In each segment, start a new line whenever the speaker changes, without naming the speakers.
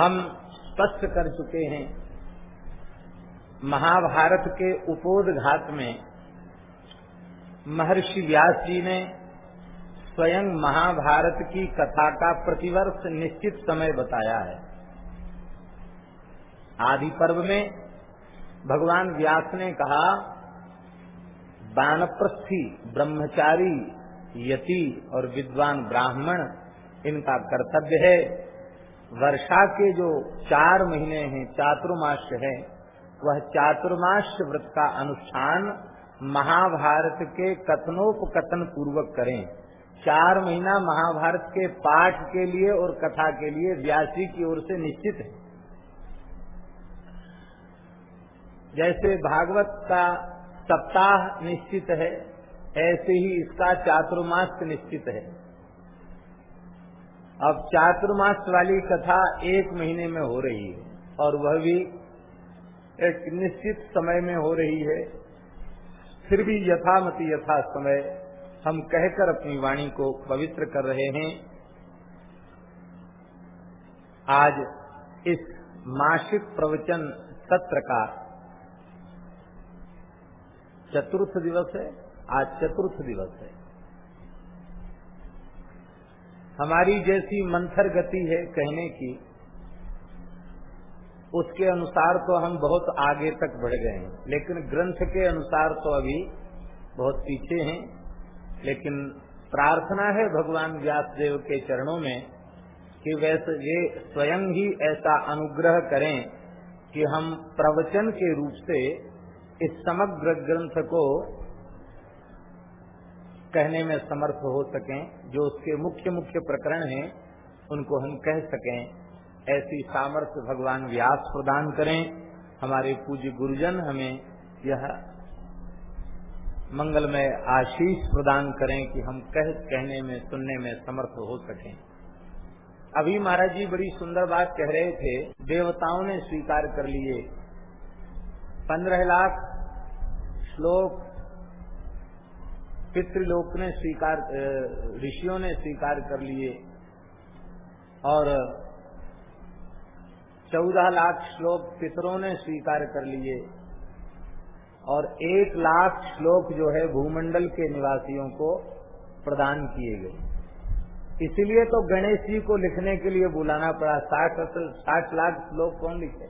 हम स्पष्ट कर चुके हैं। महाभारत के उपोदघात में महर्षि व्यास जी ने स्वयं महाभारत की कथा का प्रतिवर्ष निश्चित समय बताया है। आदि पर्व में भगवान व्यास ने कहा, बानप्रस्थी, ब्रह्मचारी, यति और विद्वान ब्राह्मण, इनका कर्तव्य है वर्षा के जो चार महीने हैं चातुर्माश है, वह चातुर्माश व्रत का अनुष्ठान महाभारत के कथनोपकथन पूर्वक करें। चार महीना महाभारत के पाठ के लिए और कथा के लिए व्यासी की ओर से निश्चित है। जैसे भागवत का सप्ताह निश्चित है, ऐसे ही इसका चातुर्मास निश्चित है। अब चातुर्मास वाली कथा एक महीने में हो रही है, और वह भी एक निश्चित समय में हो रही है। फिर भी यथामति यथा समय हम कहकर अपनी वाणी को पवित्र कर रहे हैं। आज इस मासिक प्रवचन सत्र का चतुर्थ दिवस है। आज चतुर्थ दिवस है। हमारी जैसी मंथर गति है कहने की, उसके अनुसार तो हम बहुत आगे तक बढ़ गए हैं। लेकिन ग्रंथ के अनुसार तो अभी बहुत पीछे हैं। लेकिन प्रार्थना है भगवान व्यास देव के चरणों में कि वैसे ये स्वयं ही ऐसा अनुग्रह करें कि हम प्रवचन के रूप से इस समग्र ग्रंथ को कहने में समर्थ हो सकें, जो उसके मुख्य मुख्य प्रकरण हैं, उनको हम कह सकें। ऐसी सामर्थ्य भगवान व्यास प्रदान करें। हमारे पूज्य गुरुजन हमें यह मंगलमय आशीष प्रदान करें कि हम कह, कहने में, सुनने में समर्थ हो सकें। अभी महाराज जी बड़ी सुंदर बात कह रहे थे। देवताओं ने स्वीकार कर लिए। पंद्रह लाख श्लोक पितृलोक ने स्वीकार ऋषियों ने स्वीकार कर लिए। और चौदह लाख श्लोक पितरों ने स्वीकार कर लिए। और एक लाख श्लोक जो है भूमंडल के निवासियों को प्रदान किए गए। इसलिए तो गणेश जी को लिखने के लिए बुलाना पड़ा। साठ साठ लाख श्लोक कौन लिखे?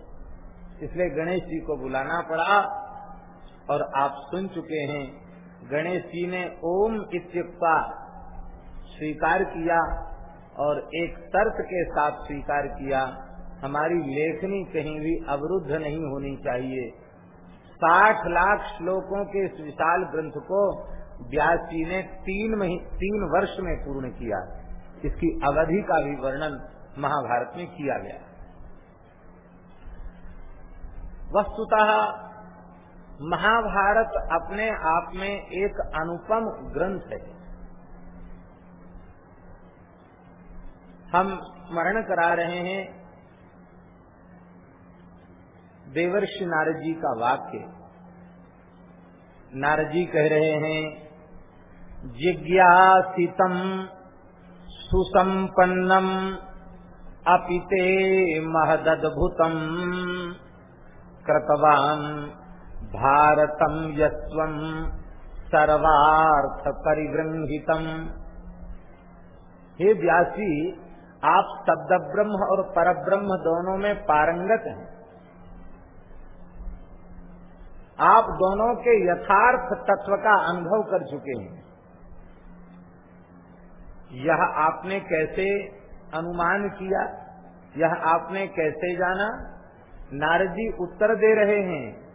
इसलिए गणेश जी को बुलाना पड़ा। और आप सुन चुके हैं गणेश जी ने ओम इत्युक्ता स्वीकार किया और एक तर्क के साथ स्वीकार किया, हमारी लेखनी कहीं भी अवरुद्ध नहीं होनी चाहिए। साठ लाख श्लोकों के इस विशाल ग्रंथ को व्यास जी ने तीन मही, तीन वर्ष में पूर्ण किया। इसकी अवधि का भी वर्णन महाभारत में किया गया। वस्तुतः महाभारत अपने आप में एक अनुपम ग्रंथ है। हम स्मरण करा रहे हैं देवर्षि नारद जी का वाक्य। नारद जी कह रहे हैं, जिज्ञासितम सुसंपन्नम अपिते महदद्भुतम कृतवान भारतम यस्व सर्वार्थ परिवृंहितम हे व्यासी, आप शब्द ब्रह्म और पर ब्रह्म दोनों में पारंगत हैं। आप दोनों के यथार्थ तत्व का अनुभव कर चुके हैं। यह आपने कैसे अनुमान किया? यह आपने कैसे जाना? नारद जी उत्तर दे रहे हैं।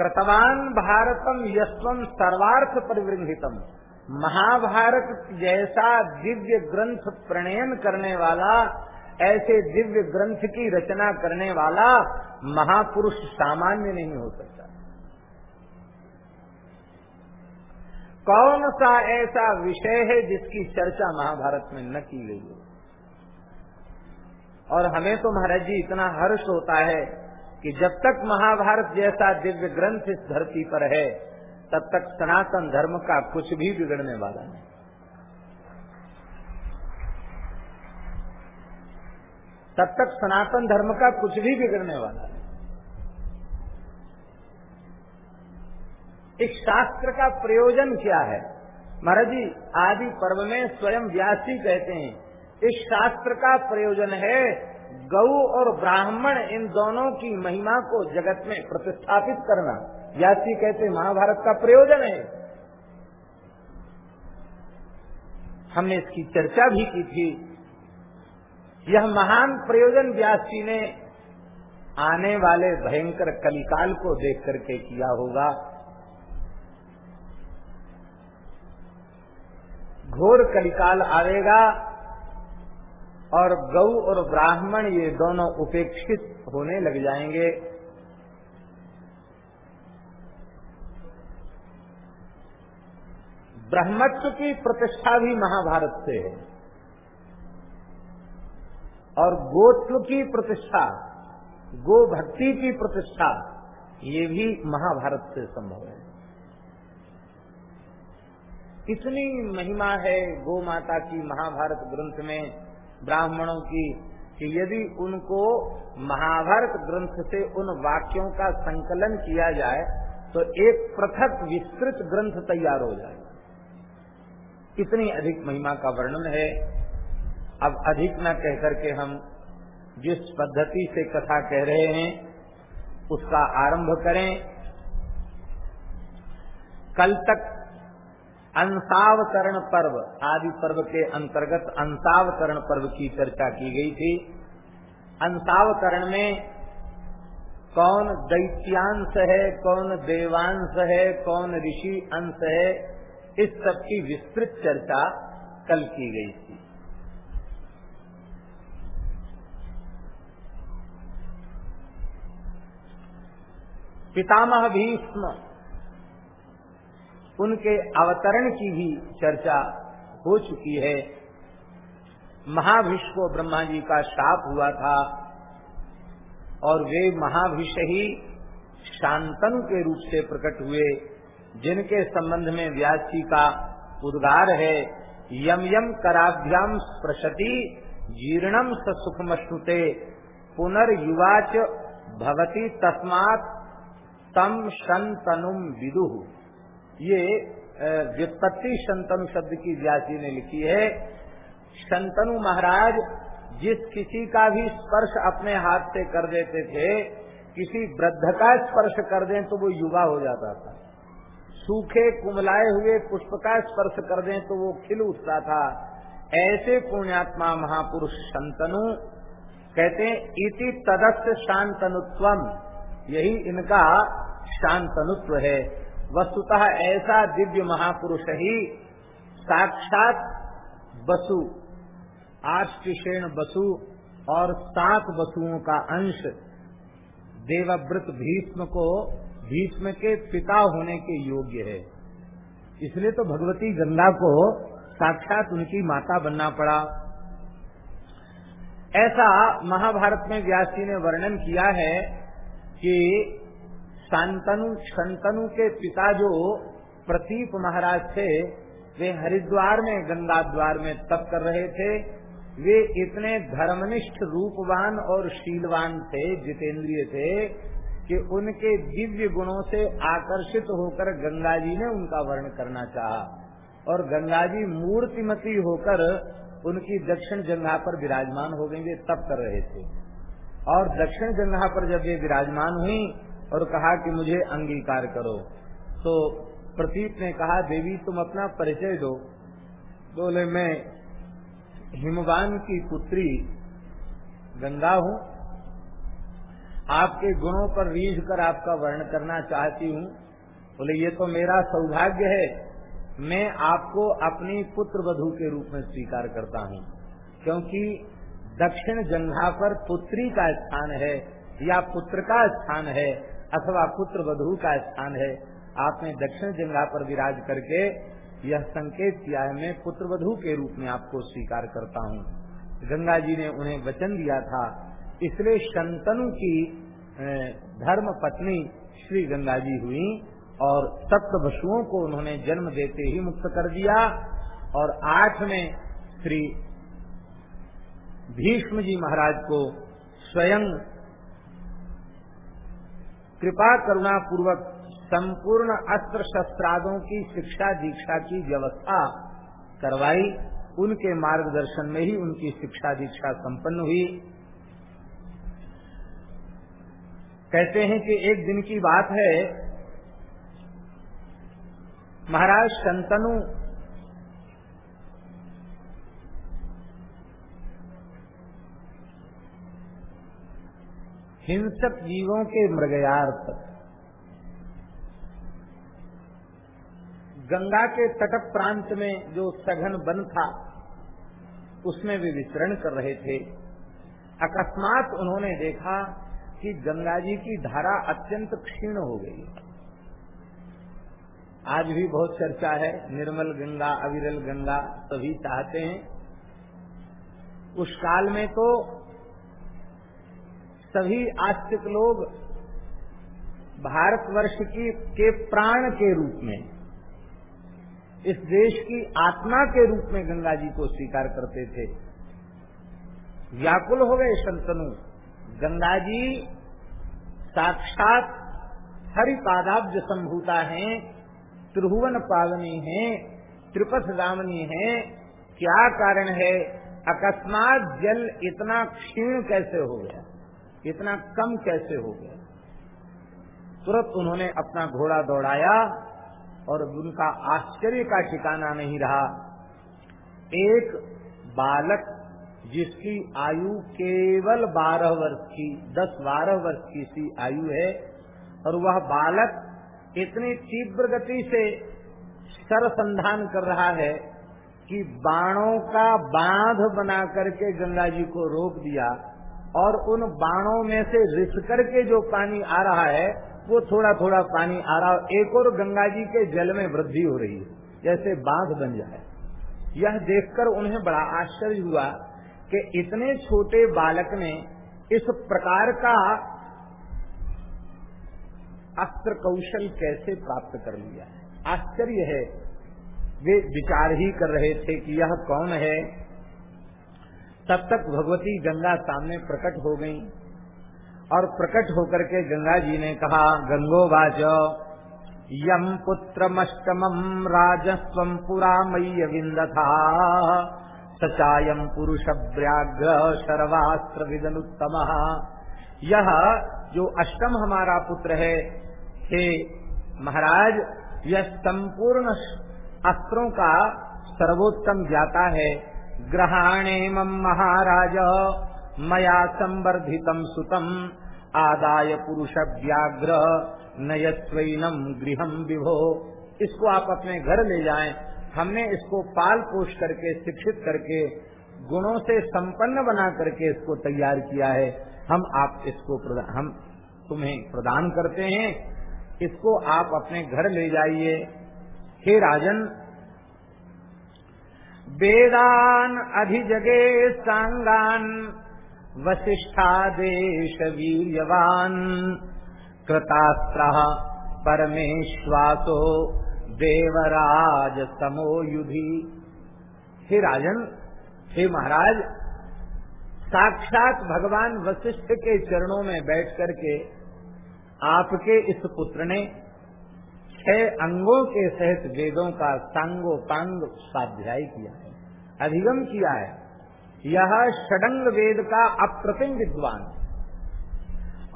कृतवान भारतम यशवम सर्वार्थ परिवृंहितम। महाभारत जैसा दिव्य ग्रंथ प्रणयन करने वाला, ऐसे दिव्य ग्रंथ की रचना करने वाला महापुरुष सामान्य नहीं हो सकता। कौन सा ऐसा विषय है जिसकी चर्चा महाभारत में न की गई हो? और हमें तो महाराज जी इतना हर्ष होता है कि जब तक महाभारत जैसा दिव्य ग्रंथ इस धरती पर है, तब तक सनातन धर्म का कुछ भी बिगड़ने वाला नहीं। तब तक सनातन धर्म का कुछ भी बिगड़ने वाला नहीं। इस शास्त्र का प्रयोजन क्या है? महाराज जी, आदि पर्व में स्वयं व्यासी कहते हैं, इस शास्त्र का प्रयोजन है गौ और ब्राह्मण इन दोनों की महिमा को जगत में प्रतिष्ठापित करना। व्यासी कहते, महाभारत का प्रयोजन है। हमने इसकी चर्चा भी की थी। यह महान प्रयोजन व्यास जी ने आने वाले भयंकर कलिकाल को देख करके किया होगा। घोर कलिकाल आएगा। और गौ और ब्राह्मण ये दोनों उपेक्षित होने लग जाएँगे। ब्रह्मत्व की प्रतिष्ठा भी महाभारत से है। और गोत्व की प्रतिष्ठा गो भक्ति की प्रतिष्ठा, ये भी महाभारत से संभव है। कितनी महिमा है गो माता की महाभारत ग्रंथ में। ब्राह्मणों की, कि यदि उनको महाभारत ग्रंथ से उन वाक्यों का संकलन किया जाए तो एक पृथक विस्तृत ग्रंथ तैयार हो जाए। कितनी अधिक महिमा का वर्णन है। अब अधिक न कहकर के हम जिस पद्धति से कथा कह रहे हैं, उसका आरंभ करें। कल तक अंसावतरण पर्व, आदि पर्व के अंतर्गत अंसावतरण पर्व की चर्चा की गई थी। अंसावतरण में कौन दैत्यांश है, कौन देवांश है, कौन ऋषि अंश है, इस सब की विस्तृत चर्चा कल की गई थी। पितामह भीष्म उनके अवतरण की भी चर्चा हो चुकी है। महाभिष को ब्रह्मा जी का शाप हुआ था और वे महाभिष ही शांतनु के रूप से प्रकट हुए, जिनके संबंध में व्यास जी का उद्गार है, यम यम कराभ्याम प्रसति जीर्णम स सुखमश्नुते, पुनर्युवाच भवती तस्मात तम शंतनुम विदु। ये व्युत्पत्ति शंतनु शब्द की व्यास ने लिखी है। शंतनु महाराज, जिस किसी का भी स्पर्श अपने हाथ से कर देते थे, किसी वृद्ध का स्पर्श कर दें तो वो युवा हो जाता था। सूखे, कुमलाए हुए पुष्प का स्पर्श कर दें तो वो खिल उठता था। ऐसे पुण्यात्मा महापुरुष शंतनु, कहते इति तदस्य शांतनुत्वम। यही इनका शांतनुत्व है। वस्तुतः ऐसा दिव्य महापुरुष ही साक्षात बसु आष्टिशेण बसु और सात बसुओं का अंश देवव्रत भीष्म को, भीष्म के पिता होने के योग्य है। इसलिए तो भगवती गंगा को साक्षात उनकी माता बनना पड़ा। ऐसा महाभारत में व्यास जी ने वर्णन किया है कि शांतनु शंतनु के पिता जो प्रतीप महाराज थे, वे हरिद्वार में गंगा द्वार में तप कर रहे थे। वे इतने धर्मनिष्ठ, रूपवान और शीलवान थे, जितेंद्रिय थे, कि उनके दिव्य गुणों से आकर्षित होकर गंगा जी ने उनका वर्ण करना चाहा। और गंगा जी मूर्तिमती होकर उनकी दक्षिण जंगा पर विराजमान हो गई, वे तप कर रहे थे। और दक्षिण जंगा पर जब वे विराजमान हुई और कहा कि मुझे अंगीकार करो। तो प्रतीक ने कहा, देवी, तुम अपना परिचय दो। बोले, मैं हिमवान की पुत्री गंगा हूँ। आपके गुणों पर रीझ कर आपका वर्ण करना चाहती हूँ। बोले, ये तो मेरा सौभाग्य है। मैं आपको अपनी पुत्र वधु के रूप में स्वीकार करता हूँ। क्योंकि दक्षिण जंघा पर पुत्री का स्थान है या पुत्र का स्थान है अथवा पुत्र वधु का स्थान है। आपने दक्षिण जंघा पर विराज करके यह संकेत किया है। मैं पुत्र वधु के रूप में आपको स्वीकार करता हूँ। गंगा जी ने उन्हें वचन दिया था। इसलिए शंतनु की धर्म पत्नी श्री गंगा जी हुई और सप्त वसुओं को उन्होंने जन्म देते ही मुक्त कर दिया और आठ में श्री भीष्म जी महाराज को स्वयं कृपा करुणा पूर्वक संपूर्ण अस्त्र शस्त्रादों की शिक्षा दीक्षा की व्यवस्था करवाई। उनके मार्गदर्शन में ही उनकी शिक्षा दीक्षा संपन्न हुई। कहते हैं कि एक दिन की बात है। महाराज शंतनु हिंसक जीवों के मृगयार्थ। गंगा के तट प्रांत में जो सघन वन था, उसमें वे विचरण कर रहे थे। अकस्मात उन्होंने देखा कि गंगा जी की धारा अत्यंत क्षीण हो गई आज भी बहुत चर्चा है, निर्मल गंगा, अविरल गंगा सभी चाहते हैं। उस काल में तो सभी आस्तिक लोग भारतवर्ष की, के प्राण के रूप में, इस देश की आत्मा के रूप में गंगा जी को स्वीकार करते थे। व्याकुल हो गए संतनु। गंगा जी साक्षात हरिपादाब्ज संभूता है, त्रिभुवन पावनी है, त्रिपथ दामनी है। क्या कारण है? अकस्मात जल इतना क्षीण कैसे हो गया? इतना कम कैसे हो गया? तुरंत उन्होंने अपना घोड़ा दौड़ाया और उनका आश्चर्य का ठिकाना नहीं रहा। एक बालक जिसकी आयु केवल बारह वर्ष की, दस बारह वर्ष की सी आयु है, और वह बालक इतनी तीव्र गति से सरसंधान कर रहा है कि बाणों का बाँध बना करके गंगा जी को रोक दिया। और उन बाणों में से रिस करके जो पानी आ रहा है, वो थोड़ा थोड़ा पानी आ रहा है। एक और गंगा जी के जल में वृद्धि हो रही है, जैसे बाँध बन जाए। यह देखकर उन्हें बड़ा आश्चर्य हुआ कि इतने छोटे बालक ने इस प्रकार का अस्त्र कौशल कैसे प्राप्त कर लिया आश्चर्य है। वे विचार ही कर रहे थे कि यह कौन है? तब तक भगवती गंगा सामने प्रकट हो गई। और प्रकट होकर के गंगा जी ने कहा, गंगो गंगोवाच यम पुत्रमष्टम राजस्व पुरा मय्य विंदथा सचायम पुरुष व्याघ्र शर्वास्त्र विदनुत्तम यह जो अष्टम हमारा पुत्र है, हे महाराज, यह संपूर्ण अस्त्रों का सर्वोत्तम ज्ञाता है। ग्रहाणे मम महाराज। मया संवर्धितम सुतम। आदाय पुरुष व्याघ्र नयस्वैनम गृहम विभो। इसको आप अपने घर ले जाएँ। हमने इसको पाल पोष करके, शिक्षित करके, गुणों से संपन्न बना करके इसको तैयार किया है। हम आप इसको हम तुम्हें प्रदान करते हैं। इसको आप अपने घर ले जाइए। हे राजन वेदान अधिजगे सांगान वशिष्ठादेश वीर्यवान कृतास्त्र परमेश्वासो देवराज समो युधि। हे राजन, हे महाराज, साक्षात भगवान वशिष्ठ के चरणों में बैठ करके आपके इस पुत्र ने छह अंगों के सहित वेदों का सांगो पांग स्वाध्याय किया। अधिगम किया है। यह षडंग वेद का अप्रतिम विद्वान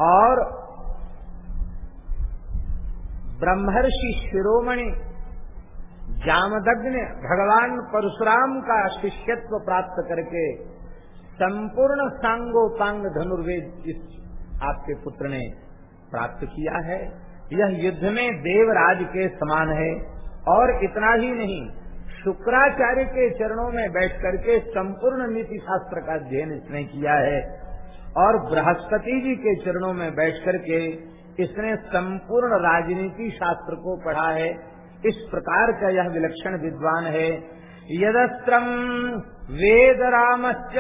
और ब्रह्मर्षि शिरोमणि, जामदग्न, भगवान परशुराम का शिष्यत्व प्राप्त करके संपूर्ण सांगोपांग धनुर्वेद इस आपके पुत्र ने प्राप्त किया है। यह युद्ध में देवराज के समान है। और इतना ही नहीं शुक्राचार्य के चरणों में बैठ करके संपूर्ण नीति शास्त्र का अध्ययन इसने किया है। और बृहस्पति जी के चरणों में बैठ करके इसने संपूर्ण राजनीति शास्त्र को पढ़ा है। इस प्रकार का यह विलक्षण विद्वान है। यदस्त्रम वेद रामच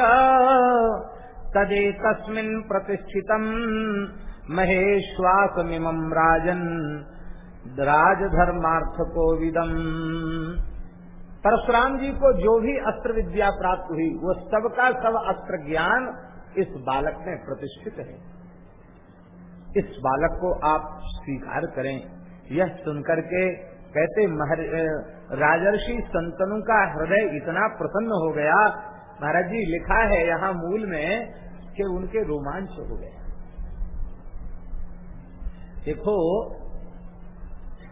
तदे तस्मिन प्रतिष्ठितम। महेश्वासमिम राजन राजधर्मार्थ को विदम परशुराम जी को जो भी अस्त्र विद्या प्राप्त हुई, वो सबका सब अस्त्र ज्ञान इस बालक में प्रतिष्ठित है। इस बालक को आप स्वीकार करें। यह सुनकर के कहते राजर्षि संतनु का हृदय इतना प्रसन्न हो गया, महाराज जी लिखा है यहाँ मूल में कि उनके रोमांच हो गए। देखो,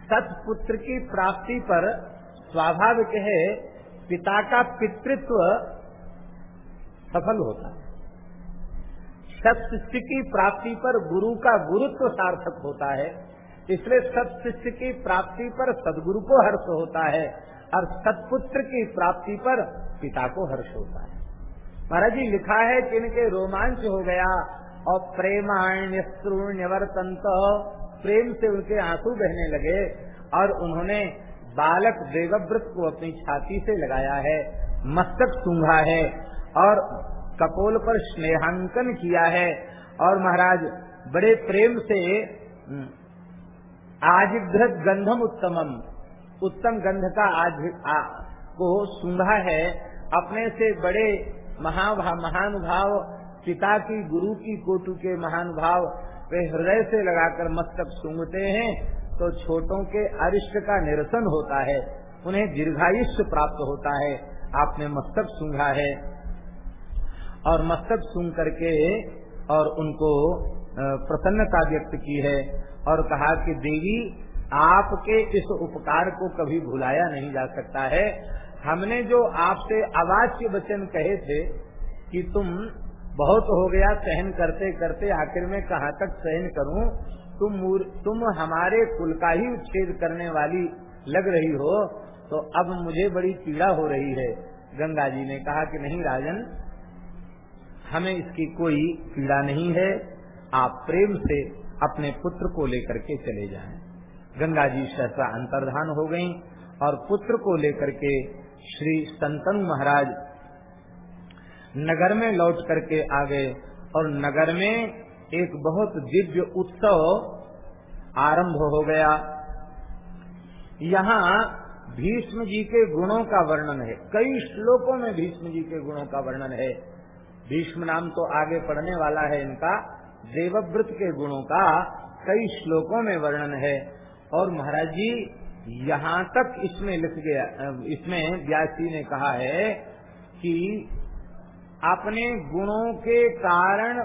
सतपुत्र की प्राप्ति पर स्वाभाविक है, पिता का पितृत्व सफल होता है। सत शिष्य की प्राप्ति पर गुरु का गुरुत्व सार्थक होता है, इसलिए सत शिष्य की प्राप्ति पर सदगुरु को हर्ष होता है और सतपुत्र की प्राप्ति पर पिता को हर्ष होता है। महाराज जी लिखा है कि इनके रोमांच हो गया और प्रेमाण्य न्यवर्तंत प्रेम से उनके आँसू बहने लगे और उन्होंने बालक देवव्रत को अपनी छाती से लगाया है मस्तक सूंघा है और कपोल पर स्नेहांकन किया है। और महाराज बड़े प्रेम से हम्म, आजिघ्रत गंधम उत्तमम उत्तम गंध का आज को सूंघा है। अपने से बड़े महाभा महानुभाव पिता की गुरु की कोटु के महानुभाव वे हृदय से लगाकर मस्तक सूंघते हैं। तो छोटों के अरिष्ट का निरसन होता है, उन्हें दीर्घायुष्य प्राप्त होता है। आपने मस्तक सूंघा है। और मस्तक सुन करके और उनको प्रसन्नता व्यक्त की है और कहा कि, देवी, आपके इस उपकार को कभी भुलाया नहीं जा सकता है। हमने जो आपसे अवाच्य वचन कहे थे कि तुम बहुत हो गया, सहन करते करते आखिर में कहाँ तक सहन करूँ तुम तुम हमारे कुल का ही उच्छेद करने वाली लग रही हो तो अब मुझे बड़ी पीड़ा हो रही है गंगा जी ने कहा कि नहीं राजन, हमें इसकी कोई पीड़ा नहीं है, आप प्रेम से अपने पुत्र को लेकर के चले जाएँ। गंगा जी सहसा अंतर्धान हो गई और पुत्र को लेकर के श्री संतनु महाराज नगर में लौट करके आ गए और नगर में एक बहुत दिव्य उत्सव आरंभ हो गया। यहाँ भीष्म जी के गुणों का वर्णन है। कई श्लोकों में भीष्म जी के गुणों का वर्णन है। भीष्म नाम तो आगे पढ़ने वाला है इनका। देवव्रत के गुणों का कई श्लोकों में वर्णन है। और महाराज जी, यहाँ तक इसमें लिख गया, इसमें व्यास ने कहा है कि अपने गुणों के कारण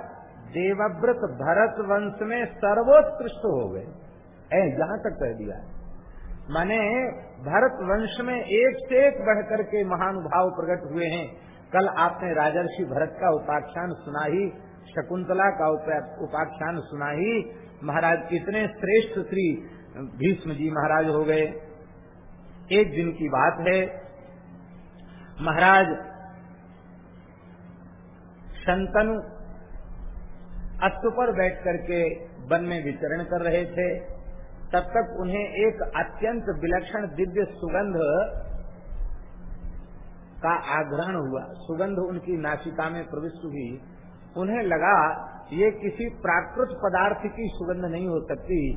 देवव्रत भरत वंश में सर्वोत्कृष्ट हो गए। यहाँ तक कह दिया है। माने भरत वंश में एक से एक बढ़कर के महानुभाव प्रकट हुए हैं। कल आपने राजर्षि भरत का उपाख्यान सुना ही, शकुंतला का उपाख्यान सुना ही। महाराज कितने श्रेष्ठ श्री भीष्म जी महाराज हो गए। एक दिन की बात है। महाराज शंतनु अस्त पर बैठ करके वन में विचरण कर रहे थे। तब तक उन्हें एक अत्यंत विलक्षण दिव्य सुगंध का आग्रहण हुआ। सुगंध उनकी नासिका में प्रविष्ट हुई। उन्हें लगा, ये किसी प्राकृत पदार्थ की सुगंध नहीं हो सकती।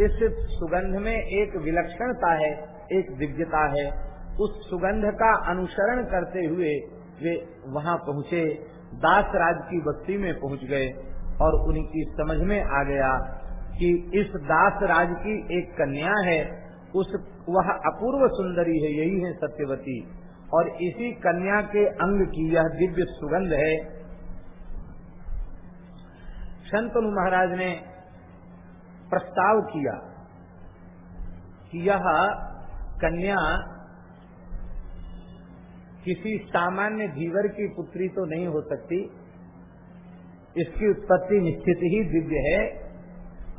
इस सुगंध में एक विलक्षणता है, एक दिव्यता है। उस सुगंध का अनुसरण करते हुए वे वहाँ पहुँचे। दास राज की बस्ती में पहुँच गए और उनकी समझ में आ गया कि इस दास राज की एक कन्या है, उस, वह अपूर्व सुंदरी है, यही है सत्यवती। और इसी कन्या के अंग की यह दिव्य सुगंध है। शंतनु महाराज ने प्रस्ताव किया कि यह कन्या किसी सामान्य धीवर की पुत्री तो नहीं हो सकती। इसकी उत्पत्ति निश्चित ही दिव्य है।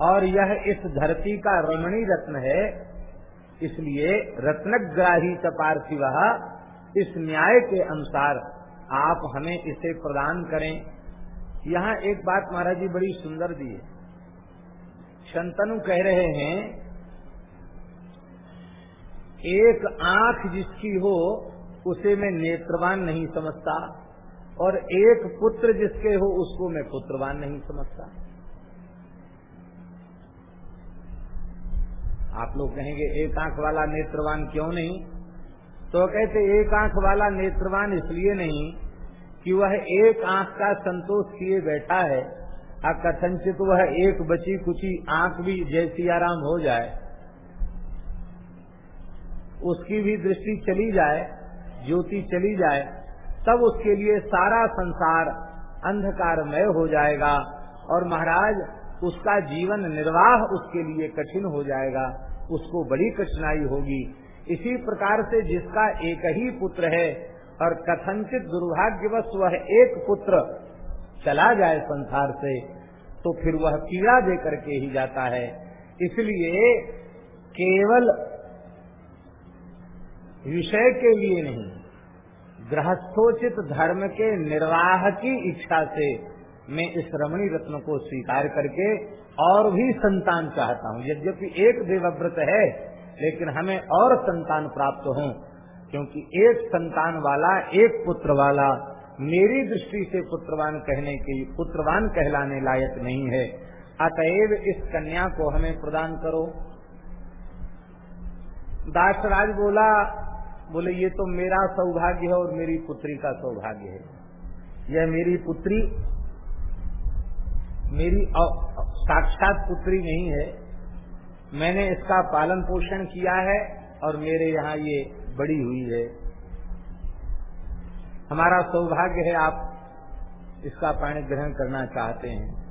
और यह इस धरती का रमणी रत्न है, इसलिए रत्नग्राही तपार्थिव इस न्याय के अनुसार आप हमें इसे प्रदान करें। यहाँ एक बात महाराज जी बड़ी सुंदर दी है। शंतनु कह रहे हैं, एक आँख जिसकी हो, उसे मैं नेत्रवान नहीं समझता, और एक पुत्र जिसके हो, उसको मैं पुत्रवान नहीं समझता। आप लोग कहेंगे, एक आँख वाला नेत्रवान क्यों नहीं? तो कहते, एक आँख वाला नेत्रवान इसलिए नहीं कि वह एक आँख का संतोष किए बैठा है कथनचित वह एक बची कुची आँख भी जैसी आराम हो जाए। उसकी भी दृष्टि चली जाए, ज्योति चली जाए, तब उसके लिए सारा संसार अंधकारमय हो जाएगा। और महाराज उसका जीवन निर्वाह उसके लिए कठिन हो जाएगा, उसको बड़ी कठिनाई होगी। इसी प्रकार से जिसका एक ही पुत्र है और कथनचित दुर्भाग्यवश वह एक पुत्र चला जाए संसार से तो फिर वह पीड़ा दे करके ही जाता है। इसलिए केवल विषय के लिए नहीं, गृहस्थोचित धर्म के निर्वाह की इच्छा से मैं इस रमणी रत्न को स्वीकार करके और भी संतान चाहता हूँ। यद्यपि एक देवव्रत है, लेकिन हमें और संतान प्राप्त हो, क्योंकि एक संतान वाला, एक पुत्र वाला मेरी दृष्टि से पुत्रवान कहने के, पुत्रवान कहलाने लायक नहीं है। अतएव इस कन्या को हमें प्रदान करो। दासराज बोला, बोले, ये तो मेरा सौभाग्य है और मेरी पुत्री का सौभाग्य है। यह मेरी पुत्री मेरी साक्षात पुत्री नहीं है। मैंने इसका पालन पोषण किया है और मेरे यहाँ ये बड़ी हुई है। हमारा सौभाग्य है आप इसका पाणी ग्रहण करना चाहते हैं।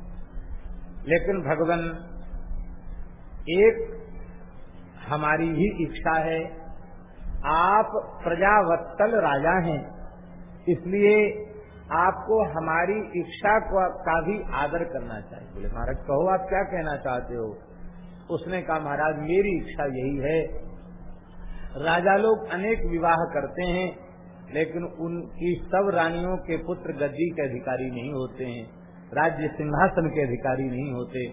लेकिन भगवान, एक हमारी ही इच्छा है। आप प्रजावत्तल राजा हैं, इसलिए आपको हमारी इच्छा का भी आदर करना चाहिए। बोले, महाराज, कहो, आप क्या कहना चाहते हो? उसने कहा, महाराज, मेरी इच्छा यही है। राजा लोग अनेक विवाह करते हैं, लेकिन उनकी सब रानियों के पुत्र गद्दी के अधिकारी नहीं होते हैं, राज्य सिंहासन के अधिकारी नहीं होते।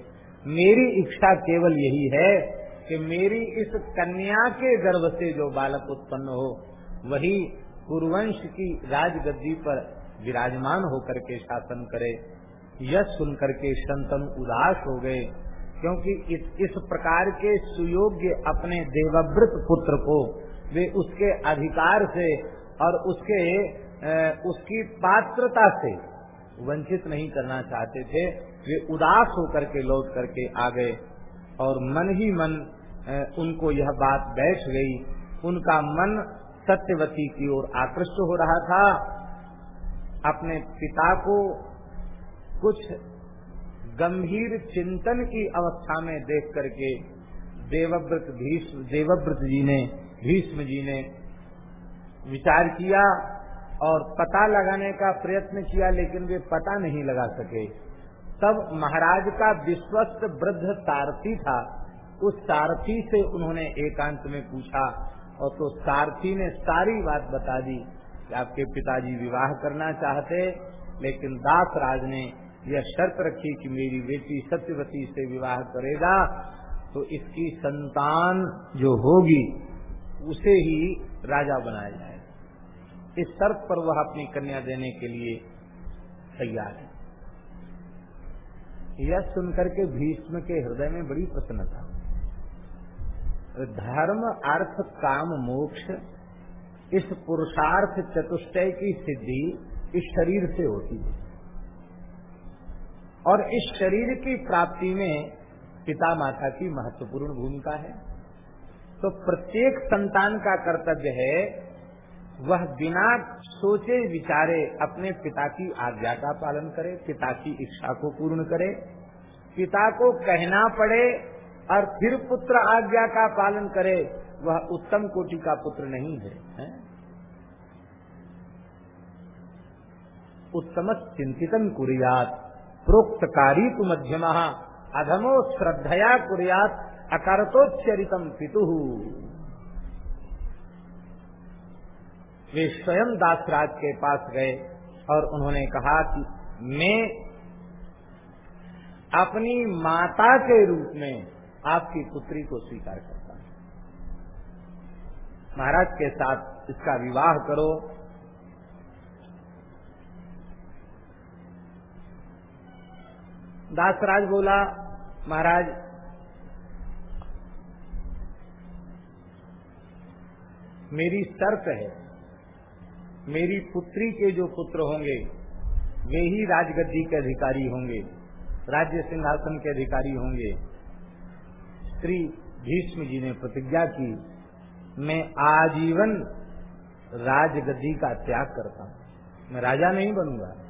मेरी इच्छा केवल यही है कि मेरी इस कन्या के गर्भ से जो बालक उत्पन्न हो, वही कुरुवंश की राजगद्दी पर विराजमान होकर के शासन करे। यह सुनकर के संतन उदास हो गए क्योंकि इस, इस प्रकार के सुयोग्य अपने देवव्रत पुत्र को वे उसके अधिकार से और उसके उसकी पात्रता से वंचित नहीं करना चाहते थे। वे उदास होकर के लौट करके आ गए और मन ही मन उनको यह बात बैठ गई। उनका मन सत्यवती की ओर आकृष्ट हो रहा था। अपने पिता को कुछ गंभीर चिंतन की अवस्था में देख करके देवव्रत भीष्म, देवव्रत जी ने, भीष्म जी ने विचार किया और पता लगाने का प्रयत्न किया, लेकिन वे पता नहीं लगा सके। तब महाराज का विश्वस्त वृद्ध सारथी था। उस सारथी से उन्होंने एकांत में पूछा और तो सारथी ने सारी बात बता दी। आपके पिताजी विवाह करना चाहते, लेकिन दास राज ने यह शर्त रखी कि मेरी बेटी सत्यवती से विवाह करेगा तो इसकी संतान जो होगी, उसे ही राजा बनाया जाए इस शर्त पर वह अपनी कन्या देने के लिए तैयार है। यह सुनकर के भीष्म के हृदय में बड़ी प्रसन्नता धर्म, अर्थ, काम, मोक्ष इस पुरुषार्थ चतुष्टय की सिद्धि इस शरीर से होती है और इस शरीर की प्राप्ति में पिता माता की महत्वपूर्ण भूमिका है तो प्रत्येक संतान का कर्तव्य है वह बिना सोचे विचारे अपने पिता की आज्ञा का पालन करे पिता की इच्छा को पूर्ण करे पिता को कहना पड़े और फिर पुत्र आज्ञा का पालन करे वह उत्तम कोटि का पुत्र नहीं है, है? उत्तम चिंतितन कुरियात। प्रोक्त कारी तु मध्यम, अधमो श्रद्धया कुरियात, अकर्तोच्चरितम पितु। वे स्वयं दासराज के पास गए और उन्होंने कहा कि मैं अपनी माता के रूप में आपकी पुत्री को स्वीकार करता हूँ। महाराज के साथ इसका विवाह करो दासराज बोला, महाराज, मेरी शर्त है, मेरी पुत्री के जो पुत्र होंगे, वे ही राजगद्दी के अधिकारी होंगे, राज्य सिंहासन के अधिकारी होंगे। श्री भीष्म जी ने प्रतिज्ञा की, मैं आजीवन राजगद्दी का त्याग करता हूँ। मैं राजा नहीं बनूँगा।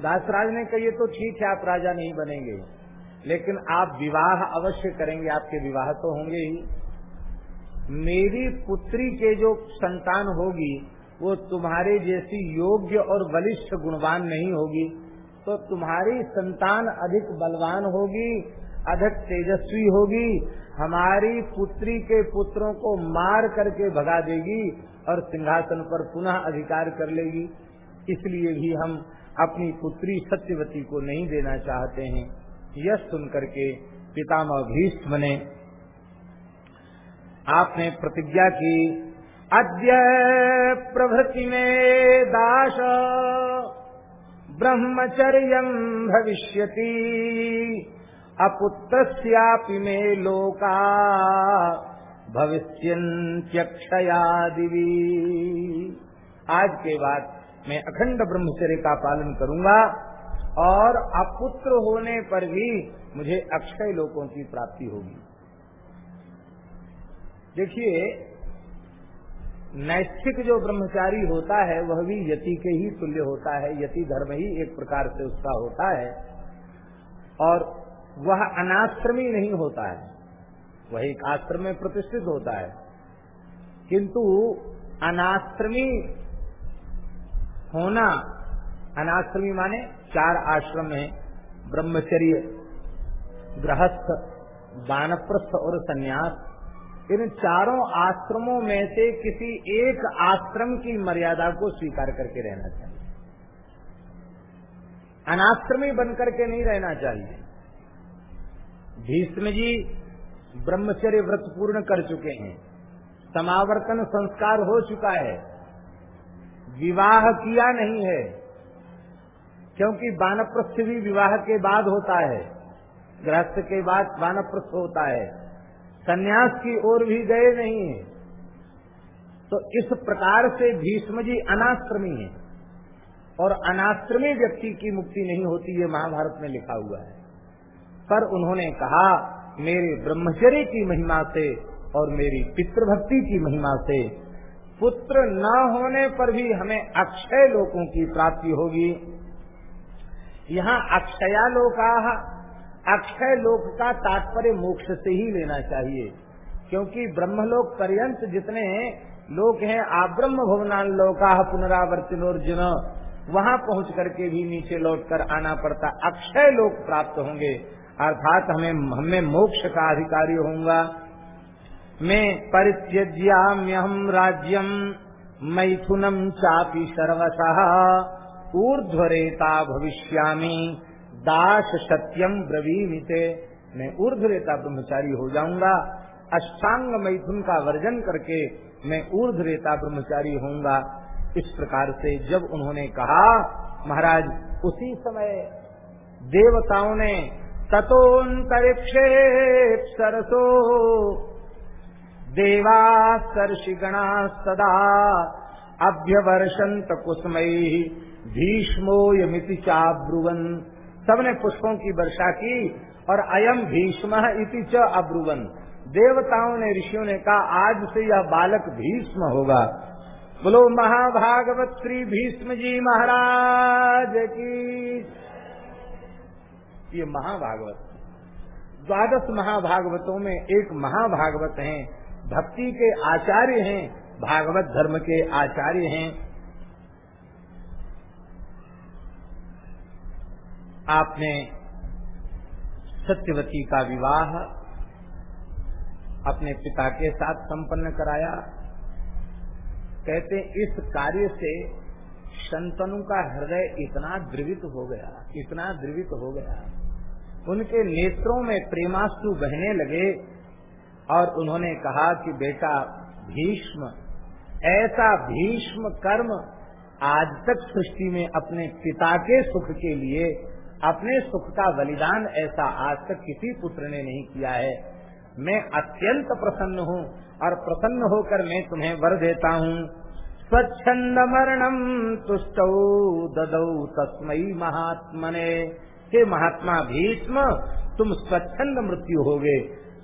दासराज ने कही तो ठीक है, आप राजा नहीं बनेंगे। लेकिन आप विवाह अवश्य करेंगे, आपके विवाह तो होंगे ही। मेरी पुत्री के जो संतान होगी, वो तुम्हारे जैसी योग्य और बलिष्ठ गुणवान नहीं होगी। तो तुम्हारी संतान अधिक बलवान होगी, अधिक तेजस्वी होगी, हमारी पुत्री के पुत्रों को मार करके भगा देगी और सिंहासन पर पुनः अधिकार कर लेगी। इसलिए भी हम अपनी पुत्री सत्यवती को नहीं देना चाहते हैं। यह सुन करके पितामह भीष्म ने आपने प्रतिज्ञा की, अद्य प्रभृति में दास, ब्रह्मचर्य भविष्यति अपुत्र में लोका भविष्यक्षया दिवी आज के बाद मैं अखंड ब्रह्मचर्य का पालन करूँगा और अपुत्र होने पर भी मुझे अक्षय लोकों की प्राप्ति होगी। देखिए, नैष्ठिक जो ब्रह्मचारी होता है, वह भी यति के ही तुल्य होता है, यति धर्म ही एक प्रकार से उसका होता है और वह अनाश्रमी नहीं होता है, वह एक आश्रम में प्रतिष्ठित होता है। किंतु अनाश्रमी होना अनाश्रमी माने चार आश्रम है। ब्रह्मचर्य, गृहस्थ, बानप्रस्थ और सन्यास। इन चारों आश्रमों में से किसी एक आश्रम की मर्यादा को स्वीकार करके रहना चाहिए। अनाश्रमी बनकर के नहीं रहना चाहिए। भीष्म जी ब्रह्मचर्य व्रत पूर्ण कर चुके हैं। समावर्तन संस्कार हो चुका है। विवाह किया नहीं है, क्योंकि वानप्रस्थ भी विवाह के बाद होता है, गृहस्थ के बाद वानप्रस्थ होता है, सन्यास की ओर भी गए नहीं है। तो इस प्रकार से भीष्म जी अनाश्रमी है, और अनाश्रमी व्यक्ति की मुक्ति नहीं होती, ये महाभारत में लिखा हुआ है। पर उन्होंने कहा, मेरे ब्रह्मचर्य की महिमा से और मेरी पितृभक्ति की महिमा से पुत्र न होने पर भी हमें अक्षय लोकों की प्राप्ति होगी। यहाँ अक्षया लोका अक्षय लोक का तात्पर्य मोक्ष से ही लेना चाहिए, क्योंकि ब्रह्मलोक पर्यंत जितने लोग हैं आब्रह्म भवनान लोका पुनरावर्तिनोर्जुन वहाँ पहुँच करके भी नीचे लौट कर आना पड़ता, अक्षय लोक प्राप्त होंगे। अर्थात हमें हमें मोक्ष का अधिकारी होऊँगा। मैं परित्यज्याम्यहम राज्यम मैथुनम चापी सर्वश। ऊर्ध्वरेता भविष्यामी दास सत्यम ब्रवीमिते। मैं ऊर्ध्वरेता ब्रह्मचारी हो जाऊँगा। अष्टांग मैथुन का वर्जन करके मैं ऊर्ध्वरेता ब्रह्मचारी होऊँगा। इस प्रकार से जब उन्होंने कहा, महाराज, उसी समय देवताओं ने तथोन्तरिक्षे सरसो देवास्तर्षिगणा सदा अभ्यवर्षंत कुसमयी भीष्मो यमिति चाब्रुवन। सबने पुष्पों की वर्षा की और अयम भीष्म इति च अब्रुवन। देवताओं ने, ऋषियों ने कहा, आज से यह बालक भीष्म होगा। बोलो, महाभागवत श्री भीष्म जी महाराज की। ये महाभागवत। द्वादश महाभागवतों में एक महाभागवत हैं। भक्ति के आचार्य हैं, भागवत धर्म के आचार्य हैं। आपने सत्यवती का विवाह अपने पिता के साथ संपन्न कराया। कहते इस कार्य से शंतनु का हृदय इतना द्रवित हो गया, इतना द्रवित हो गया। उनके नेत्रों में प्रेमास्तु बहने लगे और उन्होंने कहा कि बेटा भीष्म, ऐसा भीष्म कर्म आज तक सृष्टि में अपने पिता के सुख के लिए, अपने सुख का बलिदान ऐसा आज तक किसी पुत्र ने नहीं किया है। मैं अत्यंत प्रसन्न हूँ और प्रसन्न होकर मैं तुम्हें वर देता हूँ। स्वच्छंद मरणम तुष्ट ददौ तस्मयी महात्मने। हे महात्मा भीष्म, तुम स्वच्छंद मृत्यु हो गए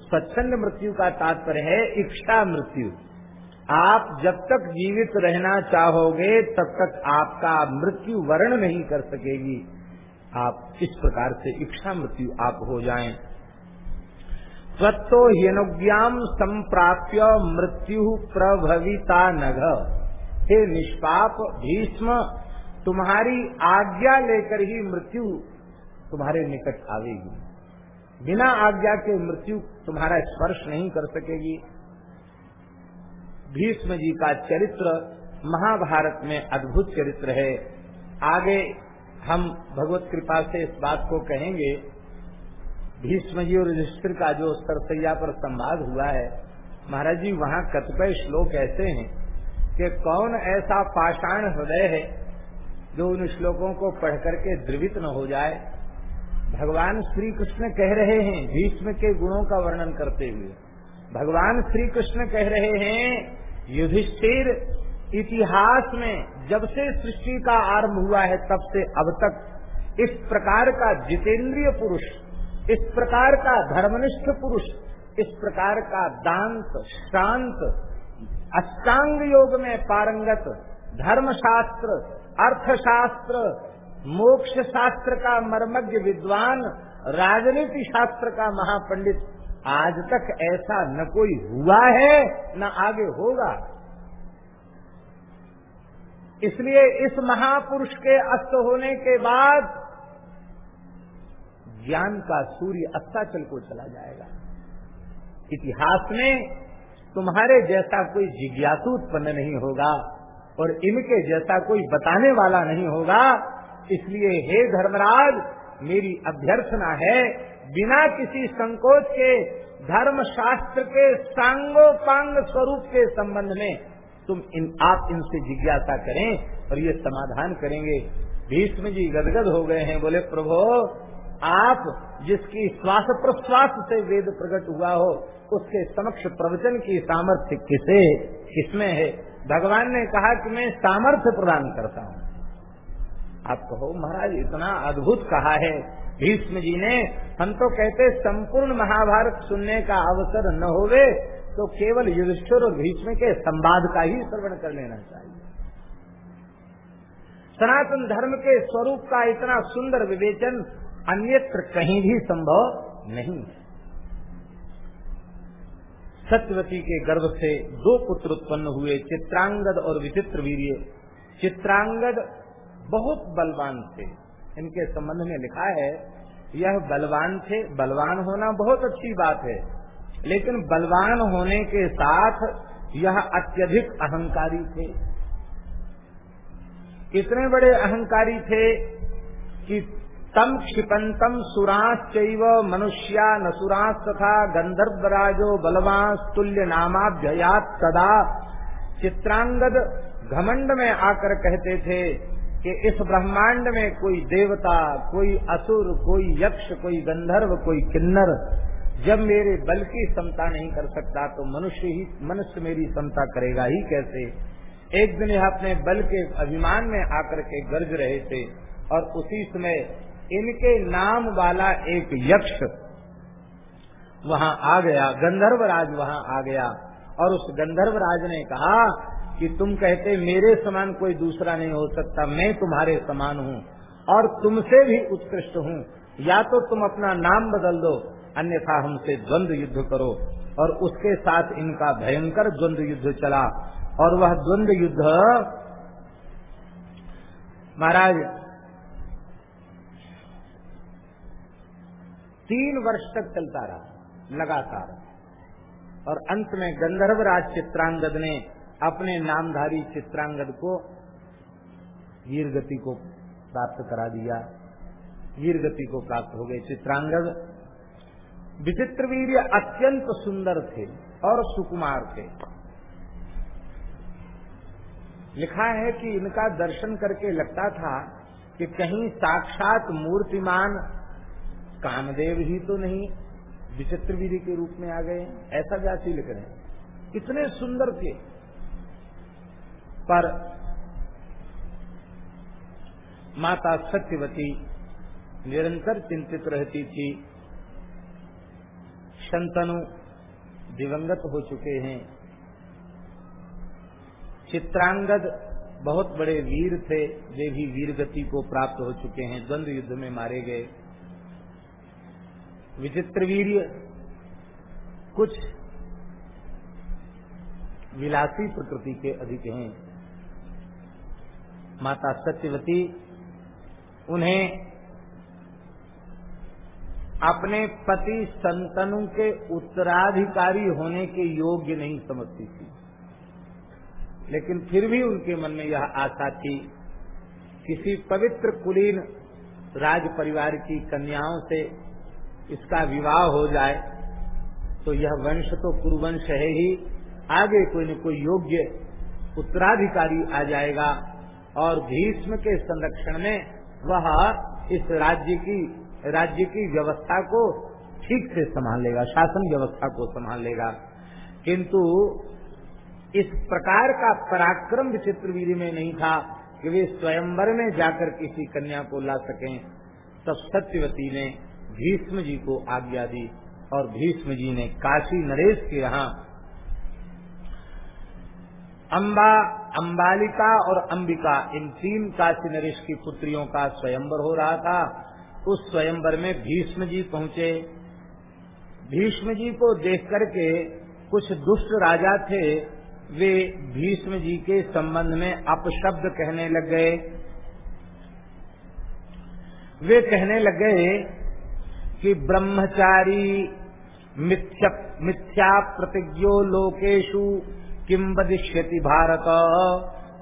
स्वच्छंद मृत्यु का तात्पर्य है, इच्छा मृत्यु। आप जब तक जीवित रहना चाहोगे, तब तक आपका मृत्यु वर्ण नहीं कर सकेगी। आप इस प्रकार से इच्छा मृत्यु आप हो जाएँ। स्वत्तो हिनुज्ञाम संप्राप्य मृत्यु प्रभविता नघ। हे निष्पाप, भीष्म, तुम्हारी आज्ञा लेकर ही मृत्यु तुम्हारे निकट आवेगी। बिना आज्ञा के मृत्यु तुम्हारा स्पर्श नहीं कर सकेगी। भीष्म जी का चरित्र महाभारत में अद्भुत चरित्र है। आगे हम भगवत कृपा से इस बात को कहेंगे, भीष्म जी और युधिष्ठिर का जो सरसैया पर संवाद हुआ है, महाराज जी, वहाँ कतिपय श्लोक ऐसे हैं कि कौन ऐसा पाषाण हृदय है जो उन श्लोकों को पढ़ करके द्रवित न हो जाए भगवान श्री कृष्ण कह रहे हैं भीष्म के गुणों का वर्णन करते हुए। भगवान श्री कृष्ण कह रहे हैं, युधिष्ठिर, इतिहास में जब से सृष्टि का आरंभ हुआ है, तब से अब तक इस प्रकार का जितेंद्रिय पुरुष, इस प्रकार का धर्मनिष्ठ पुरुष, इस प्रकार का दांत, शांत, अष्टांग योग में पारंगत, धर्मशास्त्र, अर्थशास्त्र मोक्ष शास्त्र का मर्मज्ञ विद्वान, राजनीति शास्त्र का महापंडित, आज तक ऐसा न कोई हुआ है, न आगे होगा। इसलिए इस महापुरुष के अस्त होने के बाद ज्ञान का सूर्य अस्ताचल को चला जाएगा। इतिहास में तुम्हारे जैसा कोई जिज्ञासु उत्पन्न नहीं होगा और इनके जैसा कोई बताने वाला नहीं होगा। इसलिए हे धर्मराज, मेरी अभ्यर्थना है, बिना किसी संकोच के धर्म शास्त्र के सांगोपांग स्वरूप के संबंध में, तुम इन, आप इनसे जिज्ञासा करें और ये समाधान करेंगे। भीष्म जी गदगद हो गए हैं, बोले, प्रभो, आप जिसकी श्वास प्रश्वास से वेद प्रकट हुआ हो, उसके समक्ष प्रवचन की सामर्थ्य किसे, किसमें है? भगवान ने कहा कि मैं सामर्थ्य प्रदान करता हूँ। आप कहो, महाराज, इतना अद्भुत कहा है। भीष्म जी ने, हम तो कहते संपूर्ण महाभारत सुनने का अवसर न होवे तो केवल युधिष्ठिर और भीष्म के संवाद का ही श्रवण कर लेना चाहिए। सनातन धर्म के स्वरूप का इतना सुंदर विवेचन अन्यत्र कहीं भी संभव नहीं है। सत्यवती के गर्भ से दो पुत्र उत्पन्न हुए, चित्रांगद और विचित्र वीर्य। चित्रांगद बहुत बलवान थे। इनके संबंध में लिखा है, यह बलवान थे। बलवान होना बहुत अच्छी बात है, लेकिन बलवान होने के साथ यह अत्यधिक अहंकारी थे। इतने बड़े अहंकारी थे कि तम क्षिपंतम सुरांश मनुष्या नसुरांश तथा गंधर्वराजो बलवांस तुल्य नामाभ्ययात सदा चित्रांगद घमंड में आकर कहते थे कि इस ब्रह्मांड में कोई देवता, कोई असुर, कोई यक्ष, कोई गंधर्व, कोई किन्नर, जब मेरे बल की समता नहीं कर सकता तो मनुष्य ही, मनुष्य मेरी समता करेगा ही कैसे? एक दिन यह अपने बल के अभिमान में आकर के गर्ज रहे थे, और उसी समय इनके नाम वाला एक यक्ष वहाँ आ गया गंधर्व राज वहाँ आ गया, और उस गंधर्व राज ने कहा कि तुम कहते, मेरे समान कोई दूसरा नहीं हो सकता, मैं तुम्हारे समान हूँ और तुमसे भी उत्कृष्ट हूँ। या तो तुम अपना नाम बदल दो, अन्यथा हमसे द्वंद्व युद्ध करो। और उसके साथ इनका भयंकर द्वंद्व युद्ध चला। और वह द्वंद्व युद्ध, महाराज, तीन वर्ष तक चलता रहा, लगातार। और अंत में गंधर्व राज चित्रांगद ने अपने नामधारी चित्रांगद को वीर गति को प्राप्त करा दिया। वीर गति को प्राप्त हो गए चित्रांगद। विचित्र वीर अत्यंत सुंदर थे और सुकुमार थे। लिखा है कि इनका दर्शन करके लगता था कि कहीं साक्षात मूर्तिमान कामदेव ही तो नहीं, विचित्र वीर के रूप में आ गए। ऐसा व्यासी लिख रहे इतने सुंदर थे। पर माता सत्यवती निरंतर चिंतित रहती थी। शंतनु दिवंगत हो चुके हैं। चित्रांगद बहुत बड़े वीर थे, वे भी वीर गति को प्राप्त हो चुके हैं। द्वंद्व युद्ध में मारे गए। विचित्र वीर कुछ विलासी प्रकृति के अधिक हैं। माता सत्यवती, उन्हें अपने पति संतनु के उत्तराधिकारी होने के योग्य नहीं समझती थी। लेकिन फिर भी उनके मन में यह आशा थी, किसी पवित्र कुलीन राज परिवार की कन्याओं से इसका विवाह हो जाए तो यह वंश तो कुरुवंश है ही, आगे कोई न कोई योग्य उत्तराधिकारी आ जाएगा। और भीष्म के संरक्षण में वह इस राज्य की राज्य की व्यवस्था को ठीक से संभाल लेगा, शासन व्यवस्था को संभाल लेगा। किंतु इस प्रकार का पराक्रम विचित्र में नहीं था कि वे स्वयंवर में जाकर किसी कन्या को ला सकें। तब सत्यवती ने भीष्म जी को आज्ञा दी और भीष्म जी ने काशी नरेश के यहाँ अम्बा अम्बालिका और अंबिका इन तीन काशी नरेश की पुत्रियों का स्वयंवर हो रहा था। उस स्वयंवर में भीष्म जी पहुँचे। भीष्म जी को देख करके कुछ दुष्ट राजा थे। वे भीष्म जी के संबंध में अपशब्द कहने लग गए। वे कहने लग गए कि ब्रह्मचारी मिथ्या, प्रतिज्ञो लोकेशु किम बदिष्यति भारत?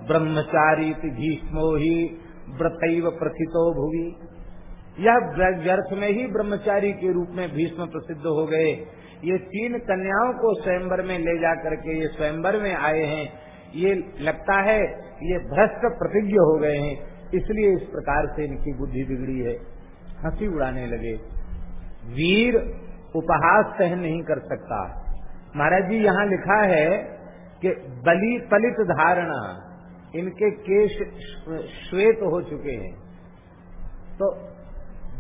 ब्रह्मचारी भीष्मो ही व्रतैव प्रथितो भुवि। यह व्यर्थ में ही ब्रह्मचारी के रूप में भीष्म प्रसिद्ध हो गए। ये तीन कन्याओं को स्वयंवर में ले जा करके ये स्वयंवर में आए हैं। ये लगता है ये भ्रष्ट प्रतिज्ञ हो गए हैं। इसलिए इस प्रकार से इनकी बुद्धि बिगड़ी है। हँसी उड़ाने लगे। वीर उपहास सहन नहीं कर सकता। महाराज जी, यहाँ लिखा है कि बलि पलित धारणा, इनके केश श्वेत हो चुके हैं। तो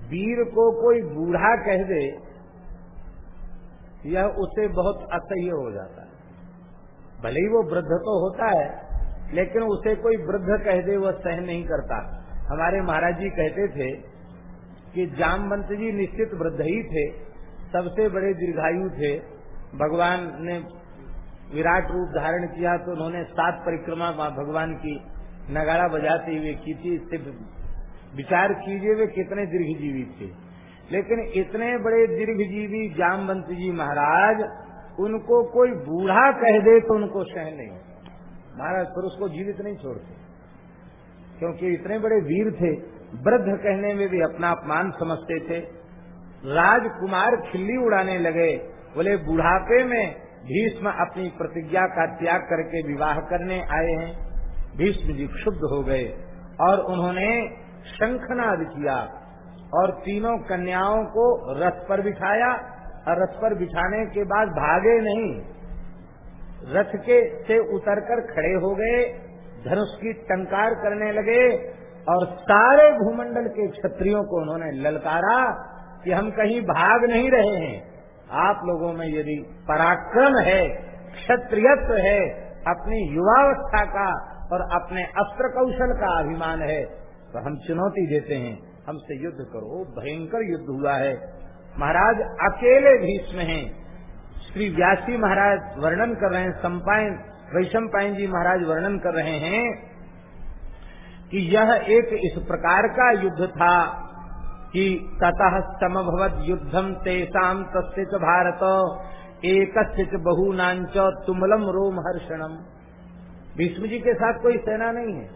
वीर को कोई बूढ़ा कह दे, यह उसे बहुत असह्य हो जाता है। भले ही वो वृद्ध तो होता है, लेकिन उसे कोई वृद्ध कह दे, वह सहन नहीं करता। हमारे महाराज जी कहते थे कि जामवंत जी निश्चित वृद्ध ही थे, सबसे बड़े दीर्घायु थे। भगवान ने विराट रूप धारण किया तो उन्होंने सात परिक्रमा भगवान की नगाड़ा बजाते हुए की थी। सिर्फ़ विचार कीजिए वे कितने दीर्घजीवी थे। लेकिन इतने बड़े दीर्घजीवी जामवंत जी महाराज, उनको कोई बूढ़ा कह दे तो उनको सहन नहीं महाराज, फिर उसको जीवित नहीं छोड़ते। क्योंकि इतने बड़े वीर थे, वृद्ध कहने में भी अपना अपमान समझते थे। राजकुमार खिल्ली उड़ाने लगे, बोले, बुढ़ापे में भीष्म अपनी प्रतिज्ञा का त्याग करके विवाह करने आए हैं। भीष्म जी क्षुब्ध हो गए और उन्होंने शंखनाद किया और तीनों कन्याओं को रथ पर बिठाया और रथ पर बिठाने के बाद भागे नहीं। रथ के से उतरकर खड़े हो गए, धनुष की टंकार करने लगे और सारे भूमंडल के क्षत्रियों को उन्होंने ललकारा कि हम कहीं भाग नहीं रहे हैं। आप लोगों में यदि पराक्रम है, क्षत्रियत्व है, अपनी युवावस्था का और अपने अस्त्र कौशल का अभिमान है तो हम चुनौती देते हैं, हमसे युद्ध करो, भयंकर युद्ध हुआ है। महाराज अकेले भीष्म हैं। श्री व्यासी महाराज वर्णन कर रहे हैं, संपायन वैशम पायन जी महाराज वर्णन कर रहे हैं कि यह एक इस प्रकार का युद्ध था कि ततः समभवत युद्धम तेसाम तस्थित भारत एक बहुनाच तुमलम रोम हर्षणम भीष्म जी के साथ कोई सेना नहीं है।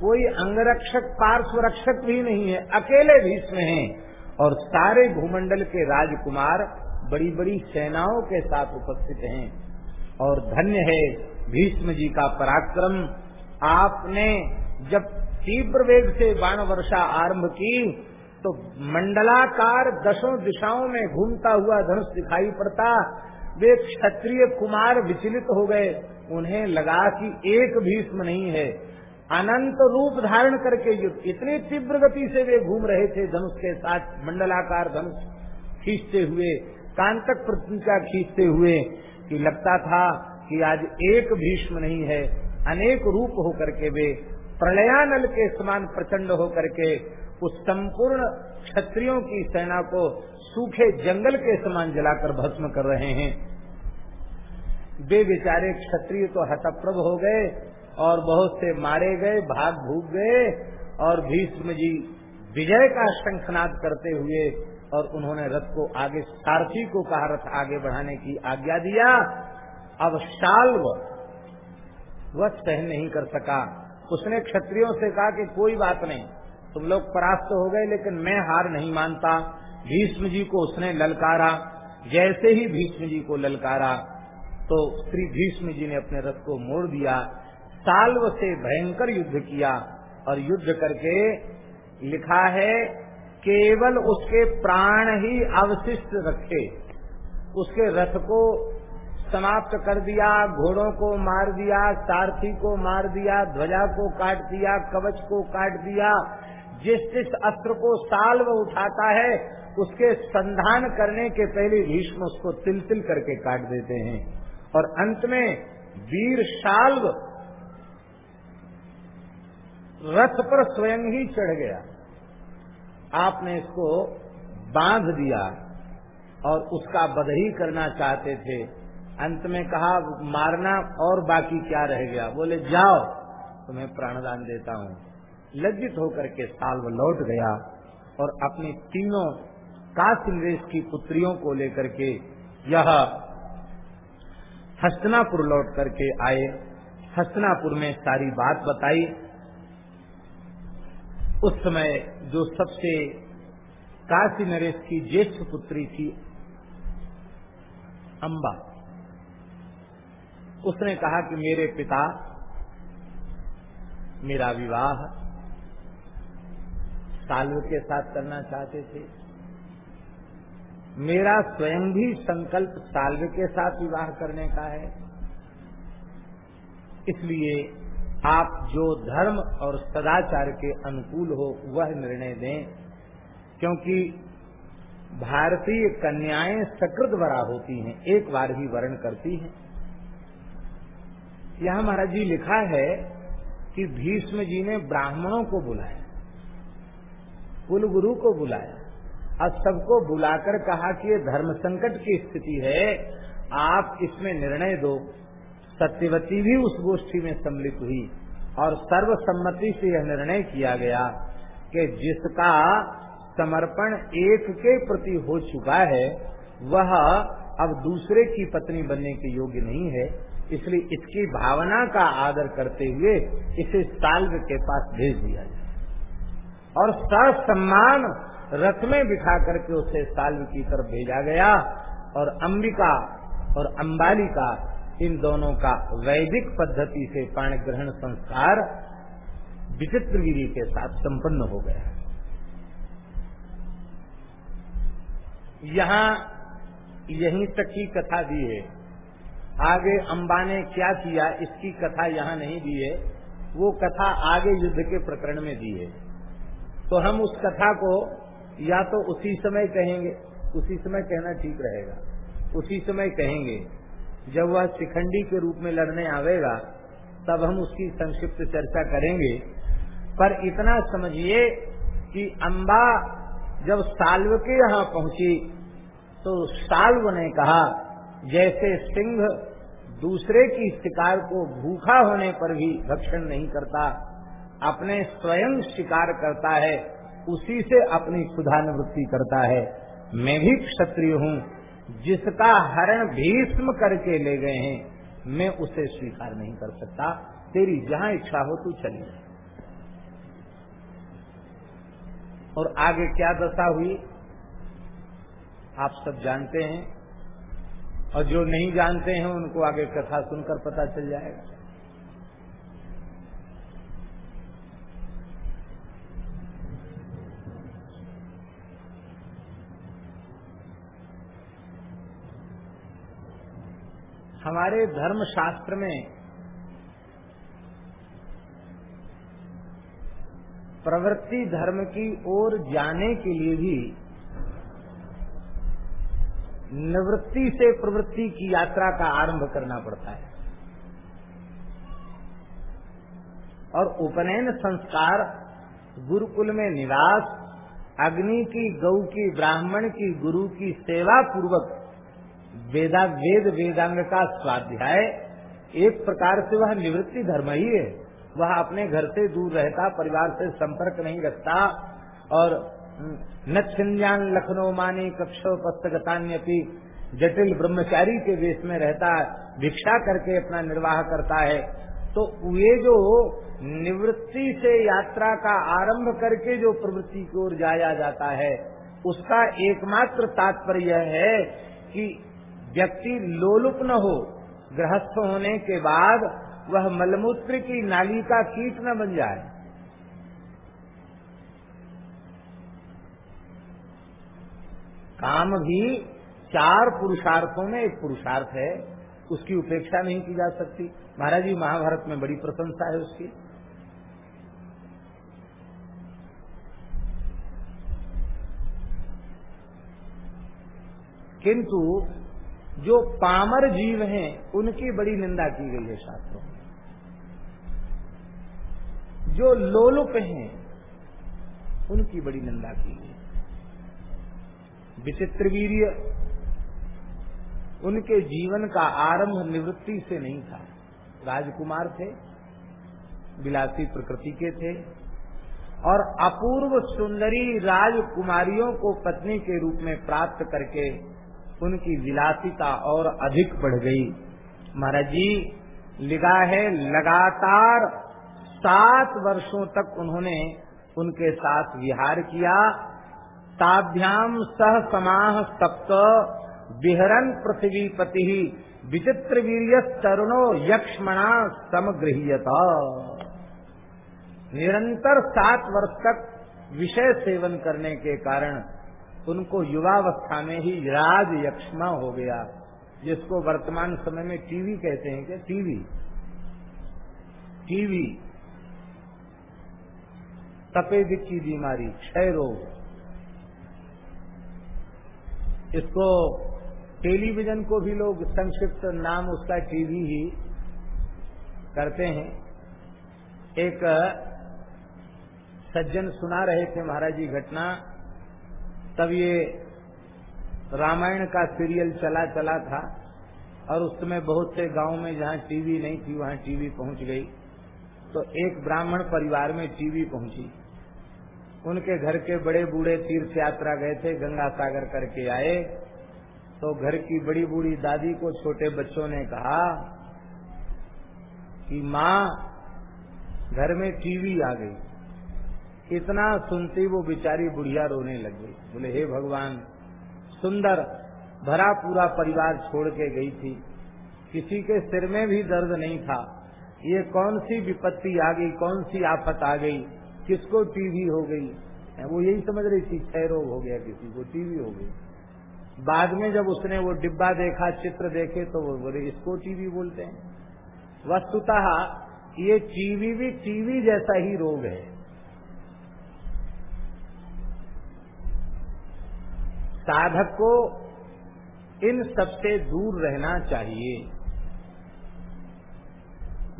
कोई अंगरक्षक पार्श्व रक्षक भी नहीं है। अकेले भीष्म हैं और सारे भूमंडल के राजकुमार बड़ी बड़ी सेनाओं के साथ उपस्थित हैं। और धन्य है भीष्म जी का पराक्रम। आपने जब तीव्र वेग से बाण वर्षा आरंभ की तो मंडलाकार दसों दिशाओं में घूमता हुआ धनुष दिखाई पड़ता, वे क्षत्रिय कुमार विचलित हो गए। उन्हें लगा कि एक भीष्म नहीं है। अनंत रूप धारण करके युद्ध। इतनी तीव्र गति से वे घूम रहे थे धनुष के साथ। मंडलाकार धनुष खींचते हुए, कांतक प्रतिका खींचते हुए, कि लगता था कि आज एक भीष्म नहीं है। अनेक रूप होकर के वे प्रलयानल के समान प्रचंड होकर के उस संपूर्ण क्षत्रियों की सेना को सूखे जंगल के समान जलाकर भस्म कर रहे हैं। वे बेचारे क्षत्रिय तो हतप्रभ हो गए और बहुत से मारे गए, भाग भूग गए और भीष्म जी विजय का शंखनाद करते हुए और उन्होंने रथ को आगे, सारथी को कहा रथ आगे बढ़ाने की आज्ञा दिया। अब शाल्व वह सहन नहीं कर सका। उसने क्षत्रियों से कहा कि कोई बात नहीं तुम लोग परास्त हो गए, लेकिन मैं हार नहीं मानता। भीष्म जी को उसने ललकारा, जैसे ही भीष्म जी को ललकारा तो श्री भीष्म जी ने अपने रथ को मोड़ दिया। साल्व से भयंकर युद्ध किया और युद्ध करके लिखा है, केवल उसके प्राण ही अवशिष्ट रखे। उसके रथ को समाप्त कर दिया, घोड़ों को मार दिया, सारथी को मार दिया, ध्वजा को काट दिया, कवच को काट दिया जिस जिस अस्त्र को साल साल्व उठाता है, उसके संधान करने के पहले भीष्म उसको तिल तिल करके काट देते हैं। और अंत में वीर शाल्व रथ पर स्वयं ही चढ़ गया। आपने इसको बाँध दिया और उसका बदही करना चाहते थे। अंत में कहा, मारना और बाकी क्या रह गया? बोले, जाओ, तुम्हें प्राणदान देता हूँ। लज्जित होकर के साल्व लौट गया और अपनी तीनों काशिंदेश की पुत्रियों को लेकर के यह हस्तनापुर लौट करके आए। हस्तनापुर में सारी बात बताई। उस समय जो सबसे काशी नरेश की ज्येष्ठ पुत्री थी अम्बा उसने कहा कि मेरे पिता, मेरा विवाह सालव के साथ करना चाहते थे। मेरा स्वयं भी संकल्प साल्व के साथ विवाह करने का है। इसलिए आप जो धर्म और सदाचार के अनुकूल हो, वह निर्णय दें, क्योंकि भारतीय कन्याएँ सकृत वरा होती हैं, एक बार ही वर्ण करती हैं। यह महाराज जी लिखा है कि भीष्म जी ने ब्राह्मणों को बुलाया। कुल गुरु को बुलाया। और सबको बुलाकर कहा कि ये धर्म संकट की स्थिति है, आप इसमें निर्णय दो। सत्यवती भी उस गोष्ठी में सम्मिलित हुई और सर्वसम्मति से यह निर्णय किया गया कि जिसका समर्पण एक के प्रति हो चुका है, वह अब दूसरे की पत्नी बनने के योग्य नहीं है। इसलिए इसकी भावना का आदर करते हुए इसे साल्व के पास भेज दिया जाए। और सम्मान रथ में बिठा करके उसे साल्व की तरफ़ भेजा गया। और अंबिका और अंबालिका, इन दोनों का वैदिक पद्धति से पाणी ग्रहण संस्कार विचित्र गिरी के साथ संपन्न हो गया। यहाँ यहीं तक की कथा दी है। आगे अंबा ने क्या किया, इसकी कथा यहाँ नहीं दी है। वो कथा आगे युद्ध के प्रकरण में दी है। तो हम उस कथा को या तो उसी समय कहेंगे, उसी समय कहना ठीक रहेगा। उसी समय कहेंगे, जब वह शिखंडी के रूप में लड़ने आवेगा, तब हम उसकी संक्षिप्त चर्चा करेंगे। पर इतना समझिए कि अम्बा जब साल्व के यहाँ पहुँची तो साल्व ने कहा, जैसे सिंह दूसरे की शिकार को भूखा होने पर भी भक्षण नहीं करता अपने स्वयं शिकार करता है, उसी से अपनी क्षुधानुवृत्ति करता है। मैं भी क्षत्रिय हूँ, जिसका हरण भीष्म करके ले गए हैं, मैं उसे स्वीकार नहीं कर सकता। तेरी जहाँ इच्छा हो तू चली और आगे क्या दशा हुई? आप सब जानते हैं, और जो नहीं जानते हैं, उनको आगे कथा सुनकर पता चल जाएगा। हमारे धर्म शास्त्र में प्रवृत्ति धर्म की ओर जाने के लिए भी निवृत्ति से प्रवृत्ति की यात्रा का आरंभ करना पड़ता है। और उपनयन संस्कार, गुरुकुल में निवास, अग्नि की, गौ की, ब्राह्मण की, गुरु की सेवा पूर्वक वेदा, वेद वेदांग का स्वाध्याय, एक प्रकार से वह निवृत्ति धर्म ही है। वह अपने घर से दूर रहता, परिवार से संपर्क नहीं रखता, और न छिंजान लखनऊ मानी कक्षो पस्तगतान्यपि जटिल ब्रह्मचारी के वेश में रहता है भिक्षा करके अपना निर्वाह करता है। तो ये जो निवृत्ति से यात्रा का आरंभ करके जो प्रवृत्ति की ओर जाया जाता है, उसका एकमात्र तात्पर्य है कि व्यक्ति लोलुप न हो गृहस्थ होने के बाद वह मलमूत्र की नाली का कीट न बन जाए। काम भी चार पुरुषार्थों में, एक पुरुषार्थ है, उसकी उपेक्षा नहीं की जा सकती। महाराज जी, महाभारत में बड़ी प्रशंसा है उसकी। किंतु जो पामर जीव हैं, उनकी बड़ी निंदा की गई है शास्त्रों में। जो लोलुप हैं, उनकी बड़ी निंदा की गई विचित्र वीर्य, उनके जीवन का आरंभ निवृत्ति से नहीं था। राजकुमार थे विलासी प्रकृति के थे, और अपूर्व सुंदरी राजकुमारियों को पत्नी के रूप में प्राप्त करके उनकी विलासिता और अधिक बढ़ गई। महाराज जी लिगा है, लगातार सात वर्षों तक उन्होंने उनके साथ विहार किया। ताभ्याम सह समाह सप्त, बिहरन पृथ्वीपति विचित्र वीर तरुणो यक्षमणा समगृहता निरंतर सात वर्ष तक विषय सेवन करने के कारण उनको युवावस्था में ही राज यक्षमा हो गया, जिसको वर्तमान समय में टीवी कहते हैं क्या? टीवी। टीवी। तपेदिक की बीमारी क्षय रोग। इसको टेलीविज़न को भी लोग संक्षिप्त नाम उसका टीवी ही करते हैं। एक सज्जन सुना रहे थे महाराज जी घटना तब ये रामायण का सीरियल चला चला था और उस समय बहुत से गाँव में जहाँ टीवी नहीं थी, वहाँ टीवी पहुँच गई। तो एक ब्राह्मण परिवार में टीवी पहुँची। उनके घर के बड़े बूढ़े तीर्थ यात्रा गए थे, गंगा सागर करके आए। तो घर की बड़ी बूढ़ी दादी को छोटे बच्चों ने कहा कि माँ, घर में टीवी आ गई। इतना सुनती वो बिचारी बुढ़िया रोने लग गई। बोले, हे भगवान, सुंदर, भरा पूरा परिवार छोड़ के गई थी। किसी के सिर में भी दर्द नहीं था। ये कौन सी विपत्ति आ गई, कौन सी आफत आ गई? किसको टीवी हो गई? वो यही समझ रही थी, क्षय रोग हो गया किसी को, टीवी हो गई। बाद में जब उसने वो डिब्बा देखा, चित्र देखे तो वो बोले, इसको टीवी बोलते हैं? वस्तुतः ये टीवी भी टीवी जैसा ही रोग है। साधक को इन सबसे दूर रहना चाहिए।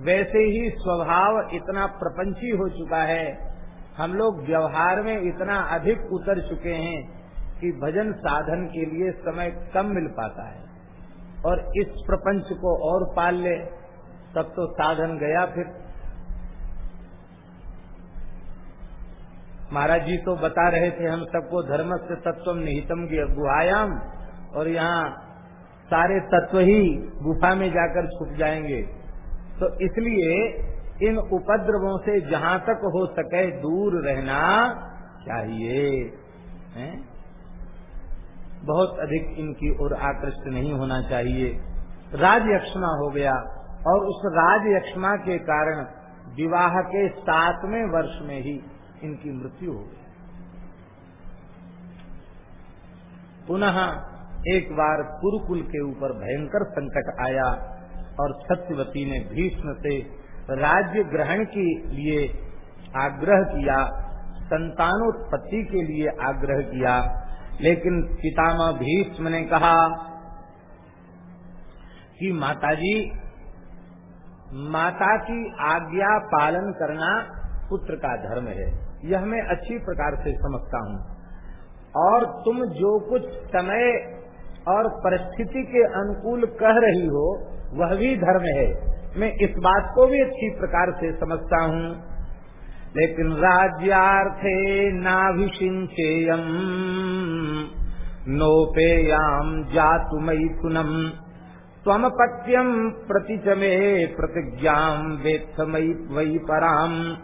वैसे ही स्वभाव इतना प्रपंची हो चुका है, हम लोग व्यवहार में इतना अधिक उतर चुके हैं कि भजन साधन के लिए समय कम मिल पाता है। और इस प्रपंच को और पाल ले, तब तो साधन गया फिर। महाराज जी तो बता रहे थे, हम सबको धर्म से तत्व निहितम गुहायाम, और यहाँ सारे तत्व ही गुफा में जाकर छुप जाएँगे। तो इसलिए इन उपद्रवों से जहाँ तक हो सके दूर रहना चाहिए। हैं? बहुत अधिक इनकी ओर आकृष्ट नहीं होना चाहिए। राज यक्षमा हो गया, और उस राज यक्षमा के कारण विवाह के सातवें वर्ष में ही इनकी मृत्यु हो गई। पुनः एक बार कुरुकुल के ऊपर भयंकर संकट आया और सत्यवती ने भीष्म से राज्य ग्रहण के लिए आग्रह किया, संतानोत्पत्ति के लिए आग्रह किया, लेकिन पितामह भीष्म ने कहा कि माताजी, माता की आज्ञा पालन करना पुत्र का धर्म है। यह मैं अच्छी प्रकार से समझता हूँ। और तुम जो कुछ समय और परिस्थिति के अनुकूल कह रही हो, वह भी धर्म है। मैं इस बात को भी अच्छी प्रकार से समझता हूँ। लेकिन राज्यार्थे नाभिषिंचेयम नोपेयाम जातुमयी पुनम तम पत्यम प्रतिचमे प्रतिज्ञा वेत्थमयी वही पराम।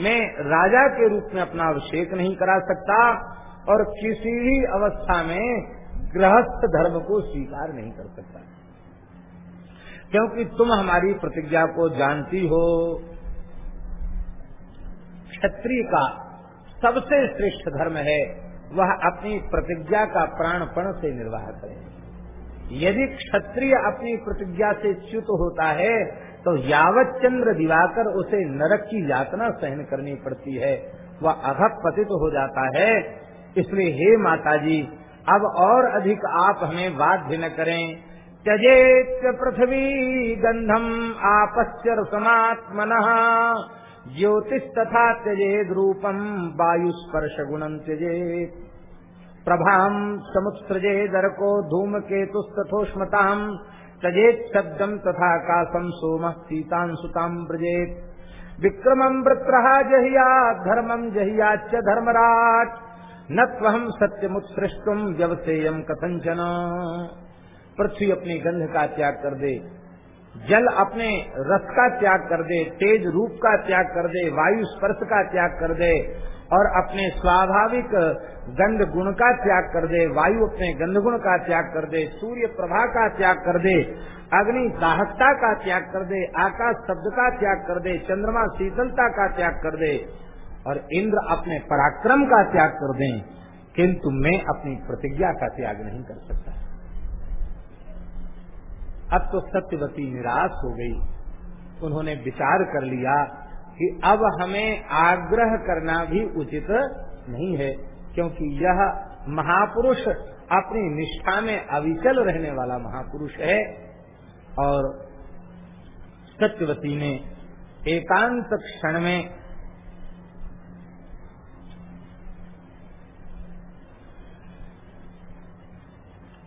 मैं राजा के रूप में अपना अभिषेक नहीं करा सकता और किसी भी अवस्था में गृहस्थ धर्म को स्वीकार नहीं कर सकता। क्योंकि तुम हमारी प्रतिज्ञा को जानती हो। क्षत्रिय का सबसे श्रेष्ठ धर्म है, वह अपनी प्रतिज्ञा का प्राणपण से निर्वाह करे। यदि क्षत्रिय अपनी प्रतिज्ञा से च्युत होता है तो यावत चंद्र दिवाकर उसे नरक की यातना सहन करनी पड़ती है। वह अघप पतित हो जाता है। इसलिए हे माता जी अब और अधिक आप हमें बाध्य न करें। त्यजेत पृथ्वी गंधम आपश्चर समात्मन ज्योतिष तथा त्यजेद रूपम वायु स्पर्श गुणम त्यजेत। प्रभाम समुत्सृजे दर को धूम केतुस्तथोष्मताम त्यजेत शब्दम तथा काशम सोम सीतांसुताम ब्रजेत विक्रमम वृत्रहा जहिया धर्मम जहियाच धर्मराज न त्वहम सत्यमुत्सृष्टुम व्यवसेयम कथंचन पृथ्वी अपनी गंध का त्याग कर दे, जल अपने रस का त्याग कर दे, तेज रूप का त्याग कर दे, वायु स्पर्श का त्याग कर दे और अपने स्वाभाविक गंध गुण का त्याग कर दे, वायु अपने गंध गुण का त्याग कर दे, सूर्य प्रभा का त्याग कर दे, अग्नि दाहकता का त्याग कर दे, आकाश शब्द का त्याग कर दे, चंद्रमा शीतलता का त्याग कर दे और इंद्र अपने पराक्रम का त्याग कर दे, किंतु मैं अपनी प्रतिज्ञा का त्याग नहीं कर सकता। अब तो सत्यवती निराश हो गई। उन्होंने विचार कर लिया कि अब हमें आग्रह करना भी उचित नहीं है, क्योंकि यह महापुरुष अपनी निष्ठा में अविचल रहने वाला महापुरुष है। और सत्यवती ने एकांत क्षण में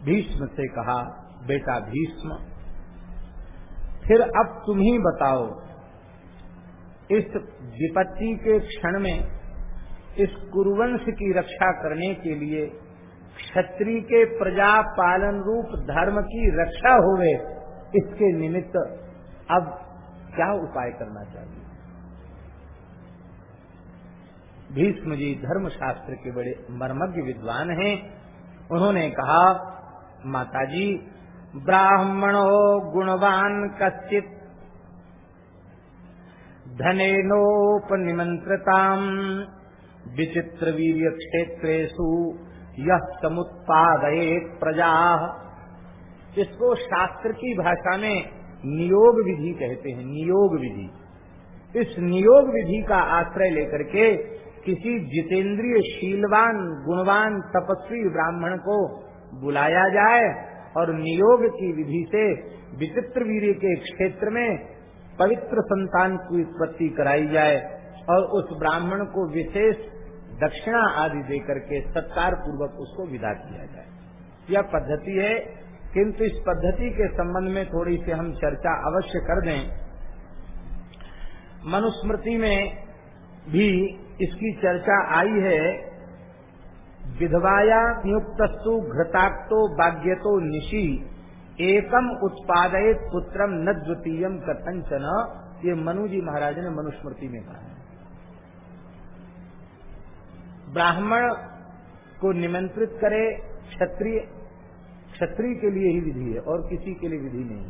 भीष्म से कहा, बेटा भीष्म, फिर अब तुम ही बताओ इस विपत्ति के क्षण में, इस कुरुवंश की रक्षा करने के लिए क्षत्रिय के प्रजा पालन रूप धर्म की रक्षा हो इसके निमित्त अब क्या उपाय करना चाहिए? भीष्म जी धर्मशास्त्र के बड़े मर्मज्ञ विद्वान हैं। उन्होंने कहा, माताजी, ब्राह्मणो गुणवान कश्चित धनेनोपनिमंत्रताम विचित्र वीर क्षेत्रेशु यह समुत्पादये प्रजा। इसको शास्त्र की भाषा में नियोग विधि कहते हैं, नियोग विधि। इस नियोग विधि का आश्रय लेकर के किसी जितेंद्रिय शीलवान, गुणवान, तपस्वी ब्राह्मण को बुलाया जाए और नियोग की विधि से विचित्र वीर के क्षेत्र में पवित्र संतान की उत्पत्ति कराई जाए और उस ब्राह्मण को विशेष दक्षिणा आदि देकर के सत्कार पूर्वक उसको विदा किया जाए। यह पद्धति है, किंतु इस पद्धति के संबंध में थोड़ी सी हम चर्चा अवश्य कर दें। मनुस्मृति में भी इसकी चर्चा आई है, विधवाया नियुक्तस्तु घृताक्तो बाग्यतो निशी। एकम उत्पादित पुत्रम न द्वितीय कथंचन ये मनु जी महाराज ने मनुस्मृति में कहा है। ब्राह्मण को निमंत्रित करे क्षत्रिय क्षत्रिय के लिए ही विधि है और किसी के लिए विधि नहीं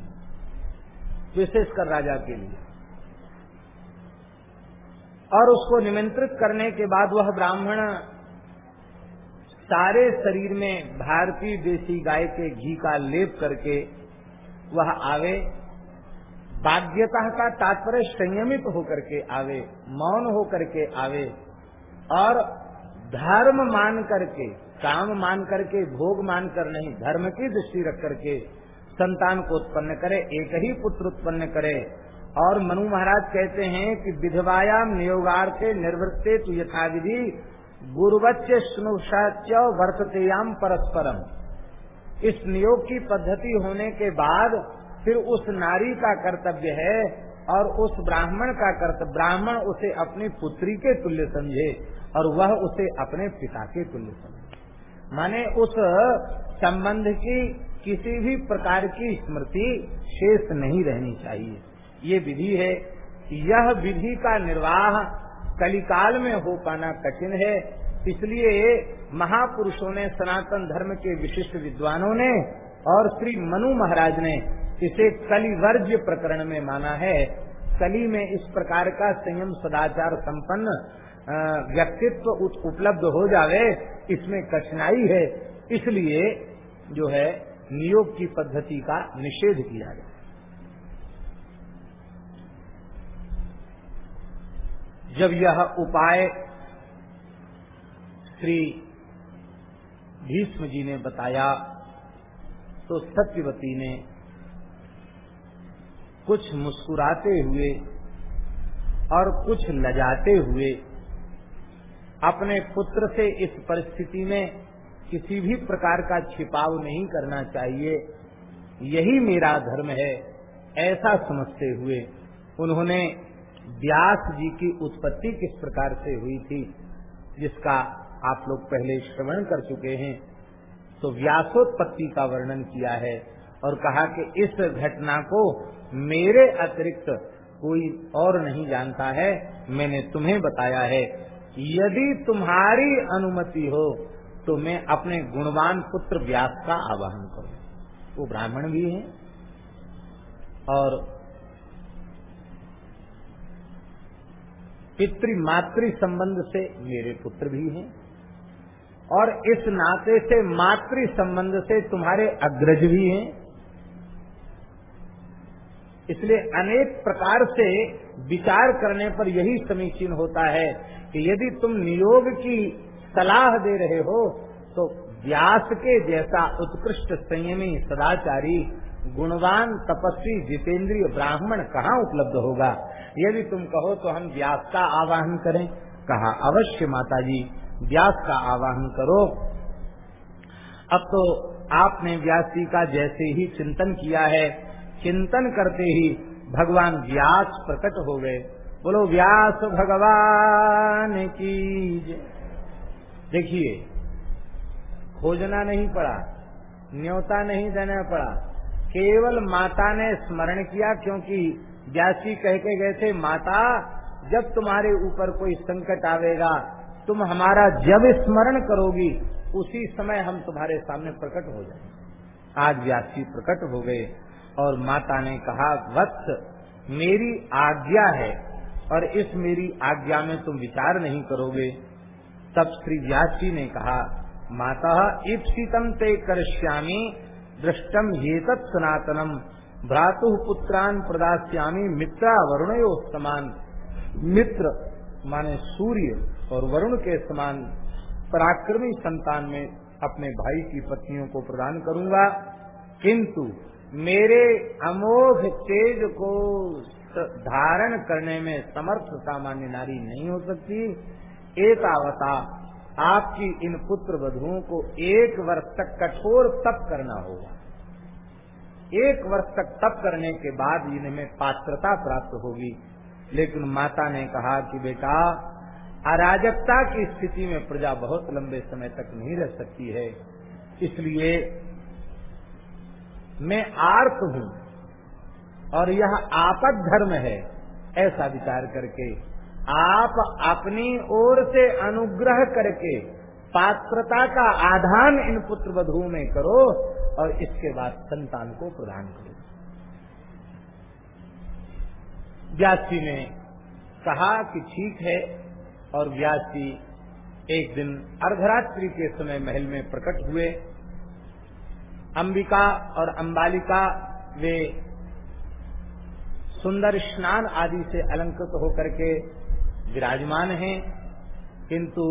विशेषकर राजा के लिए। और उसको निमंत्रित करने के बाद वह ब्राह्मण सारे शरीर में भारतीय देसी गाय के घी का लेप करके वह आवे, बाध्यता का तात्पर्य संयमित होकर के आवे, मौन होकर के आवे, और धर्म मान करके, काम मान करके, भोग मान कर नहीं, धर्म की दृष्टि रख करके संतान को उत्पन्न करे, एक ही पुत्र उत्पन्न करे। और मनु महाराज कहते हैं कि विधवायाम नियोगार्थे निर्वृत्ते तु यथाविधि गुरुवच्च स्नुषाच्य वर्ततेयाम परस्परम। इस नियोग की पद्धति होने के बाद फिर उस नारी का कर्तव्य है और उस ब्राह्मण का कर्तव्य ब्राह्मण उसे अपनी पुत्री के तुल्य समझे और वह उसे अपने पिता के तुल्य समझे। माने उस संबंध की किसी भी प्रकार की स्मृति शेष नहीं रहनी चाहिए। ये विधि है यह विधि का निर्वाह कलिकाल में हो पाना कठिन है। इसलिए महापुरुषों ने सनातन धर्म के विशिष्ट विद्वानों ने और श्री मनु महाराज ने इसे कलिवर्ज्य प्रकरण में माना है। कली में इस प्रकार का संयम सदाचार संपन्न व्यक्तित्व उपलब्ध हो जावे, इसमें कठिनाई है। इसलिए जो है, नियोग की पद्धति का निषेध किया गया। जब यह उपाय श्री भीष्म जी ने बताया तो सत्यवती ने कुछ मुस्कुराते हुए और कुछ लजाते हुए अपने पुत्र से इस परिस्थिति में किसी भी प्रकार का छिपाव नहीं करना चाहिए। यही मेरा धर्म है, ऐसा समझते हुए उन्होंने व्यास जी की उत्पत्ति किस प्रकार से हुई थी, जिसका आप लोग पहले श्रवण कर चुके हैं तो व्यासोत्पत्ति का वर्णन किया है और कहा कि इस घटना को मेरे अतिरिक्त कोई और नहीं जानता है, मैंने तुम्हें बताया है। यदि तुम्हारी अनुमति हो तो मैं अपने गुणवान पुत्र व्यास का आवाहन करूँ। वो ब्राह्मण भी है और पितृ मातृ संबंध से मेरे पुत्र भी हैं। और इस नाते से, मातृ संबंध से तुम्हारे अग्रज भी हैं। इसलिए अनेक प्रकार से विचार करने पर यही समीचीन होता है कि यदि तुम नियोग की सलाह दे रहे हो तो व्यास के जैसा उत्कृष्ट संयमी, सदाचारी, गुणवान, तपस्वी, जितेंद्रिय ब्राह्मण कहाँ उपलब्ध होगा? यदि तुम कहो तो हम व्यास का आवाहन करें। कहा, अवश्य माता जी व्यास का आवाहन करो। अब तो आपने व्यास जी का जैसे ही चिंतन किया है, चिंतन करते ही भगवान व्यास प्रकट हो गए। बोलो, व्यास भगवान की देखिए, खोजना नहीं पड़ा, न्योता नहीं देना पड़ा। केवल माता ने स्मरण किया क्योंकि व्यासी कह के गए थे, माता, जब तुम्हारे ऊपर कोई संकट आवेगा, तुम हमारा जब स्मरण करोगी, उसी समय हम तुम्हारे सामने प्रकट हो जाएँगे। आज व्यासी प्रकट हो गए और माता ने कहा, वत्स, मेरी आज्ञा है और इस मेरी आज्ञा में तुम विचार नहीं करोगे। तब श्री व्यासी ने कहा, माता ईप्सितम ते करश्यामी दृष्टम ये सनातनम। भ्रातु पुत्रान प्रदास्यामी मित्रा वरुण समान। मित्र माने सूर्य और वरुण के समान पराक्रमी संतान में अपने भाई की पत्नियों को प्रदान करूँगा। किंतु मेरे अमोघ तेज को धारण करने में समर्थ सामान्य नारी नहीं हो सकती। एतावता आपकी इन पुत्र वधुओं को एक वर्ष तक कठोर तप करना होगा। एक वर्ष तक तप करने के बाद इनमें पात्रता प्राप्त होगी। लेकिन माता ने कहा कि बेटा, अराजकता की स्थिति में प्रजा बहुत लंबे समय तक नहीं रह सकती है। इसलिए मैं आर्थ हूँ और यह आपद धर्म है, ऐसा विचार करके आप अपनी ओर से अनुग्रह करके पात्रता का आधान इन पुत्र वधु में करो और इसके बाद संतान को प्रदान करो। व्यासी ने कहा कि ठीक है और व्यासी एक दिन अर्धरात्रि के समय महल में प्रकट हुए। अंबिका और अंबालिका, वे सुंदर स्नान आदि से अलंकृत होकर के विराजमान हैं, किंतु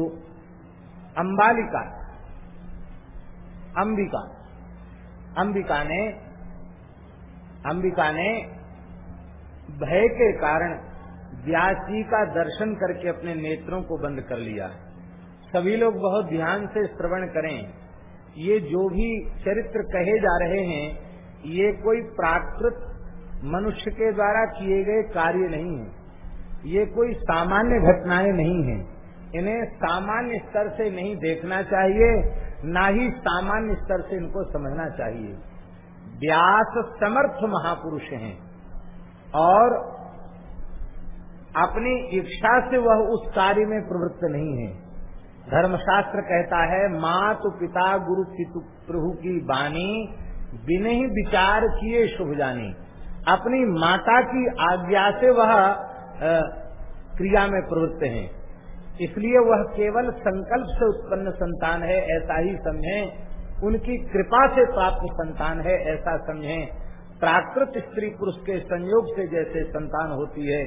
अंबालिका। अंबिका। अंबिका ने अंबिका ने भय के कारण व्यास जी का दर्शन करके अपने नेत्रों को बंद कर लिया। सभी लोग बहुत ध्यान से श्रवण करें। ये जो भी चरित्र कहे जा रहे हैं, ये कोई प्राकृत मनुष्य के द्वारा किए गए कार्य नहीं है। ये कोई सामान्य घटनाएँ नहीं है। इन्हें सामान्य स्तर से नहीं देखना चाहिए, ना ही सामान्य स्तर से इनको समझना चाहिए। व्यास समर्थ महापुरुष हैं और अपनी इच्छा से वह उस कार्य में प्रवृत्त नहीं है। धर्मशास्त्र कहता है, मातु पिता गुरु पितु प्रभु की बानी बिना ही विचार किए शुभ जानी। अपनी माता की आज्ञा से वह क्रिया में प्रवृत्त हैं। इसलिए वह केवल संकल्प से उत्पन्न संतान है, ऐसा ही समझें। उनकी कृपा से प्राप्त संतान है, ऐसा समझें। प्राकृत स्त्री पुरुष के संयोग से जैसे संतान होती है,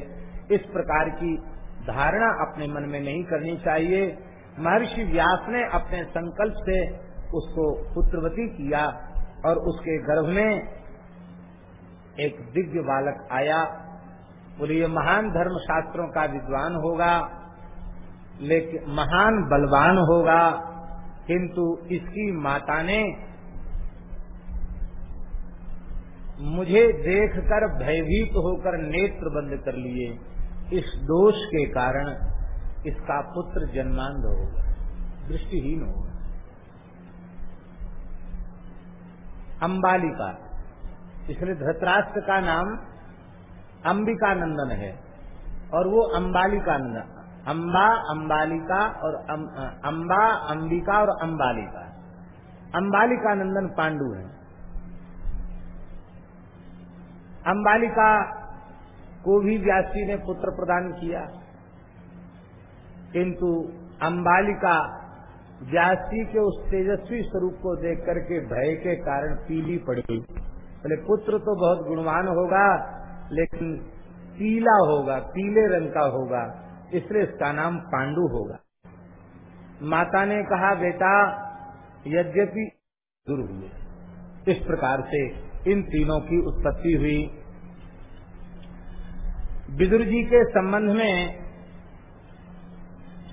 इस प्रकार की धारणा अपने मन में नहीं करनी चाहिए। महर्षि व्यास ने अपने संकल्प से उसको पुत्रवती किया और उसके गर्भ में एक दिव्य बालक आया। बोले, ये महान धर्म शास्त्रों का विद्वान होगा। लेकिन महान बलवान होगा। किंतु इसकी माता ने मुझे देखकर भयभीत होकर नेत्र बंद कर लिए। इस दोष के कारण इसका पुत्र जन्मांध होगा दृष्टिहीन होगा अंबालिका, इसलिए धृतराष्ट्र का नाम अंबिका नंदन है और वो अंबालिका नंदन अम्बा अंबालिका और अम, अम्बा अंबिका और अंबालिका। अंबालिका नंदन पांडु है। अंबालिका को भी व्यासी ने पुत्र प्रदान किया। किंतु अंबालिका व्यासी के उस तेजस्वी स्वरूप को देख करके भय के कारण पीली पड़। गई बोले पुत्र तो बहुत गुणवान होगा लेकिन पीला होगा पीले रंग का होगा। इसलिए इसका नाम पांडु होगा। माता ने कहा, बेटा, यद्यपि दूर हुए इस प्रकार से इन तीनों की उत्पत्ति हुई। विदुर जी के संबंध में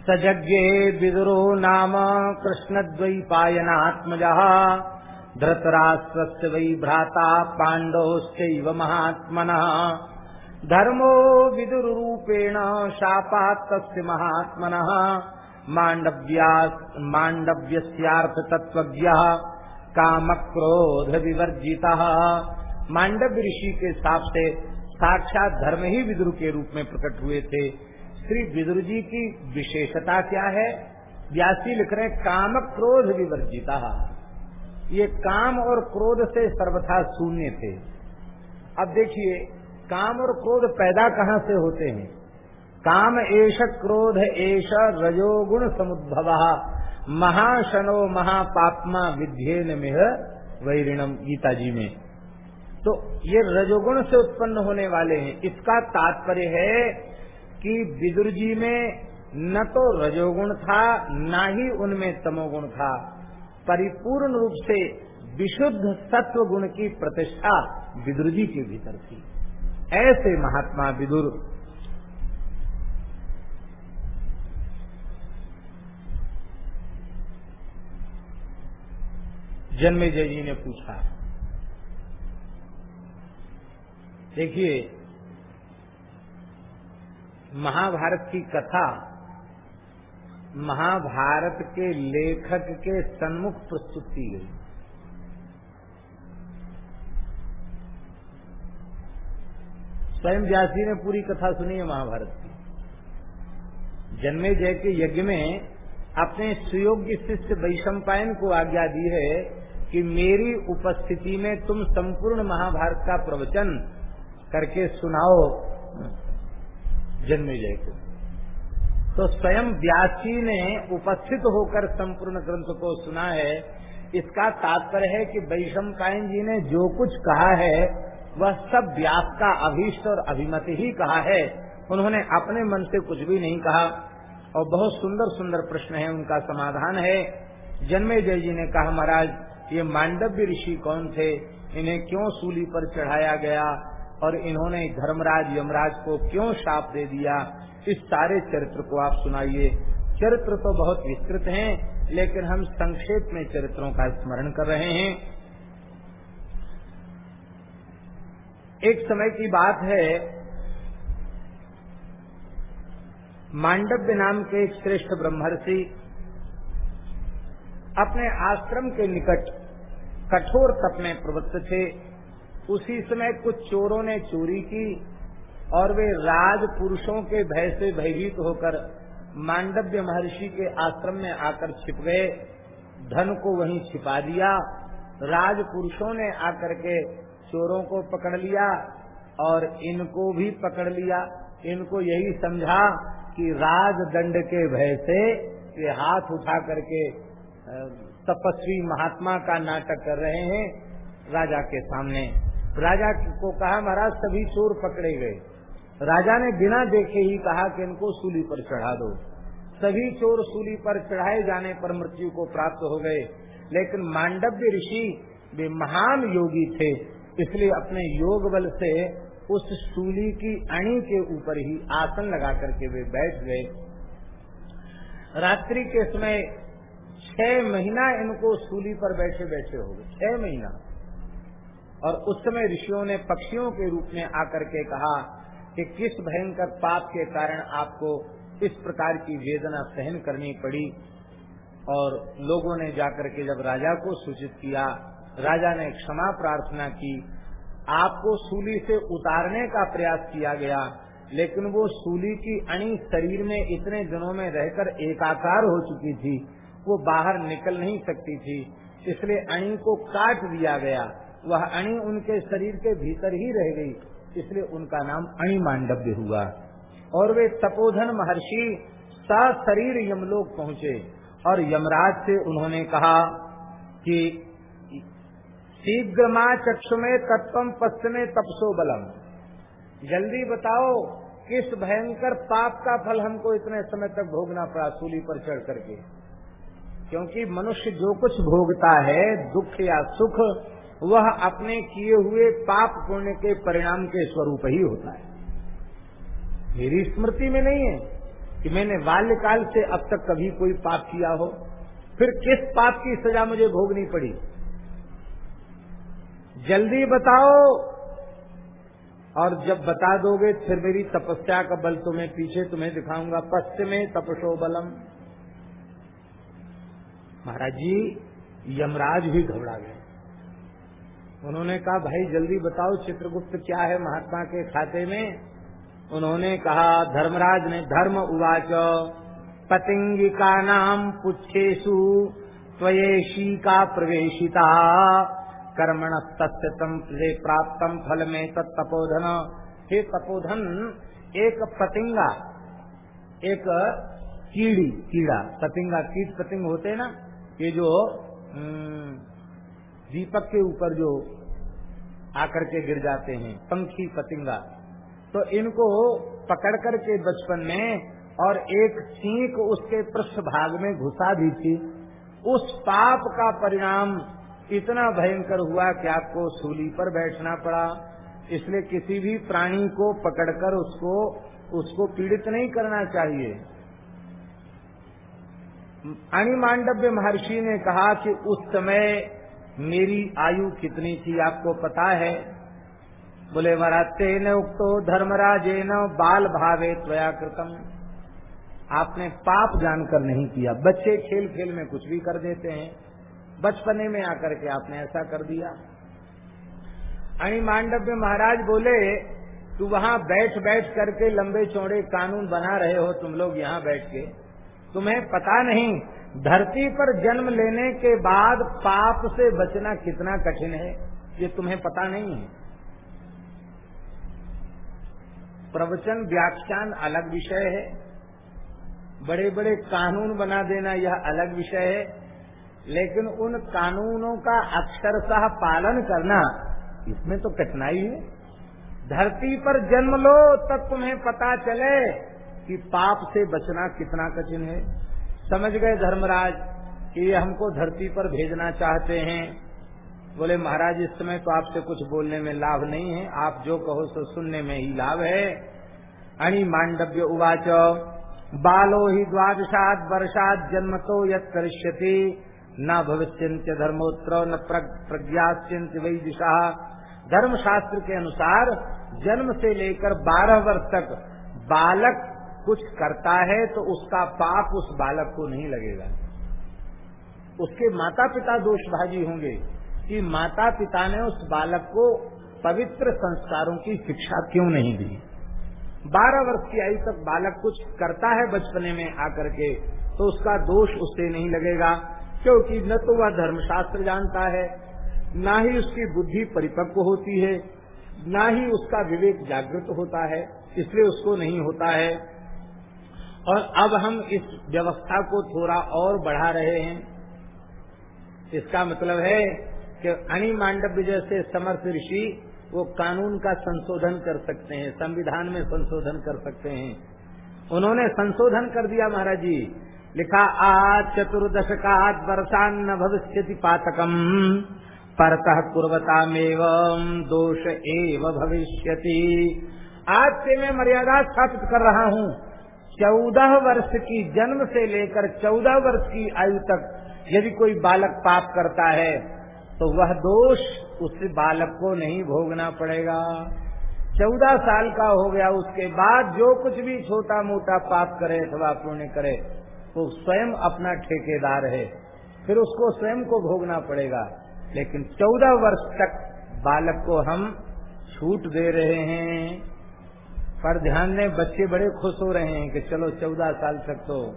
सजज्ञे विदुरो नाम कृष्ण द्वैपायनात्मज धृतराष्ट्र वै भ्राता पांडव महात्मना। धर्मो विदुरूपेण शापात महात्मन मांडव्यस्यार्थ तत्व काम क्रोध विवर्जिता मांडव्य ऋषि के हिसाब से साक्षात धर्म ही विदुर के रूप में प्रकट हुए थे। श्री विदुर जी की विशेषता क्या है? व्यासी लिख रहे काम क्रोध विवर्जिता ये काम और क्रोध से सर्वथा शून्य थे। अब देखिए काम और क्रोध पैदा कहाँ से होते हैं? काम एश क्रोध एश रजोगुण समुद्भव। महाशनो महापापमा विध्येन मिह वैरिणम गीता जी में। तो ये रजोगुण से उत्पन्न होने वाले हैं। इसका तात्पर्य है कि विदुर जी में न तो रजोगुण था, न ही उनमें तमोगुण था। परिपूर्ण रूप से विशुद्ध सत्व गुण की प्रतिष्ठा विदुर जी के भीतर थी। ऐसे महात्मा विदुर। जन्मे जय जी ने पूछा, देखिए, महाभारत की कथा महाभारत के लेखक के सन्मुख प्रस्तुत की गई। स्वयं व्यासी ने पूरी कथा सुनी है महाभारत की। जन्मे जय के यज्ञ में अपने सुयोग्य शिष्य वैशंपायन को आज्ञा दी है कि मेरी उपस्थिति में तुम संपूर्ण महाभारत का प्रवचन करके सुनाओ जन्मे जय को। तो स्वयं व्यासी ने उपस्थित होकर संपूर्ण ग्रंथ को सुना है। इसका तात्पर्य है कि वैषम जी ने जो कुछ कहा है वह सब व्यास का अभीष्ट और अभिमत ही कहा है। उन्होंने अपने मन से कुछ भी नहीं कहा। और बहुत सुंदर सुंदर प्रश्न है, उनका समाधान है। जन्मे जय जी ने कहा, महाराज, ये मांडव्य ऋषि कौन थे? इन्हें क्यों सूली पर चढ़ाया गया? और इन्होंने धर्मराज यमराज को क्यों शाप दे दिया? इस सारे चरित्र को आप सुनाइए। चरित्र तो बहुत विस्तृत हैं, लेकिन हम संक्षेप में चरित्रों का स्मरण कर रहे हैं। एक समय की बात है, मांडव्य नाम के एक श्रेष्ठ ब्रह्मर्षि अपने आश्रम के निकट कठोर तप में प्रवृत्त थे। उसी समय कुछ चोरों ने चोरी की और वे राज पुरुषों के भय से भयभीत होकर मांडव्य महर्षि के आश्रम में आकर छिप गए। धन को वहीं छिपा दिया। राज पुरुषों ने आकर के चोरों को पकड़ लिया और इनको भी पकड़ लिया। इनको यही समझा कि राज दंड के भय से ये हाथ उठा करके तपस्वी महात्मा का नाटक कर रहे हैं राजा के सामने। राजा को कहा, महाराज, सभी चोर पकड़े गए। राजा ने बिना देखे ही कहा कि इनको सूली पर चढ़ा दो। सभी चोर सूली पर चढ़ाए जाने पर मृत्यु को प्राप्त हो गए। लेकिन मांडव्य ऋषि वे महान योगी थे। इसलिए अपने योग बल से उस सूली की अणी के ऊपर ही आसन लगा करके वे बैठ गए। रात्रि के समय छह महीना इनको सूली पर बैठे बैठे हो गए। छह महीना। और उस समय ऋषियों ने पक्षियों के रूप में आकर के कहा कि किस भयंकर पाप के कारण आपको इस प्रकार की वेदना सहन करनी पड़ी। और लोगों ने जाकर के जब राजा को सूचित किया राजा ने क्षमा प्रार्थना की। आपको सूली से उतारने का प्रयास किया गया, लेकिन वो सूली की अणी शरीर में इतने दिनों में रहकर एकाकार हो चुकी थी। वो बाहर निकल नहीं सकती थी, इसलिए अणी को काट दिया गया। वह अणी उनके शरीर के भीतर ही रह गई, इसलिए उनका नाम अणी मांडव्य हुआ। और वे तपोधन महर्षि सा शरीर यमलोक पहुँचे, और यमराज से उन्होंने कहा कि शीघ्र माँ चक्षुमे तत्व पश्चिमे तपसो बलम। जल्दी बताओ, किस भयंकर पाप का फल हमको इतने समय तक भोगना पड़ा सूली पर चढ़ करके? क्योंकि मनुष्य जो कुछ भोगता है, दुख या सुख, वह अपने किए हुए पाप पुण्य के परिणाम के स्वरूप ही होता है। मेरी स्मृति में नहीं है कि मैंने बाल्यकाल से अब तक कभी कोई पाप किया हो। फिर किस पाप की सजा मुझे भोगनी पड़ी? जल्दी बताओ। और जब बता दोगे, फिर मेरी तपस्या का बल तुम्हें पीछे तुम्हें दिखाऊँगा। पश्चिमे तपसो बलम। महाराज जी, यमराज भी घबरा गए। उन्होंने कहा, भाई, जल्दी बताओ चित्रगुप्त क्या है महात्मा के खाते में? उन्होंने कहा, धर्मराज ने धर्म उवाच। पतिंगिका नाम पुच्छेशु त्वेशी का प्रवेशिता। कर्मण तस्य प्राप्त फल में तत्तपोधन हे तपोधन एक पतिंगा एक कीड़ी कीड़ा पतिंगा कीट पतिंग होते हैं ना ये जो हम्म, दीपक के ऊपर जो आकर के गिर जाते हैं पंखी पतिंगा। तो इनको पकड़ कर के बचपन में और एक सीख उसके पृष्ठ भाग में घुसा दी थी। उस पाप का परिणाम इतना भयंकर हुआ कि आपको सूली पर बैठना पड़ा। इसलिए किसी भी प्राणी को पकड़कर उसको उसको पीड़ित नहीं करना चाहिए। अणिमांडव्य महर्षि ने कहा कि उस समय मेरी आयु कितनी थी, आपको पता है? बोले मराते न उक्तो धर्मराजे न बाल भावे त्वया कृतम। आपने पाप जानकर नहीं किया। बच्चे खेल खेल में कुछ भी कर देते हैं। बचपने में आकर के आपने ऐसा कर दिया। अणि मांडव्य महाराज बोले, तू वहाँ बैठ बैठ करके लंबे चौड़े कानून बना रहे हो, तुम लोग यहाँ बैठ के। तुम्हें पता नहीं, धरती पर जन्म लेने के बाद पाप से बचना कितना कठिन है, ये तुम्हें पता नहीं है। प्रवचन, व्याख्यान अलग विषय है। बड़े बड़े कानून बना देना यह अलग विषय है। लेकिन उन कानूनों का अक्षरशाह पालन करना इसमें तो कठिनाई है। धरती पर जन्म लो, तब तुम्हें पता चले कि पाप से बचना कितना कठिन है। समझ गए धर्मराज कि ये हमको धरती पर भेजना चाहते हैं। बोले, महाराज, इस समय तो आपसे कुछ बोलने में लाभ नहीं है। आप जो कहो सो सुनने में ही लाभ है। अणि मांडव्य उवाच, बालो ही द्वादशात वर्षाद जन्म तो यद करिष्यति। न भविष्य धर्मोत्र न प्रज्ञाचिंत वही दिशा धर्म शास्त्र के अनुसार जन्म से लेकर बारह वर्ष तक बालक कुछ करता है तो उसका पाप उस बालक को नहीं लगेगा। उसके माता पिता दोषभागी होंगे कि माता पिता ने उस बालक को पवित्र संस्कारों की शिक्षा क्यों नहीं दी? बारह वर्ष की आयु तक बालक कुछ करता है बचपने में आकर के तो उसका दोष उससे नहीं लगेगा। क्योंकि न तो वह धर्मशास्त्र जानता है, न ही उसकी बुद्धि परिपक्व होती है, न ही उसका विवेक जागृत होता है, इसलिए उसको नहीं होता है। और अब हम इस व्यवस्था को थोड़ा और बढ़ा रहे हैं। इसका मतलब है कि अणि मांडव्य जैसे समर्थ ऋषि वो कानून का संशोधन कर सकते हैं, संविधान में संशोधन कर सकते हैं। उन्होंने संशोधन कर दिया महाराज जी लिखा आज चतुर्दश का वर्षान्न भविष्य पातकम। परतः कुर्वतामेव दोष एव भविष्यति। आज से मैं मर्यादा स्थापित कर रहा हूँ। चौदह वर्ष की जन्म से लेकर चौदह वर्ष की आयु तक यदि कोई बालक पाप करता है तो वह दोष उस बालक को नहीं भोगना पड़ेगा। चौदह साल का हो गया, उसके बाद जो कुछ भी छोटा मोटा पाप करे अथवा पुण्य करे तो स्वयं अपना ठेकेदार है। फिर उसको स्वयं को भोगना पड़ेगा। लेकिन चौदह वर्ष तक बालक को हम छूट दे रहे हैं। पर ध्यान दें, बच्चे बड़े खुश हो रहे हैं कि चलो चौदह साल तक तो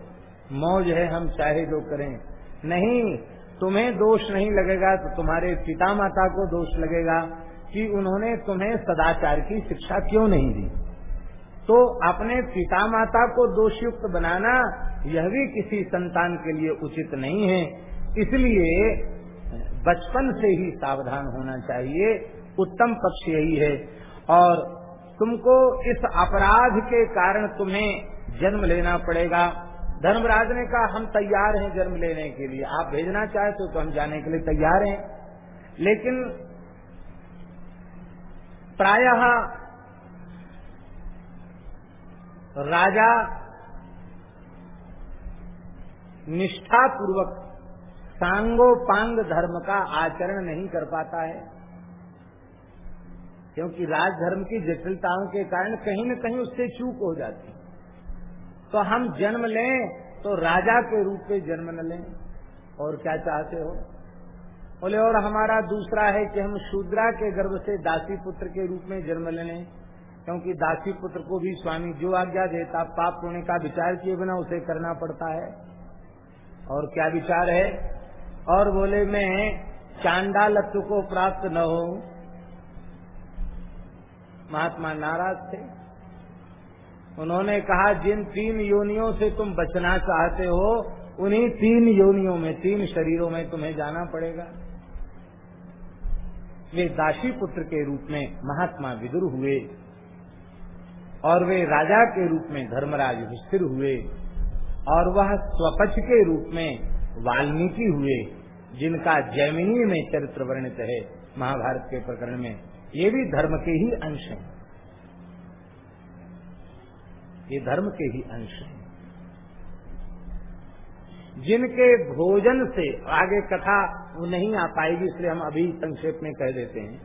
मौज है, हम चाहे जो करें। नहीं, तुम्हें दोष नहीं लगेगा तो तुम्हारे पिता माता को दोष लगेगा कि उन्होंने तुम्हें सदाचार की शिक्षा क्यों नहीं दी? तो अपने पिता माता को दोषयुक्त बनाना यह भी किसी संतान के लिए उचित नहीं है। इसलिए बचपन से ही सावधान होना चाहिए उत्तम पक्ष यही है। और तुमको इस अपराध के कारण तुम्हें जन्म लेना पड़ेगा। धर्मराज ने कहा हम तैयार हैं जन्म लेने के लिए। आप भेजना चाहे तो, तो हम जाने के लिए तैयार हैं। लेकिन प्रायः राजा निष्ठा पूर्वक सांगोपांग धर्म का आचरण नहीं कर पाता है, क्योंकि राजधर्म की जटिलताओं के कारण कहीं न कहीं उससे चूक हो जाती तो हम जन्म लें तो राजा के रूप में जन्म न लें, और क्या चाहते हो? बोले, और हमारा दूसरा है कि हम शूद्रा के गर्भ से दासी पुत्र के रूप में जन्म लें। क्योंकि दासी पुत्र को भी स्वामी जो आज्ञा देता, पाप पुण्य का विचार किए बिना उसे करना पड़ता है। और क्या विचार है? और बोले, मैं चांडालत्व को प्राप्त न हो। महात्मा नाराज़ थे। उन्होंने कहा, जिन तीन योनियों से तुम बचना चाहते हो, उन्हीं तीन योनियों में, तीन शरीरों में तुम्हें जाना पड़ेगा। वे दासी पुत्र के रूप में महात्मा विदुर हुए। और वे राजा के रूप में धर्मराज स्थिर हुए और वह स्वपच के रूप में वाल्मीकि हुए, जिनका जैमिनी में चरित्र वर्णित है महाभारत के प्रकरण में। ये भी धर्म के ही अंश हैं। ये धर्म के ही अंश हैं। जिनके भोजन से आगे कथा वो नहीं आ पाएगी, इसलिए हम अभी संक्षेप में कह देते हैं।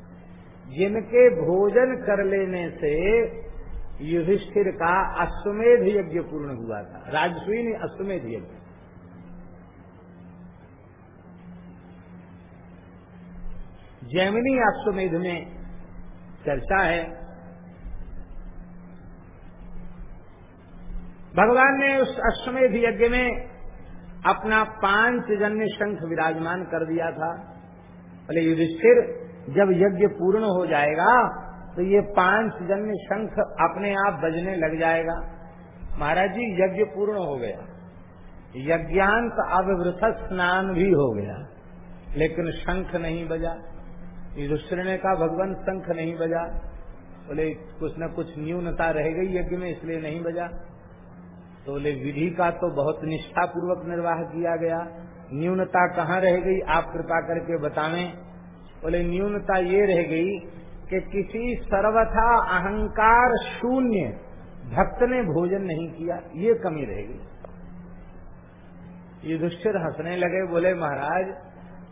जिनके भोजन कर लेने से युधिष्ठिर का अश्वमेध यज्ञ पूर्ण हुआ था। राजस्वी ने अश्वमेध यज्ञ। जैमिनी अश्वमेध में चर्चा है। भगवान ने उस अश्वमेध यज्ञ में अपना पाँच जन्य शंख विराजमान कर दिया था। बोले, युधिष्ठिर, जब यज्ञ पूर्ण हो जाएगा तो ये पाँच जन्य शंख अपने आप बजने लग जाएगा। महाराज जी, यज्ञ पूर्ण हो गया। यज्ञांत अविवृत स्नान भी हो गया। लेकिन शंख नहीं बजा। युधिष्ठिर ने कहा, भगवान, शंख नहीं बजा। बोले, कुछ न कुछ न्यूनता रह गई यज्ञ में, इसलिए नहीं बजा। तो बोले, विधि का तो बहुत निष्ठा पूर्वक निर्वाह किया गया। न्यूनता कहाँ रह गई? आप कृपा करके बतावें बोले, न्यूनता ये रह गई कि किसी सर्वथा अहंकार शून्य भक्त ने भोजन नहीं किया ये कमी रहेगी। युधिष्ठिर हंसने लगे बोले महाराज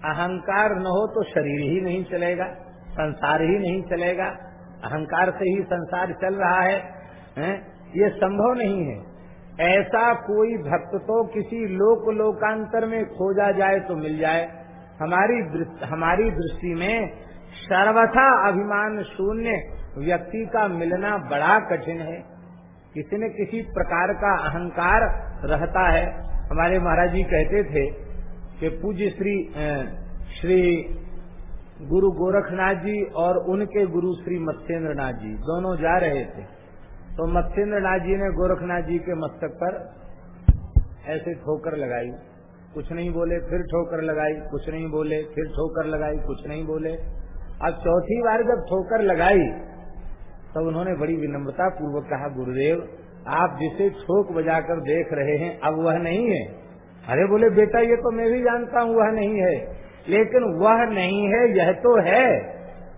अहंकार न हो तो शरीर ही नहीं चलेगा संसार ही नहीं चलेगा अहंकार से ही संसार चल रहा है, है? ये संभव नहीं है। ऐसा कोई भक्त तो किसी लोक लोकांतर में खोजा जाए तो मिल जाए। हमारी हमारी दृष्टि में सर्वथा अभिमान शून्य व्यक्ति का मिलना बड़ा कठिन है। किसी न किसी प्रकार का अहंकार रहता है। हमारे महाराज जी कहते थे कि पूज्य श्री श्री गुरु गोरखनाथ जी और उनके गुरु श्री मत्स्येंद्र नाथ जी दोनों जा रहे थे। तो मत्स्येंद्र नाथ जी ने गोरखनाथ जी के मस्तक पर ऐसे ठोकर लगाई। कुछ नहीं बोले, फिर ठोकर लगाई। कुछ नहीं बोले, फिर ठोकर लगाई। कुछ नहीं बोले। अब चौथी बार जब ठोकर लगाई, तब तो उन्होंने बड़ी विनम्रता पूर्वक कहा, गुरुदेव, आप जिसे छोक बजाकर देख रहे हैं, अब वह नहीं है। अरे बोले, बेटा, ये तो मैं भी जानता हूँ, वह नहीं है। लेकिन वह नहीं है, यह तो है।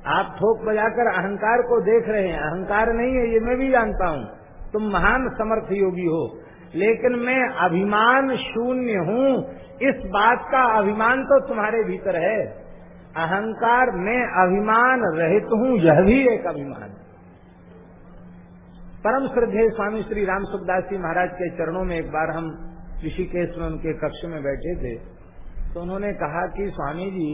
आप ठोक बजाकर अहंकार को देख रहे हैं। अहंकार नहीं है, ये मैं भी जानता हूँ। तुम महान समर्थ योगी हो। लेकिन मैं अभिमान शून्य हूँ। इस बात का अभिमान तो तुम्हारे भीतर है। अहंकार में अभिमान रहित हूँ, यह भी एक अभिमान परम श्रद्धेय स्वामी श्री राम सुखदास जी महाराज के चरणों में एक बार हम ऋषिकेश में उनके कक्ष में बैठे थे तो उन्होंने कहा कि स्वामी जी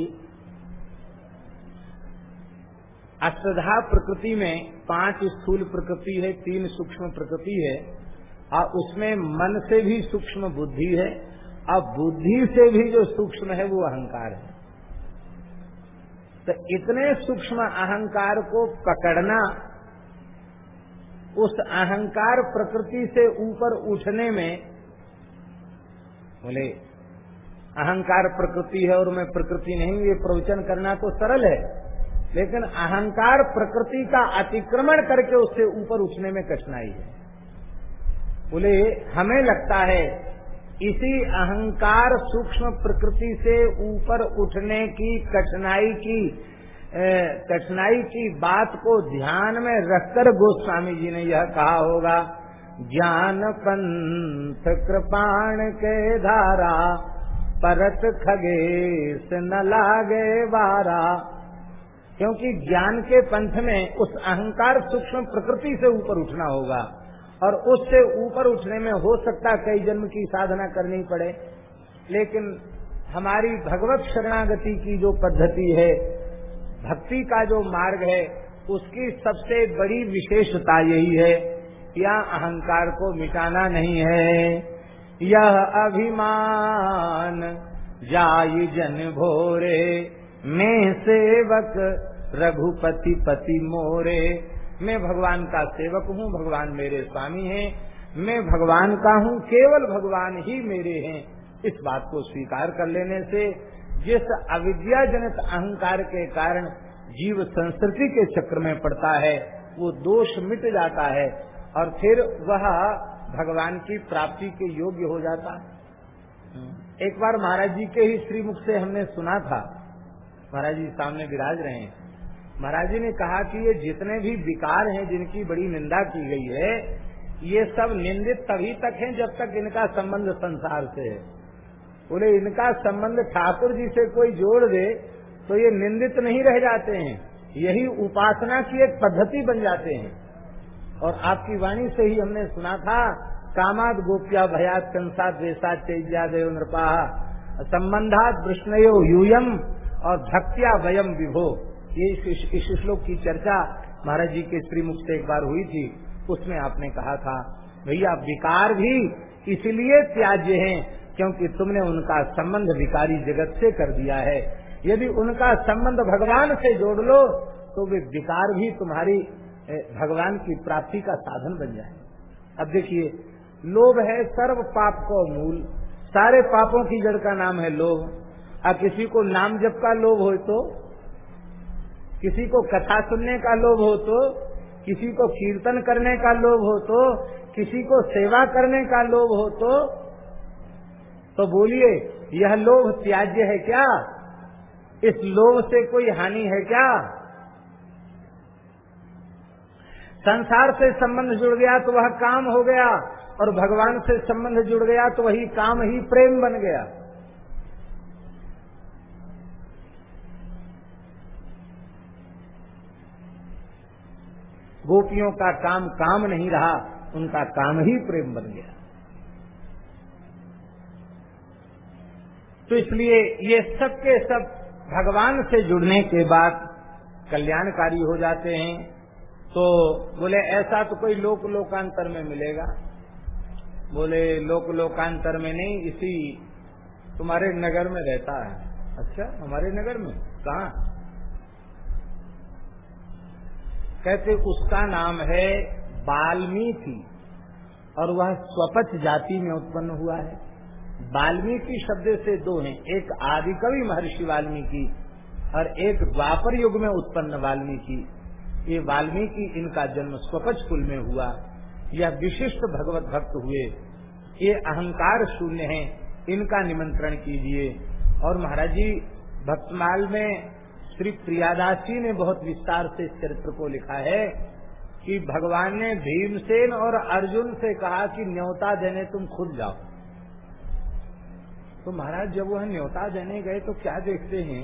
अष्टधा प्रकृति में पाँच स्थूल प्रकृति है, तीन सूक्ष्म प्रकृति है, और उसमें मन से भी सूक्ष्म बुद्धि है, और बुद्धि से भी जो सूक्ष्म है वो अहंकार है। तो इतने सूक्ष्म अहंकार को पकड़ना, उस अहंकार प्रकृति से ऊपर उठने में, बोले, अहंकार प्रकृति है और मैं प्रकृति नहीं ये प्रवचन करना तो सरल है, लेकिन अहंकार प्रकृति का अतिक्रमण करके उससे ऊपर उठने में कठिनाई है। बोले, हमें लगता है इसी अहंकार सूक्ष्म प्रकृति से ऊपर उठने की कठिनाई की कठिनाई की बात को ध्यान में रखकर गोस्वामी जी ने यह कहा होगा, ज्ञान पंथ कृपाण के धारा, परत खगेश न लागे बारा क्योंकि ज्ञान के पंथ में उस अहंकार सूक्ष्म प्रकृति से ऊपर उठना होगा। और उससे ऊपर उठने में हो सकता कई जन्म की साधना करनी पड़े। लेकिन हमारी भगवत शरणागति की जो पद्धति है, भक्ति का जो मार्ग है, उसकी सबसे बड़ी विशेषता यही है, यह अहंकार को मिटाना नहीं है। यह अभिमान, जाय जन भोरे, मैं सेवक रघुपति पति मोरे। मैं भगवान का सेवक हूँ, भगवान मेरे स्वामी हैं। मैं भगवान का हूँ, केवल भगवान ही मेरे हैं। इस बात को स्वीकार कर लेने से जिस अविद्या जनित अहंकार के कारण जीव संस्कृति के चक्र में पड़ता है, वो दोष मिट जाता है और फिर वह भगवान की प्राप्ति के योग्य हो जाता है। एक बार महाराज जी के ही श्रीमुख से हमने सुना था। महाराज जी सामने विराज रहे हैं। महाराज जी ने कहा कि ये जितने भी विकार हैं जिनकी बड़ी निंदा की गई है, ये सब निंदित तभी तक हैं जब तक इनका संबंध संसार से है। बोले, इनका संबंध ठाकुर जी से कोई जोड़ दे तो ये निंदित नहीं रह जाते हैं। यही उपासना की एक पद्धति बन जाते हैं। और आपकी वाणी से ही हमने सुना था, कामाद गोप्या भयात कंसा द्वेषा चैया देव नृपा, संबंधात वृष्णयो यूयम और भक्तिया वयम विभो। ये इस श्लोक की चर्चा महाराज जी के श्रीमुख से एक बार हुई थी, उसमें आपने कहा था, भैया, विकार भी इसलिए त्याज्य हैं क्योंकि तुमने उनका संबंध विकारी जगत से कर दिया है। यदि उनका संबंध भगवान से जोड़ लो तो वे विकार भी तुम्हारी भगवान की प्राप्ति का साधन बन जाए। अब देखिए, लोभ है सर्व पाप को मूल। सारे पापों की जड़ का नाम है लोभ। और किसी को नाम जप का लोभ हो तो किसी को कथा सुनने का लोभ हो तो किसी को कीर्तन करने का लोभ हो तो किसी को सेवा करने का लोभ हो तो तो बोलिए, यह लोभ त्याज्य है क्या? इस लोभ से कोई हानि है क्या? संसार से संबंध जुड़ गया तो वह काम हो गया, और भगवान से संबंध जुड़ गया तो वही काम ही प्रेम बन गया। गोपियों का काम काम नहीं रहा, उनका काम ही प्रेम बन गया। तो इसलिए ये सब के सब भगवान से जुड़ने के बाद कल्याणकारी हो जाते हैं। तो बोले, ऐसा तो कोई लोक लोकांतर में मिलेगा? बोले लोक लोकांतर में नहीं, इसी तुम्हारे नगर में रहता है। अच्छा हमारे नगर में? कहा? कहते उसका नाम है वाल्मीकि और वह स्वपच जाति में उत्पन्न हुआ है। वाल्मीकि शब्द से दो हैं, एक आदिकवि महर्षि वाल्मीकि और एक द्वापर युग में उत्पन्न वाल्मीकि। ये वाल्मीकि इनका जन्म स्वपच कुल में हुआ, यह विशिष्ट भगवत भक्त हुए। ये अहंकार शून्य है, इनका निमंत्रण कीजिए। और महाराज जी, भक्तमाल में श्री प्रियादास जी ने बहुत विस्तार से इस चरित्र को लिखा है कि भगवान ने भीमसेन और अर्जुन से कहा कि न्योता देने तुम खुद जाओ। तो महाराज, जब वह न्योता देने गए तो क्या देखते हैं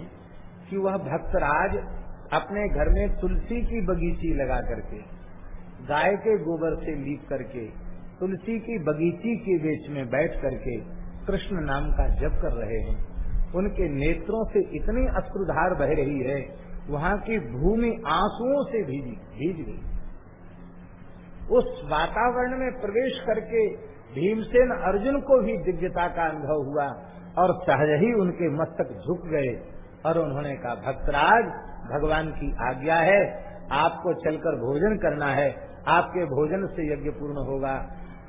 कि वह भक्तराज अपने घर में तुलसी की बगीची लगा करके, गाय के गोबर से लीप करके, तुलसी की बगीची के बीच में बैठ करके कृष्ण नाम का जप कर रहे हैं। उनके नेत्रों से इतनी अश्रुधार बह रही है, वहाँ की भूमि आंसुओं से भीजी, भीज गई। उस वातावरण में प्रवेश करके भीमसेन अर्जुन को भी दिव्यता का अनुभव हुआ और सहज ही उनके मस्तक झुक गए और उन्होंने कहा, भक्तराज, भगवान की आज्ञा है, आपको चलकर भोजन करना है, आपके भोजन से यज्ञ पूर्ण होगा।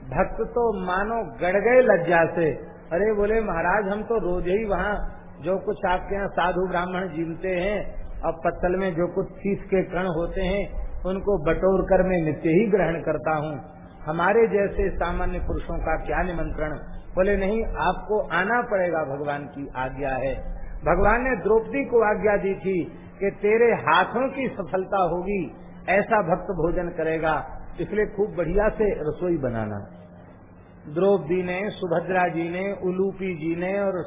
भक्त तो मानो गड़ गए लज्जा से अरे बोले, महाराज, हम तो रोज ही वहाँ जो कुछ आपके यहाँ साधु ब्राह्मण जीवते हैं और पत्तल में जो कुछ शीश के कण होते हैं, उनको बटोर कर मैं नित्य ही ग्रहण करता हूँ। हमारे जैसे सामान्य पुरुषों का क्या निमंत्रण? बोले, नहीं, आपको आना पड़ेगा भगवान की आज्ञा है। भगवान ने द्रौपदी को आज्ञा दी थी कि तेरे हाथों की सफलता होगी, ऐसा भक्त भोजन करेगा, इसलिए खूब बढ़िया से रसोई बनाना। द्रौपदी ने, सुभद्रा जी ने, उलूपी जी ने और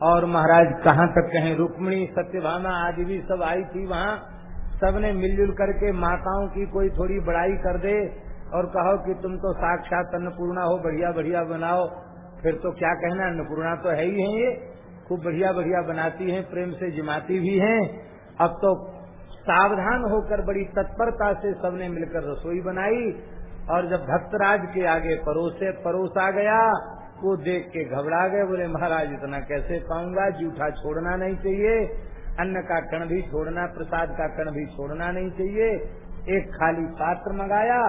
और महाराज कहाँ तक कहें, रुक्मणी, सत्यभामा आदि भी सब आई थी वहाँ। सबने मिलजुल करके माताओं की कोई थोड़ी बड़ाई कर दे और कहो कि तुम तो साक्षात अन्नपूर्णा हो, बढ़िया बढ़िया बनाओ। फिर तो क्या कहना, अन्नपूर्णा तो है ही है ये। खूब बढ़िया बढ़िया बनाती हैं, प्रेम से जिमाती भी हैं। अब तो सावधान होकर बड़ी तत्परता से सबने मिलकर रसोई बनाई। और जब भक्तराज के आगे परोसे, परोसा गया, वो देख के घबरा गए, बोले, महाराज, इतना कैसे पाऊँगा? जूठा छोड़ना नहीं चाहिए। अन्न का कण भी छोड़ना, प्रसाद का कण भी छोड़ना नहीं चाहिए। एक खाली पात्र मंगाया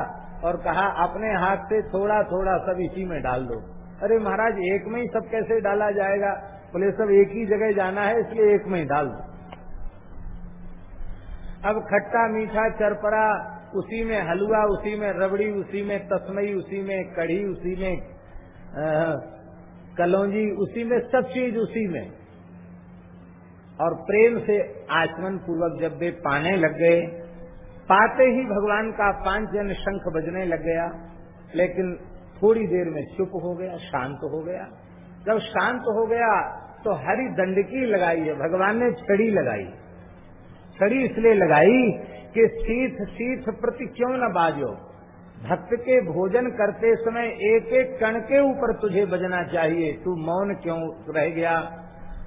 और कहा, अपने हाथ से थोड़ा थोड़ा सब इसी में डाल दो। अरे, महाराज, एक में ही सब कैसे डाला जाएगा? बोले, सब एक ही जगह जाना है, इसलिए एक में ही डाल दो। अब खट्टा, मीठा, चरपरा उसी में हलवा, उसी में रबड़ी, उसी में तस्मई, उसी में कढ़ी, उसी में कलौजी, उसी में सब चीज़ उसी में। और प्रेम से आचमन पूर्वक जब वे पाने लग गए, पाते ही भगवान का पाँच जन शंख बजने लग गया, लेकिन थोड़ी देर में चुप हो गया, शांत हो गया। जब शांत हो गया तो हरी दंडकी लगाई है, भगवान ने छड़ी लगाई। छड़ी इसलिए लगाई कि शीत शीत प्रति क्यों न बाजो? भक्त के भोजन करते समय एक एक कण के ऊपर तुझे बजना चाहिए। तू मौन क्यों रह गया?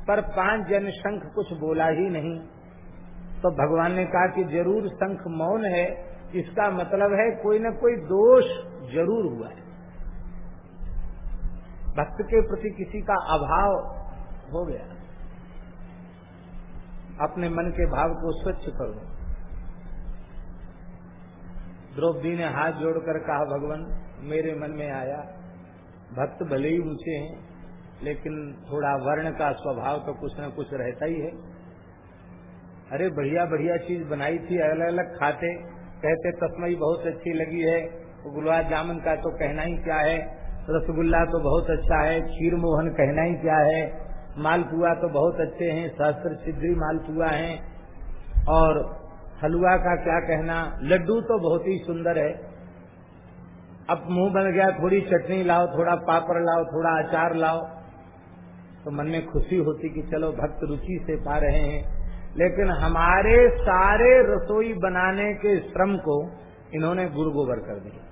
पर पाँच जन शंख कुछ बोला ही नहीं। तो भगवान ने कहा कि ज़रूर शंख मौन है। इसका मतलब है कोई न कोई दोष ज़रूर हुआ है। भक्त के प्रति किसी का अभाव हो गया। अपने मन के भाव को स्वच्छ करो। द्रौपदी ने हाथ जोड़कर कहा, भगवान, मेरे मन में आया। भक्त भले ही ऊँचे हैं, लेकिन थोड़ा वर्ण का स्वभाव तो कुछ न कुछ रहता ही है। अरे, बढ़िया बढ़िया चीज़ बनाई थी अलग अलग खाते। कहते, तस्मई बहुत अच्छी लगी है। गुलाब जामुन का तो कहना ही क्या है? रसगुल्ला तो बहुत अच्छा है। खीर मोहन कहना ही क्या है? मालपुआ तो बहुत अच्छे हैं सहस्त्र सिद्धि मालपुआ है। और हलवा का क्या कहना? लड्डू तो बहुत ही सुंदर है। अब मुँह बन गया, थोड़ी चटनी लाओ, थोड़ा पापड़ लाओ, थोड़ा अचार लाओ। तो मन में खुशी होती कि चलो भक्त रुचि से पा रहे हैं। लेकिन हमारे सारे रसोई बनाने के श्रम को इन्होंने गुरु गोबर कर दिया।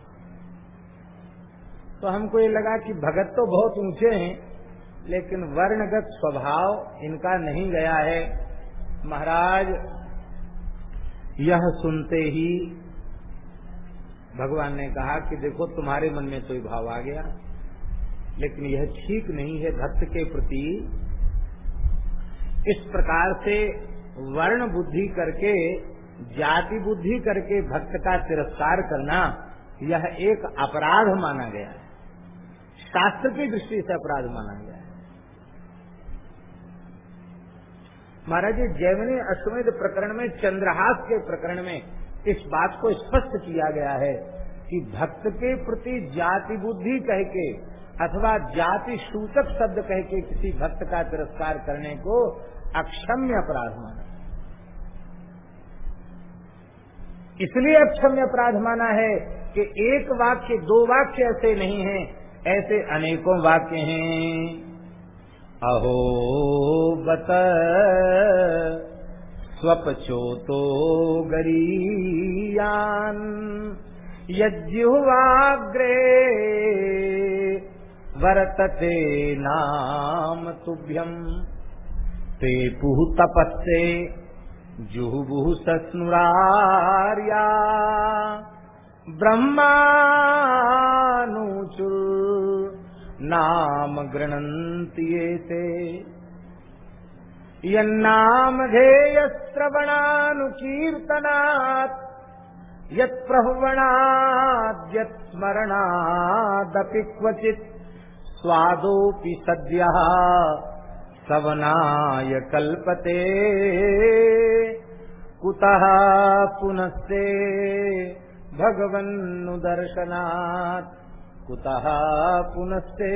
तो हमको ये लगा कि भगत तो बहुत ऊँचे हैं, लेकिन वर्णगत स्वभाव इनका नहीं गया है। महाराज यह सुनते ही भगवान ने कहा कि देखो तुम्हारे मन में तो भाव आ गया, लेकिन यह ठीक नहीं है भक्त के प्रति। इस प्रकार से वर्ण बुद्धि करके, जाति बुद्धि करके भक्त का तिरस्कार करना, यह एक अपराध माना गया है। शास्त्र की दृष्टि से अपराध माना गया है महाराज, जैवनी अश्वमेध प्रकरण में, चंद्रहास के प्रकरण में इस बात को स्पष्ट किया गया है कि भक्त के प्रति जाति बुद्धि कह के अथवा जाति सूचक शब्द कह के किसी भक्त का तिरस्कार करने को अक्षम्य अपराध माना। इसलिए अक्षम्य अपराध माना है कि एक वाक्य, दो वाक्य ऐसे नहीं हैं, ऐसे अनेकों वाक्य हैं। अहो बत स्वपचोतो गरीयान यज्जुवाग्रे वर्तते नाम तुभ्यम ते पुह तपस्से जुहुबुः सस्नुरार्या। ब्रह्मानुचुर नाम गृणन्ति एते। यन्नामधेयश्रवणानुकीर्तनात् यत्प्रह्वणाद्यत्स्मरणादपि क्वचित्। स्वादोऽपि सद्यः सवनाय कल्पते। कुतः पुनस्ते भगवन्नुदर्शनात्। कुतः पुनस्ते।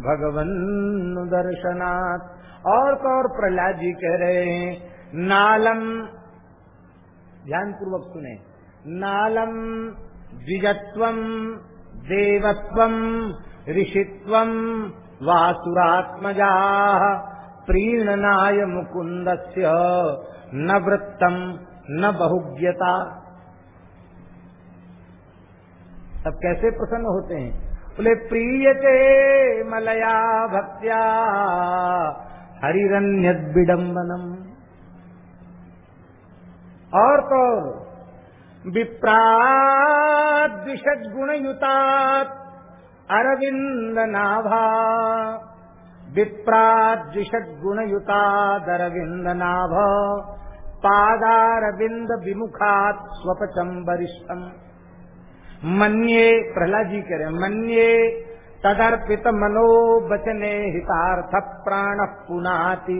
भगवन्नुदर्शनात् और तो और प्रहलाद जी कह रहे हैं, नालम ध्यान पूर्वक सुने। नालम द्विजत्वम देवत्वम ऋषित्वम वासुरात्मजा, प्रीणनाय मुकुंद न वृत्तम न बहुज्ञता। अब कैसे प्रसन्न होते हैं? बोले, प्रीयते मलया भक्त्या हरिरण्य विडम्बनम और तो विप्रादिशद गुणयुतात अरविंद नाभा विप्रादिशद गुणयुतादरविंद नाभ पादारविंद विमुखात स्वपचम वरिष्ठम मन्ये, प्रहलाद जी कह रहे मन्ये तदर्पित मनो बचने हितार्थ प्राण पुनाति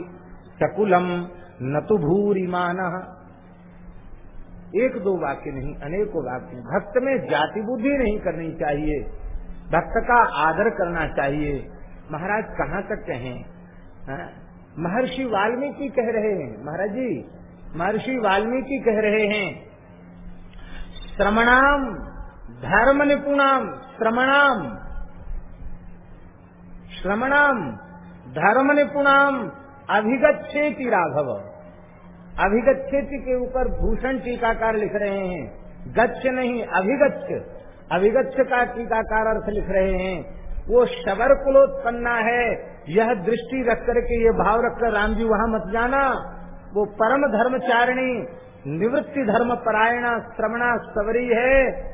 शकुलम न तो भूरिमान। एक दो वाक्य नहीं, अनेकों वाक्य भक्त में जाति बुद्धि नहीं करनी चाहिए, भक्त का आदर करना चाहिए। महाराज, कहाँ तक कहें? हाँ? महर्षि वाल्मीकि कह रहे हैं। महाराज जी, महर्षि वाल्मीकि कह रहे हैं, श्रमणाम धर्म निपुणाम श्रमणाम। श्रमणाम धर्म निपुणाम अभिगछेति राघव। अभिगछेति के ऊपर भूषण टीकाकार लिख रहे हैं। गच्छ नहीं, अभिगच्छ। अभिगच्छ का टीकाकार अर्थ लिख रहे हैं। वो शबर कुलोत्पन्ना है। यह दृष्टि रख करके ये भाव रखकर राम जी वहाँ मत जाना। वो परम धर्मचारिणी, निवृत्ति धर्म परायणा, श्रमणा सबरी है।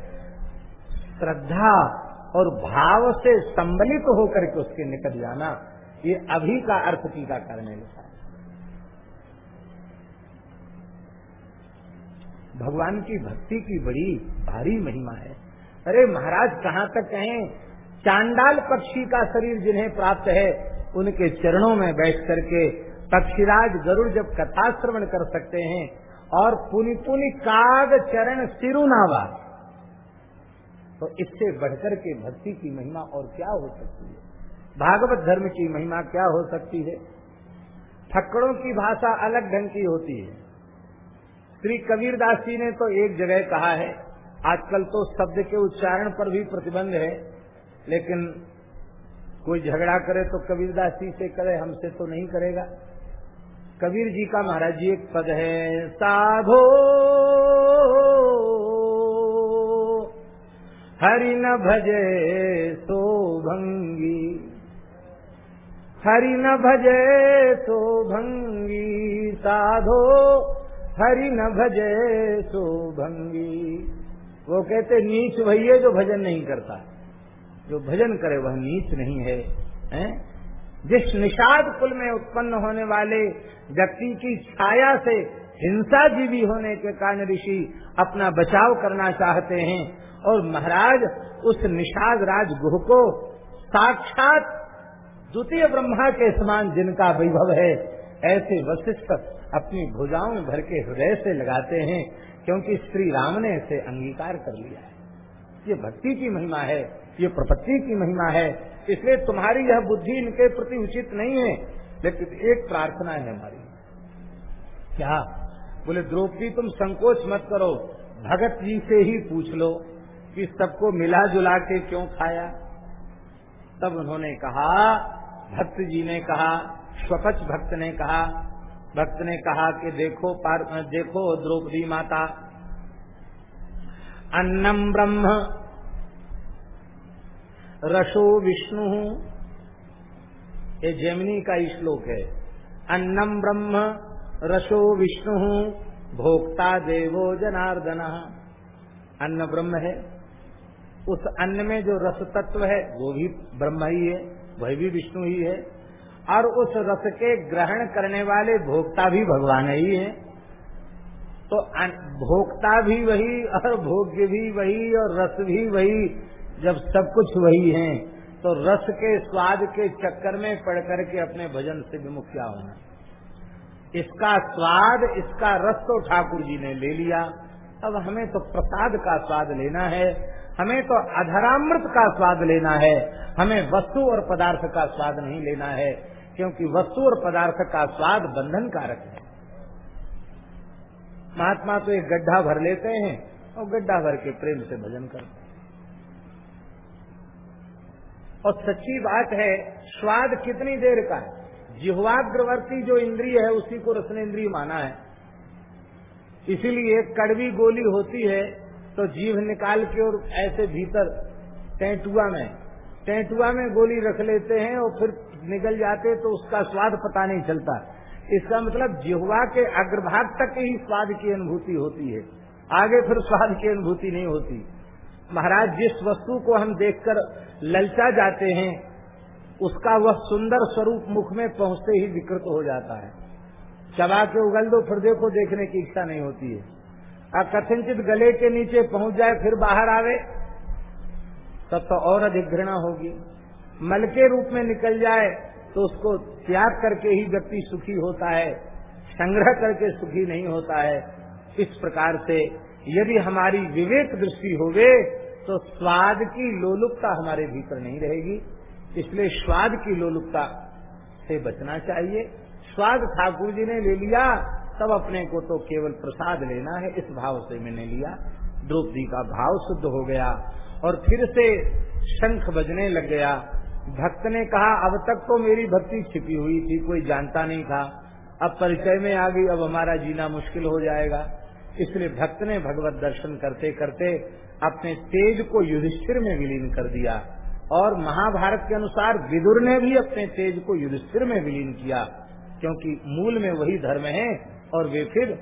श्रद्धा और भाव से संबलित होकर के उसके निकट जाना, ये अभी का अर्थ टीकाकार ने लिखा है। भगवान की भक्ति की बड़ी भारी महिमा है। अरे महाराज, कहाँ तक कहें? चांडाल पक्षी का शरीर जिन्हें प्राप्त है, उनके चरणों में बैठ करके पक्षीराज गरुड़ जब कथा श्रवण कर सकते हैं, और पुनि पुनि काग चरण सिरुनावा। तो इससे बढ़कर के भक्ति की महिमा और क्या हो सकती है? भागवत धर्म की महिमा क्या हो सकती है? ठक्कड़ों की भाषा अलग ढंग की होती है। श्री कबीरदास जी ने तो एक जगह कहा है, आजकल तो शब्द के उच्चारण पर भी प्रतिबंध है, लेकिन कोई झगड़ा करे तो कबीरदास जी से करे, हमसे तो नहीं करेगा। कबीर जी का महाराज जी एक पद है, साधो हरि न भजे तो भंगी हरि न भजे तो भंगी साधो। हरि न भजे तो भंगी वो कहते नीच वही है जो भजन नहीं करता। जो भजन करे वह नीच नहीं है, है? जिस निषाद कुल में उत्पन्न होने वाले व्यक्ति की छाया से हिंसा जीवी होने के कारण ऋषि अपना बचाव करना चाहते हैं और महाराज उस निषाद राज गुह को साक्षात द्वितीय ब्रह्मा के समान जिनका वैभव है, ऐसे वशिष्ठ अपनी भुजाओं में भर के हृदय से लगाते हैं, क्योंकि श्री राम ने इसे अंगीकार कर लिया है। ये भक्ति की महिमा है, ये प्रपत्ति की महिमा है, इसलिए तुम्हारी यह बुद्धि इनके प्रति उचित नहीं है, लेकिन एक प्रार्थना है हमारी। क्या बोले, द्रौपदी, तुम संकोच मत करो। भगत जी से ही पूछ लो कि सबको मिला जुला के क्यों खाया। तब उन्होंने कहा, भक्त जी ने कहा, स्वपच भक्त ने कहा, भक्त ने कहा कि देखो पार, देखो द्रौपदी माता, अन्नम ब्रह्म, रसो विष्णु। ये जैमिनी का श्लोक है। अन्नम ब्रह्म रसो विष्णु भोक्ता देवो जनार्दन। अन्न ब्रह्म है। उस अन्न में जो रस तत्व है, वो भी ब्रह्म ही है, वह भी विष्णु ही है। और उस रस के ग्रहण करने वाले भोक्ता भी भगवान ही है। तो भोक्ता भी वही और भोग्य भी वही और रस भी वही, जब सब कुछ वही है तो रस के स्वाद के चक्कर में पड़ करके अपने भजन से विमुख क्या होना? इसका स्वाद, इसका रस तो ठाकुर जी ने ले लिया। अब हमें तो प्रसाद का स्वाद लेना है, हमें तो अधरामृत का स्वाद लेना है, हमें वस्तु और पदार्थ का स्वाद नहीं लेना है, क्योंकि वस्तु और पदार्थ का स्वाद बंधन कारक है। महात्मा तो एक गड्ढा भर लेते हैं और गड्ढा भर के प्रेम से भजन करते हैं। और सच्ची बात है, स्वाद कितनी देर का है? जिहवाग्रवर्ती जो इंद्रिय है, उसी को रसनेन्द्रिय माना है। इसीलिए कड़वी गोली होती है तो जीव निकाल के और ऐसे भीतर टेंटुआ में टेंटुआ में गोली रख लेते हैं और फिर निकल जाते तो उसका स्वाद पता नहीं चलता। इसका मतलब जिहवा के अग्रभाग तक ही स्वाद की अनुभूति होती है। आगे फिर स्वाद की अनुभूति नहीं होती। महाराज, जिस वस्तु को हम देखकर ललचा जाते हैं उसका वह सुंदर स्वरूप मुख में पहुँचते ही विकृत हो जाता है। चबा के उगल दो, फिर देखो, देखने की इच्छा नहीं होती है। कथनचित गले के नीचे पहुँच जाए, फिर बाहर आवे, तब तो और अधिक घृणा होगी। मल के रूप में निकल जाए तो उसको त्याग करके ही व्यक्ति सुखी होता है, संग्रह करके सुखी नहीं होता है। इस प्रकार से यदि हमारी विवेक दृष्टि होवे तो स्वाद की लोलुपता हमारे भीतर नहीं रहेगी। इसलिए स्वाद की लोलुपता से बचना चाहिए। स्वाद ठाकुर जी ने ले लिया, तब अपने को तो केवल प्रसाद लेना है, इस भाव से मैंने लिया। द्रौपदी का भाव शुद्ध हो गया और फिर से शंख बजने लग गया। भक्त ने कहा, अब तक तो मेरी भक्ति छिपी हुई थी, कोई जानता नहीं था। अब परिचय में आ गई, अब हमारा जीना मुश्किल हो जाएगा। इसलिए भक्त ने भगवत दर्शन करते करते अपने तेज को युधिष्ठिर में विलीन कर दिया। और महाभारत के अनुसार विदुर ने भी अपने तेज को युधिष्ठिर में विलीन किया, क्योंकि मूल में वही धर्म है, और वे फिर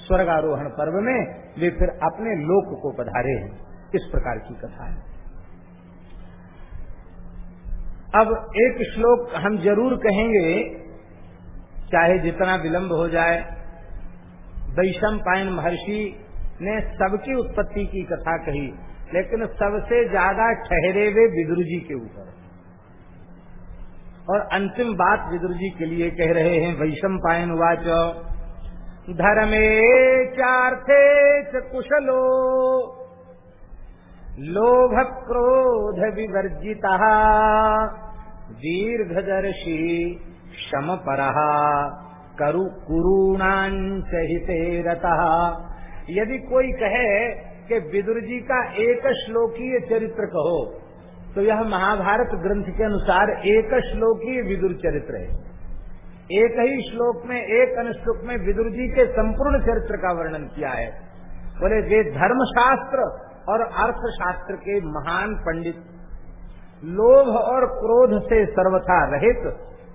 स्वर्गारोहण पर्व में वे फिर अपने लोक को पधारे हैं। इस प्रकार की कथा है। अब एक श्लोक हम ज़रूर कहेंगे, चाहे जितना विलंब हो जाए। वैशम पायन महर्षि ने सबकी उत्पत्ति की कथा कही। लेकिन सबसे ज़्यादा ठहरे हुए विदुर जी के ऊपर। और अंतिम बात विदुर जी के लिए कह रहे हैं, वैशम पायन वाच धर्मे चार्थे कुशलो, लोभ क्रोध विवर्जिता, दीर्घदर्शी शम पर करु कुरूणांच हिते यदि कोई कहे कि विदुर जी का एक श्लोकीय चरित्र कहो तो यह महाभारत ग्रंथ के अनुसार एक श्लोकीय विदुर चरित्र है। एक ही श्लोक में, एक अनुश्लोक में विदुर जी के संपूर्ण चरित्र का वर्णन किया है। बोले, वे धर्मशास्त्र और अर्थशास्त्र के महान पंडित, लोभ और क्रोध से सर्वथा रहित,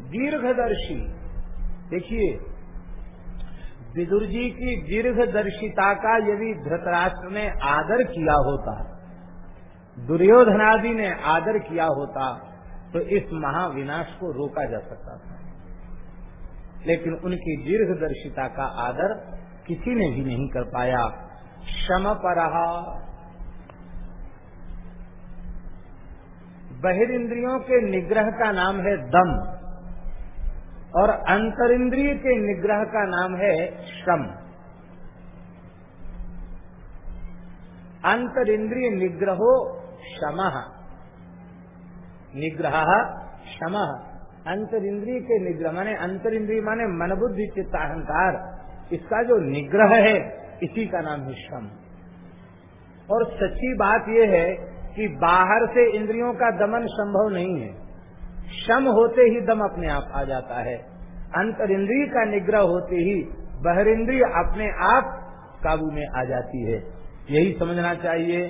दीर्घदर्शी। देखिए विदुर जी की दीर्घदर्शिता का यदि धृतराष्ट्र ने आदर किया होता, दुर्योधनादि ने आदर किया होता तो इस महाविनाश को रोका जा सकता था। लेकिन उनकी दीर्घदर्शिता का आदर किसी ने भी नहीं कर पाया। शम पर बहिरिंद्रियों के निग्रह का नाम है दम। और अंतर अंतरिंद्रिय के निग्रह का नाम है श्रम। अंतरिंद्रिय निग्रहो शम। निग्रह शम। अंतरिंद्रिय के निग्रह माने अंतरिंद्रिय माने मन बुद्धि चित्त, अहंकार। इसका जो निग्रह है, इसी का नाम है श्रम। और सच्ची बात यह है कि बाहर से इंद्रियों का दमन संभव नहीं है। शम होते ही दम अपने आप आ जाता है। अंतर इंद्रिय का निग्रह होते ही बहरिंद्रिय अपने आप काबू में आ जाती है। यही समझना चाहिए।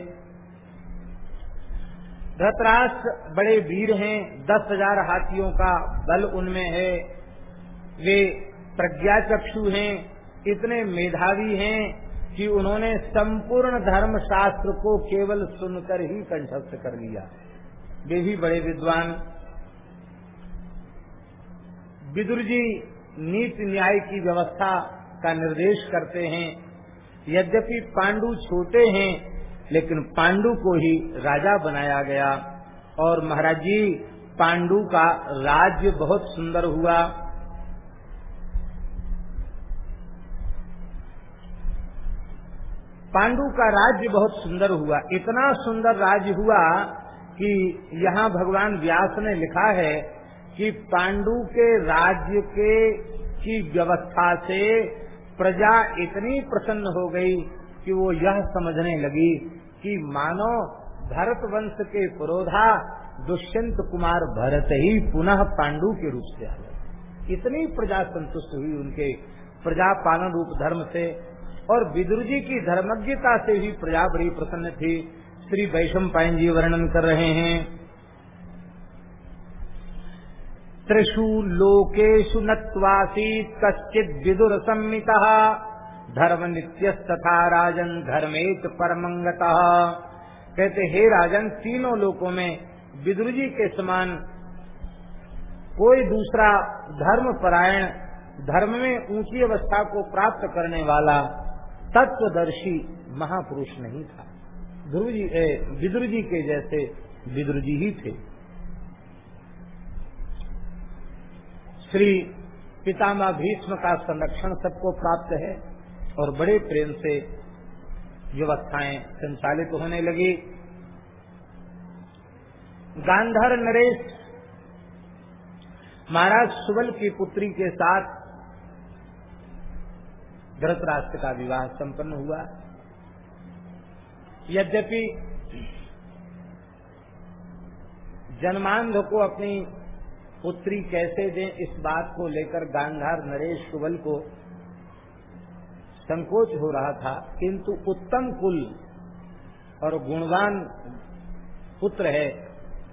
धतराष्ट्र बड़े वीर हैं, दस हज़ार हाथियों का बल उनमें है। वे प्रज्ञा चक्षु हैं, इतने मेधावी हैं कि उन्होंने संपूर्ण धर्म शास्त्र को केवल सुनकर ही कंठस्थ कर लिया। वे भी बड़े विद्वान। विदुर जी नीति न्याय की व्यवस्था का निर्देश करते हैं। यद्यपि पांडु छोटे हैं, लेकिन पांडु को ही राजा बनाया गया। और महाराज जी, पांडु का राज्य बहुत सुंदर हुआ। पांडु का राज्य बहुत सुंदर हुआ। इतना सुंदर राज्य हुआ कि यहाँ भगवान व्यास ने लिखा है कि पांडु के राज्य के की व्यवस्था से प्रजा इतनी प्रसन्न हो गई कि वो यह समझने लगी कि मानो भरत वंश के पुरोधा दुष्यंत कुमार भरत ही पुनः पांडु के रूप से आ गए। इतनी प्रजा संतुष्ट हुई उनके प्रजा पालन रूप धर्म से और विदुर जी की धर्मज्ञता से भी प्रजा बड़ी प्रसन्न थी। श्री वैशम पायन जी वर्णन कर रहे हैं त्रिषु लोकेशु नत्वासीत् कश्चित् विदुर संमितः धर्म नित्यस्तथा राजन धर्मेत परमंगत कहते, हे राजन, तीनों लोकों में विदुर जी के समान कोई दूसरा धर्म परायण धर्म में ऊँची अवस्था को प्राप्त करने वाला तत्वदर्शी महापुरुष नहीं था। ध्रुव जी विदुर जी के जैसे विदुर जी ही थे। श्री पितामह भीष्म का संरक्षण सबको प्राप्त है और बड़े प्रेम से व्यवस्थाएँ संचालित होने लगी। गांधर नरेश महाराज सुबल की पुत्री के साथ धृतराष्ट्र का विवाह संपन्न हुआ। यद्यपि जन्मांध को अपनी पुत्री कैसे दें? इस बात को लेकर गांधार नरेश सुबल को संकोच हो रहा था। किंतु उत्तम कुल और गुणवान पुत्र है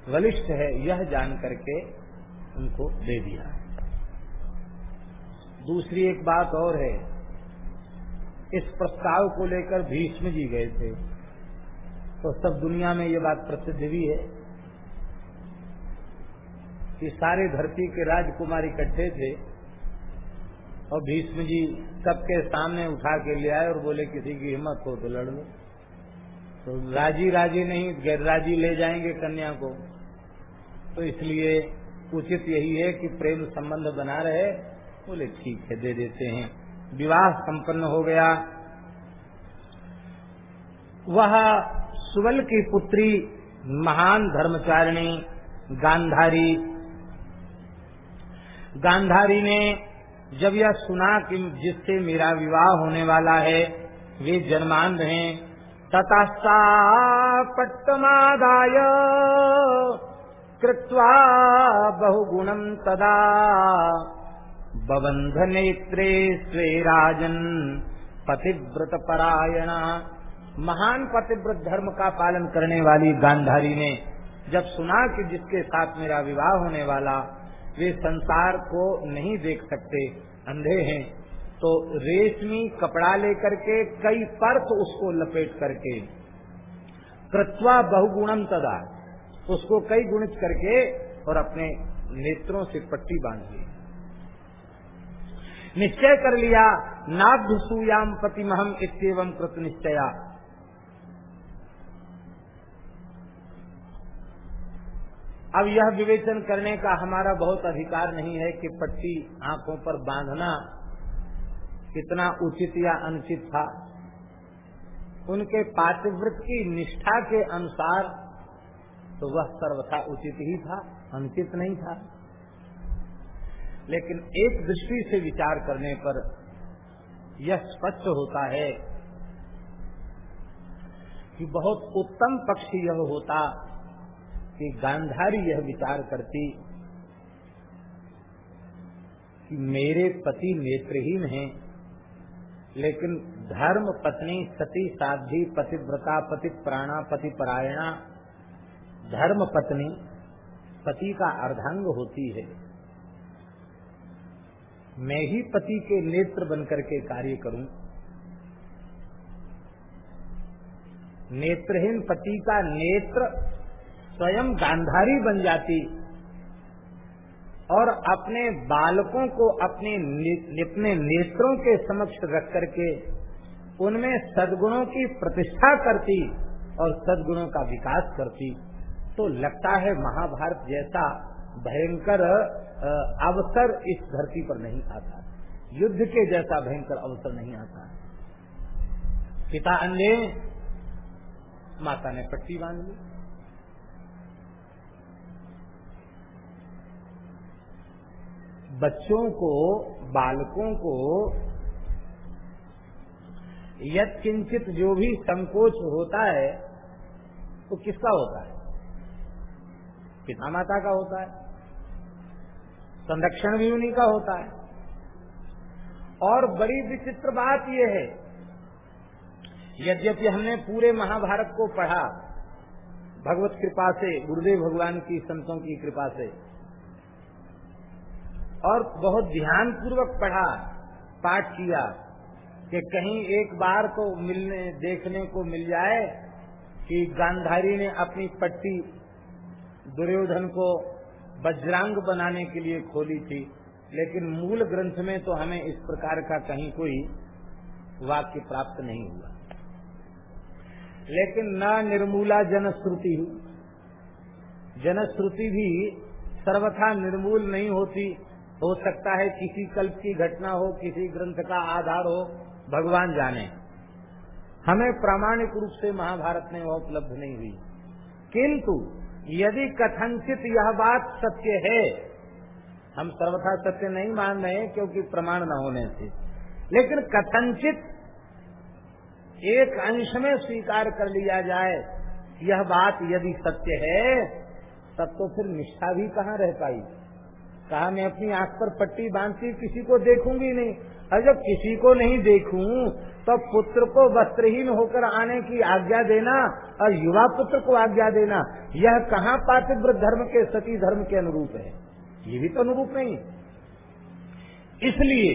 वलिष्ठ है, यह जान करके उनको दे दिया। दूसरी एक बात और है, इस प्रस्ताव को लेकर भीष्म जी गए थे। तो सब दुनिया में ये बात प्रसिद्ध भी है। कि सारे धरती के राजकुमार इकट्ठे थे और भीष्म जी सबके सामने उठा के ले आए और बोले, किसी की हिम्मत हो तो लड़ लो। तो राज़ी राज़ी नहीं, गैर राज़ी ले जाएँगे कन्या को। तो इसलिए उचित यही है कि प्रेम संबंध बना रहे। बोले, ठीक है, दे देते हैं। विवाह संपन्न हो गया। वह सुवल की पुत्री, महान धर्मचारिणी, गांधारी गांधारी ने जब यह सुना कि जिससे मेरा विवाह होने वाला है, वे जन्मान रहे ततस्ता पट्टमादाय कृत्वा बहुगुणम तदा बबंध नेत्रे स्वे राजन पतिव्रत परायणा महान पतिव्रत धर्म का पालन करने वाली गांधारी ने जब सुना कि जिसके साथ मेरा विवाह होने वाला वे संसार को नहीं देख सकते, अंधे हैं। तो रेशमी कपड़ा लेकर के कई पर्थ उसको लपेट करके, कृत्वा बहुगुणम तदा, उसको कई गुणित करके और अपने नेत्रों से पट्टी बाँध ली। निश्चय कर लिया नाभ नाभ्यसूयाम प्रतिमहम इतम कृत निश्चया अब यह विवेचन करने का हमारा बहुत अधिकार नहीं है कि पट्टी आँखों पर बांधना कितना उचित या अनुचित था। उनके पातिव्रत की निष्ठा के अनुसार तो वह सर्वथा उचित ही था, अनुचित नहीं था। लेकिन एक दृष्टि से विचार करने पर यह स्पष्ट होता है कि बहुत उत्तम पक्ष यह होता कि गांधारी यह विचार करती कि मेरे पति नेत्रहीन हैं, लेकिन धर्म पत्नी सती साध्वी पतिव्रता पति प्राणा, पति परायणा, धर्म पत्नी पति का अर्धांग होती है। मैं ही पति के नेत्र बनकर के कार्य करूँ। नेत्रहीन पति का नेत्र स्वयं गांधारी बन जाती और अपने बालकों को अपने अपने नेत्रों के समक्ष रख करके उनमें सदगुणों की प्रतिष्ठा करती और सदगुणों का विकास करती। तो लगता है महाभारत जैसा भयंकर अवसर इस धरती पर नहीं आता। युद्ध के जैसा भयंकर अवसर नहीं आता। पिता अंधे माता ने पट्टी बाँध ली। बच्चों को, बालकों को यद किंचित जो भी संकोच होता है, वो तो किसका होता है? पिता माता का होता है, संरक्षण भी उन्हीं का होता है। और बड़ी विचित्र बात यह है, यद्यपि हमने पूरे महाभारत को पढ़ा, भगवत कृपा से, गुरुदेव भगवान की संतों की कृपा से और बहुत ध्यान पूर्वक पढ़ा, पाठ किया कि कहीं एक बार तो मिलने, देखने को मिल जाए कि गांधारी ने अपनी पट्टी दुर्योधन को वज्रांग बनाने के लिए खोली थी। लेकिन मूल ग्रंथ में तो हमें इस प्रकार का कहीं कोई वाक्य प्राप्त नहीं हुआ। लेकिन न निर्मूला जनश्रुति जनश्रुति भी सर्वथा निर्मूल नहीं होती। हो सकता है किसी कल्प की घटना हो, किसी ग्रंथ का आधार हो, भगवान जाने। हमें प्रामाणिक रूप से महाभारत में वह उपलब्ध नहीं हुई। किंतु यदि कथनचित यह बात सत्य है, हम सर्वथा सत्य नहीं मान रहे क्योंकि प्रमाण न होने से। लेकिन कथनचित एक अंश में स्वीकार कर लिया जाए, यह बात यदि सत्य है, तब तो फिर निष्ठा भी कहाँ रह पाई? कहा, मैं अपनी आँख पर पट्टी बांधती, किसी को देखूँगी नहीं। और जब किसी को नहीं देखूँ तो पुत्र को वस्त्रहीन होकर आने की आज्ञा देना और युवा पुत्र को आज्ञा देना, यह कहाँ पातिव्र धर्म के सती धर्म के अनुरूप है? ये भी तो अनुरूप नहीं। इसलिए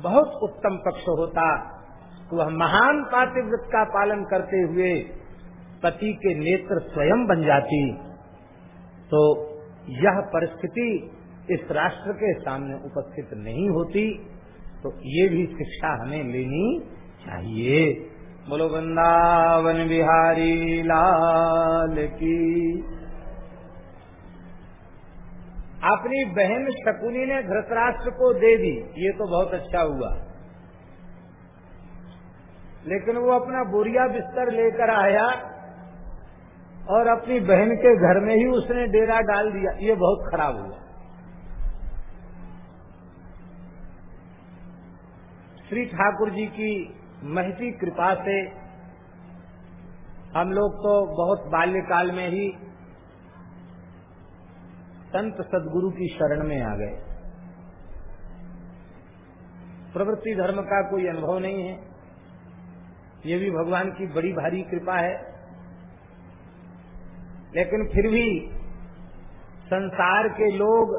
बहुत उत्तम पक्ष होता तो वह महान पातिव्रत का पालन करते हुए पति के नेत्र स्वयं बन जाती। तो यह परिस्थिति इस राष्ट्र के सामने उपस्थित नहीं होती तो ये भी शिक्षा हमें लेनी चाहिए। बोलो, वृंदावन बिहारी लाल की। अपनी बहन शकुनी ने धृतराष्ट्र को दे दी, ये तो बहुत अच्छा हुआ। लेकिन वो अपना बोरिया बिस्तर लेकर आया और अपनी बहन के घर में ही उसने डेरा डाल दिया। ये बहुत खराब हुआ। श्री ठाकुर जी की महती कृपा से हम लोग तो बहुत बाल्यकाल में ही संत सदगुरु की शरण में आ गए। प्रवृत्ति धर्म का कोई अनुभव नहीं है। ये भी भगवान की बड़ी भारी कृपा है। लेकिन फिर भी संसार के लोग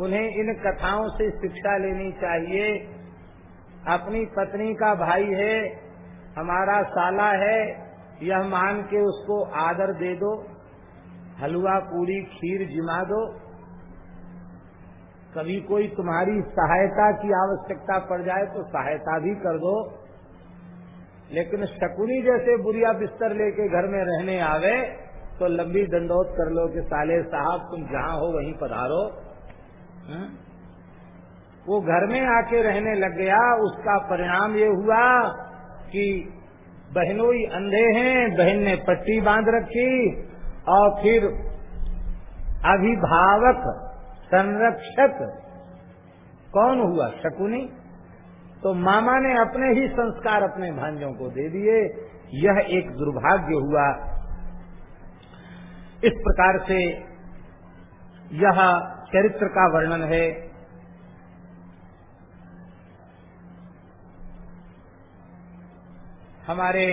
उन्हें इन कथाओं से शिक्षा लेनी चाहिए। अपनी पत्नी का भाई है, हमारा साला है, यह मान के उसको आदर दे दो, हलवा, पूरी, खीर जिमा दो। कभी कोई तुम्हारी सहायता की आवश्यकता पड़ जाए तो सहायता भी कर दो। लेकिन शकुनी जैसे बुरिया बिस्तर लेके घर में रहने आवे तो लंबी दंडोत कर लो कि साले साहब, तुम जहाँ हो वहीं पधारो? हम्म? वो घर में आके रहने लग गया, उसका परिणाम ये हुआ कि बहनोई अंधे हैं, बहन ने पट्टी बाँध रखी और फिर अभिभावक, संरक्षक, कौन हुआ शकुनी तो मामा ने अपने ही संस्कार अपने भांजों को दे दिए यह एक दुर्भाग्य हुआ इस प्रकार से यह चरित्र का वर्णन है। हमारे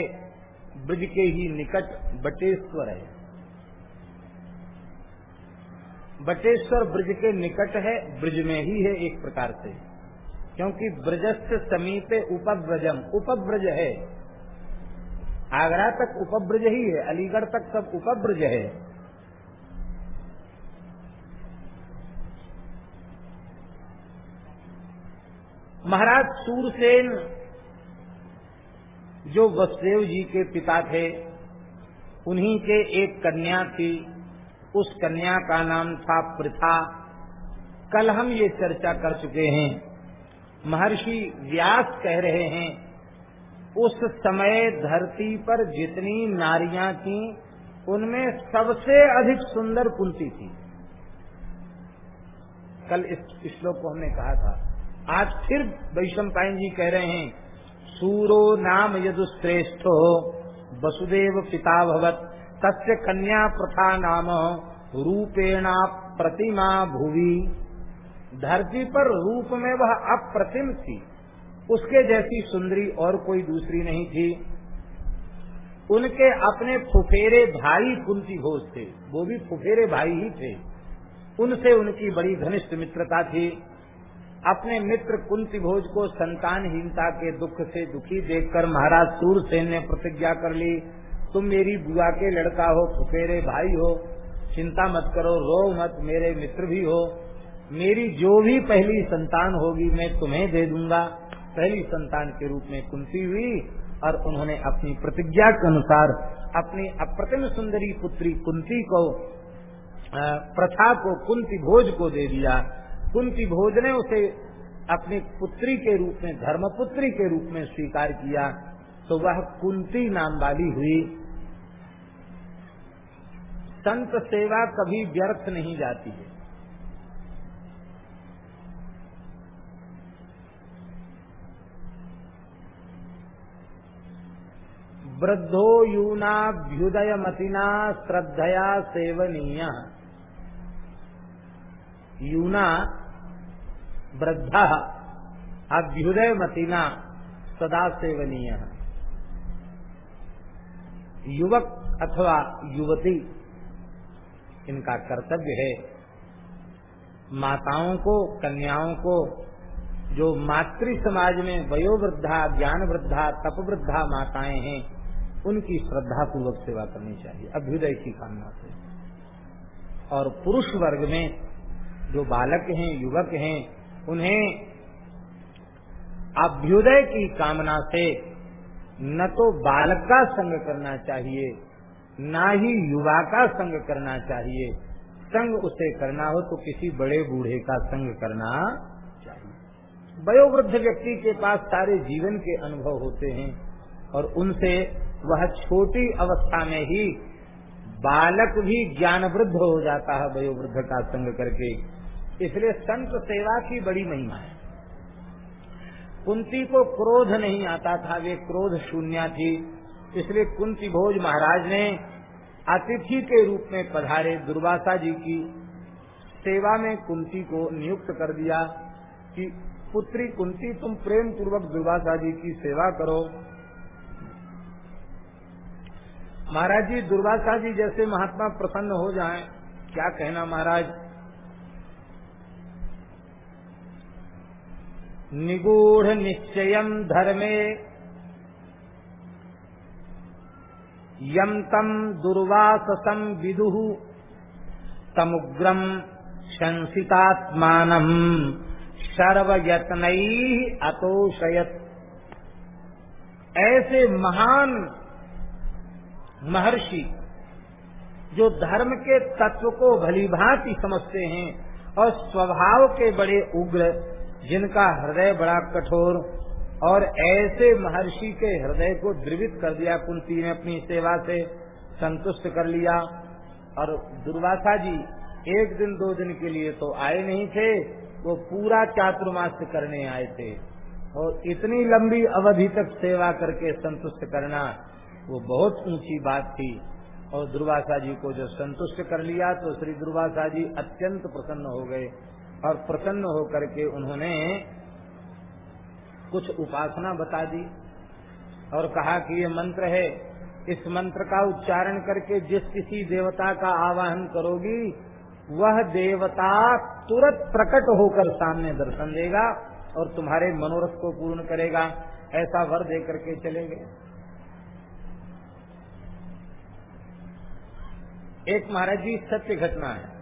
ब्रज के ही निकट बटेश्वर है। बटेश्वर ब्रज के निकट है, ब्रज में ही है एक प्रकार से, क्योंकि ब्रजस्थ समीपे उपब्रजम, उपब्रज है। आगरा तक उपब्रज ही है, अलीगढ़ तक सब उपब्रज है। महाराज सूरसेन, जो वसुदेव जी के पिता थे, उन्हीं के एक कन्या थी। उस कन्या का नाम था प्रथा। कल हम ये चर्चा कर चुके हैं। महर्षि व्यास कह रहे हैं, उस समय धरती पर जितनी नारियाँ थी, उनमें सबसे अधिक सुंदर कुंती थी। कल इस श्लोक को हमने कहा था। आज फिर वैशम पायन जी कह रहे हैं, सूरो नाम यदुश्रेष्ठो, वसुदेव पिता भवत, तस्य कन्या प्रथा नाम रूपेणा प्रतिमा भूवि। धरती पर रूप में वह अप्रतिम थी, उसके जैसी सुंदरी और कोई दूसरी नहीं थी। उनके अपने फुफेरे भाई कुंती घोष थे, वो भी फुफेरे भाई ही थे। उनसे उनकी बड़ी घनिष्ठ मित्रता थी। अपने मित्र कुंती भोज को संतानहीनता के दुख से दुखी देखकर महाराज सूरसेन ने प्रतिज्ञा कर ली, तुम मेरी बुआ के लड़का हो, फुफेरे भाई हो। चिंता मत करो रो मत, मेरे मित्र भी हो। मेरी जो भी पहली संतान होगी मैं तुम्हें दे दूँगा। पहली संतान के रूप में कुंती हुई और उन्होंने अपनी प्रतिज्ञा के अनुसार अपनी अप्रतिम सुंदरी पुत्री कुंती को प्रथा को कुंती भोज को दे दिया। कुंती भोज ने उसे अपनी पुत्री के रूप में, धर्मपुत्री के रूप में स्वीकार किया तो वह कुंती नाम वाली हुई। संत सेवा कभी व्यर्थ नहीं जाती है। वृद्धो यूनाभ्युदय मतिना श्रद्धया सेवनीय। यूना वृद्ध। अभ्युदय मतिना सदा सेवनीय। युवक अथवा युवती, इनका कर्तव्य है माताओं को, कन्याओं को, जो मातृ समाज में वयोवृद्धा ज्ञान वृद्धा तप वृद्धा माताएँ हैं, उनकी श्रद्धा पूर्वक सेवा करनी चाहिए। अभ्युदय की कामना से। और पुरुष वर्ग में जो बालक हैं, युवक हैं उन्हें अभ्युदय की कामना से न तो बालक का संग करना चाहिए, ना ही युवा का संग करना चाहिए। संग उसे करना हो तो किसी बड़े बूढ़े का संग करना चाहिए। वयोवृद्ध व्यक्ति के पास सारे जीवन के अनुभव होते हैं और उनसे वह छोटी अवस्था में ही बालक भी ज्ञान वृद्ध हो जाता है वयोवृद्ध का संग करके। इसलिए संत सेवा की बड़ी महिमा है। कुंती को क्रोध नहीं आता था, वे क्रोध शून्य थी। इसलिए कुंती भोज महाराज ने अतिथि के रूप में पधारे, दुर्वासा जी की सेवा में कुंती को नियुक्त कर दिया कि, पुत्री कुंती, तुम प्रेम पूर्वक दुर्वासा जी की सेवा करो। महाराज जी, दुर्वासा जी जैसे महात्मा प्रसन्न हो जाएँ, क्या कहना महाराज? निगूढ़ निश्चय धर्मे। यम तम दुर्वाससम विदु तमुग्रम शंसितात्मान सर्वयत्न अतोषयत। ऐसे महान महर्षि जो धर्म के तत्व को भली भांति समझते हैं और स्वभाव के बड़े उग्र जिनका हृदय बड़ा कठोर और ऐसे महर्षि के हृदय को द्रवित कर दिया कुंती ने अपनी सेवा से, संतुष्ट कर लिया। और दुर्वासा जी एक दिन दो दिन के लिए तो आए नहीं थे, वो पूरा चातुर्मास करने आए थे। और इतनी लंबी अवधि तक सेवा करके संतुष्ट करना वो बहुत ऊँची बात थी। और दुर्वासा जी को जो संतुष्ट कर लिया तो श्री दुर्वासा जी अत्यंत प्रसन्न हो गए। और प्रसन्न होकर के उन्होंने कुछ उपासना बता दी और कहा कि ये मंत्र है। इस मंत्र का उच्चारण करके जिस किसी देवता का आवाहन करोगी, वह देवता तुरंत प्रकट होकर सामने दर्शन देगा और तुम्हारे मनोरथ को पूर्ण करेगा। ऐसा वर दे करके चले गए। एक महाराज जी, सत्य घटना है।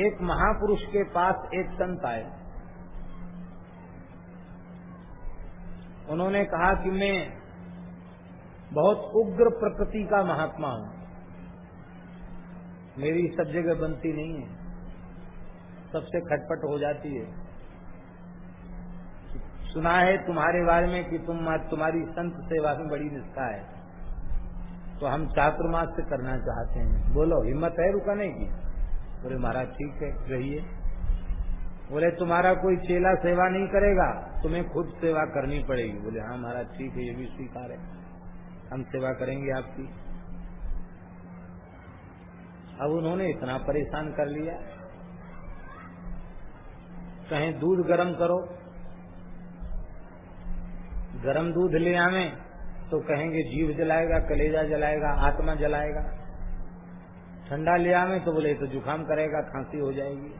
एक महापुरुष के पास एक संत आए। उन्होंने कहा कि मैं बहुत उग्र प्रकृति का महात्मा हूँ। मेरी सब जगह बनती नहीं है। सबसे खटपट हो जाती है। सुना है तुम्हारे बारे में कि तुम तुम्हारी संत सेवा में बड़ी निष्ठा है। तो हम चातुर्मास से करना चाहते हैं। बोलो, हिम्मत है रुकने की? बोले, महाराज, ठीक है, रहिए। बोले, तुम्हारा कोई चेला सेवा नहीं करेगा, तुम्हें खुद सेवा करनी पड़ेगी। बोले हाँ महाराज, ठीक है, ये भी स्वीकार है। हम सेवा करेंगे आपकी। अब उन्होंने इतना परेशान कर लिया। कहें, दूध गरम करो। गरम दूध ले आवे? तो कहेंगे, जीव जलाएगा, कलेजा जलाएगा, आत्मा जलाएगा। ठंडा लिया में तो बोले तो जुकाम करेगा, खांसी हो जाएगी।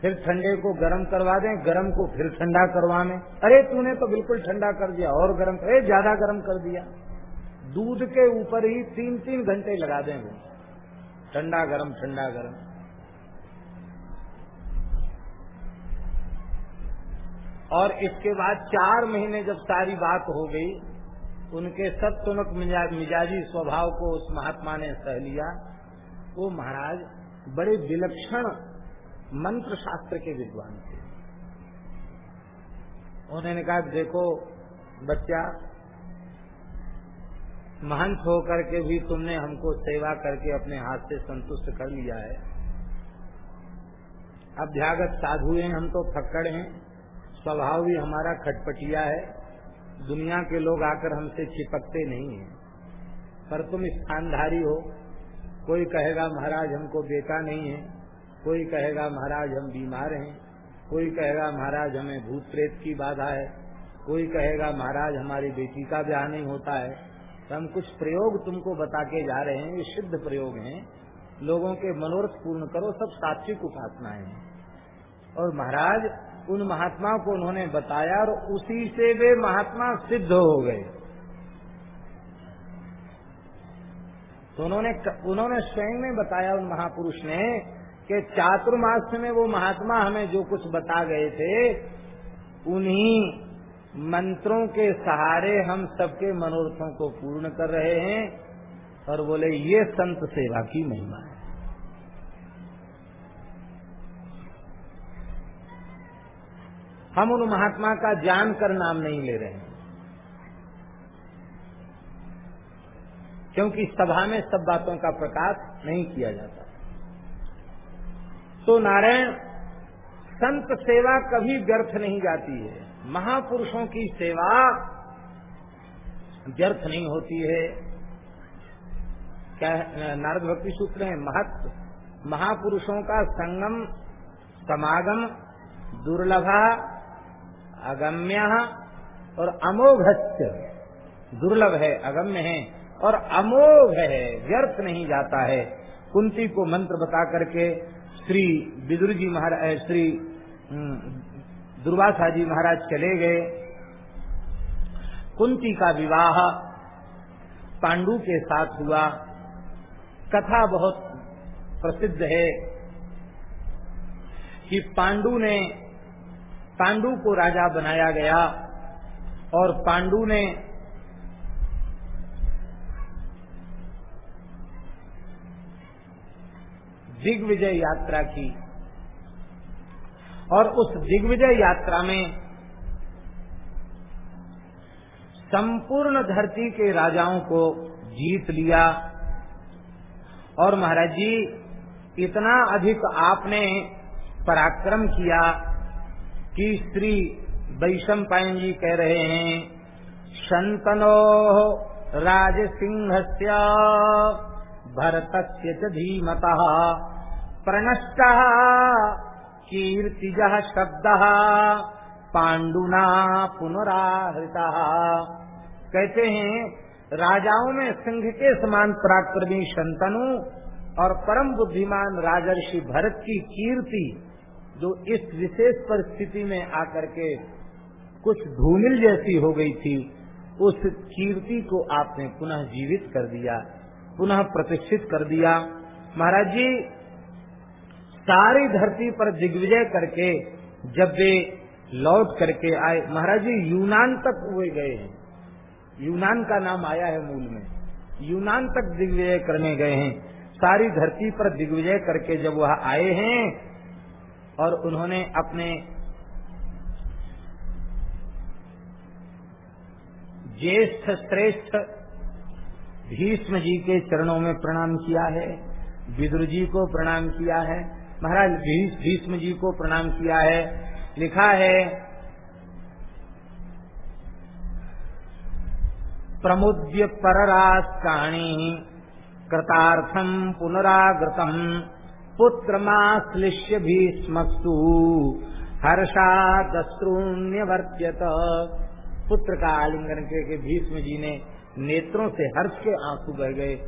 फिर ठंडे को गर्म करवा दें, गर्म को फिर ठंडा करवा में अरे, तूने तो बिल्कुल ठंडा कर दिया, और गर्म अरे, ज़्यादा गर्म कर दिया। दूध के ऊपर ही तीन तीन घंटे लगा दें ठंडा गर्म ठंडा गर्म। और इसके बाद चार महीने जब सारी बात हो गई उनके सत्वनक मिजाजी स्वभाव को उस महात्मा ने सह लिया। वो महाराज बड़े विलक्षण मंत्र शास्त्र के विद्वान थे। उन्होंने कहा, देखो बच्चा, महंत होकर के भी तुमने हमको सेवा करके अपने हाथ से संतुष्ट कर लिया है। अभ्यागत साधु हैं, हम तो फक्कड़ हैं। स्वभाव भी हमारा खटपटिया है। दुनिया के लोग आकर हमसे चिपकते नहीं हैं। पर तुम स्थानधारी हो। कोई कहेगा, महाराज, हमको बेटा नहीं है। कोई कहेगा, महाराज, हम बीमार हैं। कोई कहेगा, महाराज, हमें भूत प्रेत की बाधा है। कोई कहेगा, महाराज, हमारी बेटी का ब्याह नहीं होता है। तो हम कुछ प्रयोग तुमको बता के जा रहे हैं। ये सिद्ध प्रयोग हैं। लोगों के मनोरथ पूर्ण करो, सब सात्विक उपासनाएँ हैं। और महाराज उन महात्माओं को उन्होंने बताया और उसी से वे महात्मा सिद्ध हो गए। तो उन्होंने उन्होंने स्वयं में बताया उन महापुरुष ने कि चातुर्मास में वो महात्मा हमें जो कुछ बता गए थे, उन्हीं मंत्रों के सहारे हम सबके मनोरथों को पूर्ण कर रहे हैं और बोले, ये संत सेवा की महिमा है। हम उन महात्मा का जानकर नाम नहीं ले रहे हैं। क्योंकि सभा में सब बातों का प्रकाश नहीं किया जाता। तो नारायण, संत सेवा कभी व्यर्थ नहीं जाती है। महापुरुषों की सेवा व्यर्थ नहीं होती है। क्या नारद भक्ति सूत्र है? महत्व महापुरुषों का संगम, समागम, दुर्लभा अगम्य और अमोघ दुर्लभ है, अगम्य है और अमोघ है, व्यर्थ नहीं जाता है। कुंती को मंत्र बता करके श्री विदुर जी महाराज श्री दुर्वासा जी महाराज चले गए। कुंती का विवाह पांडु के साथ हुआ। कथा बहुत प्रसिद्ध है कि पांडु ने पांडु को राजा बनाया गया और पांडु ने दिग्विजय यात्रा की। और उस दिग्विजय यात्रा में संपूर्ण धरती के राजाओं को जीत लिया। और महाराज जी, इतना अधिक आपने पराक्रम किया कि श्री वैशम पायन जी कह रहे हैं, शंतनो राज सिंह भरत धीमत, प्रणष्ट कीर्तिज शब्द, पांडुना पुनराहृता। कहते हैं, राजाओं में सिंह के समान पराक्रमी शंतनु और परम बुद्धिमान राजर्षि भरत की कीर्ति जो इस विशेष परिस्थिति में आकर के कुछ धूमिल जैसी हो गई थी, उस कीर्ति को आपने पुनः जीवित कर दिया, पुनः प्रतिष्ठित कर दिया। महाराज जी, सारी धरती पर दिग्विजय करके जब वे लौट करके आए, महाराज जी यूनान तक हुए गए हैं। यूनान का नाम आया है मूल में। यूनान तक दिग्विजय करने गए हैं। सारी धरती पर दिग्विजय करके जब वह आए हैं और उन्होंने अपने ज्येष्ठ श्रेष्ठ भीष्म जी के चरणों में प्रणाम किया है, विदुर जी को प्रणाम किया है, महाराज भीष्म जी को प्रणाम किया है। लिखा है, प्रमुद्य परराष्ट्राणी कृतार्थम पुनरागतम पुत्रमाश्लिष्य भीष्मस्तु। हर्षादश्रूण्यवर्त्यत पुत्र का आलिंगन करके भीष्म जी ने नेत्रों से हर्ष के आँसू बह गए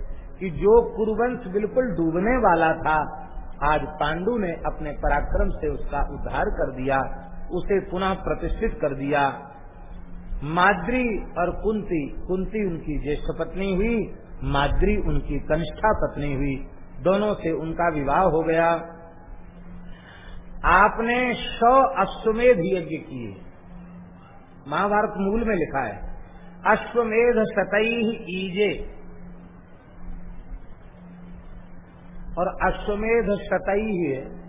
कि जो कुरुवंश बिल्कुल डूबने वाला था, आज पांडु ने अपने पराक्रम से उसका उद्धार कर दिया, उसे पुनः प्रतिष्ठित कर दिया। माद्री और कुंती कुंती उनकी ज्येष्ठ पत्नी हुई, माद्री उनकी कनिष्ठा पत्नी हुई। दोनों से उनका विवाह हो गया। आपने सौ अश्वमेध यज्ञ किए। महाभारत मूल में लिखा है, अश्वमेध सतई ईजे। और अश्वमेध सतई है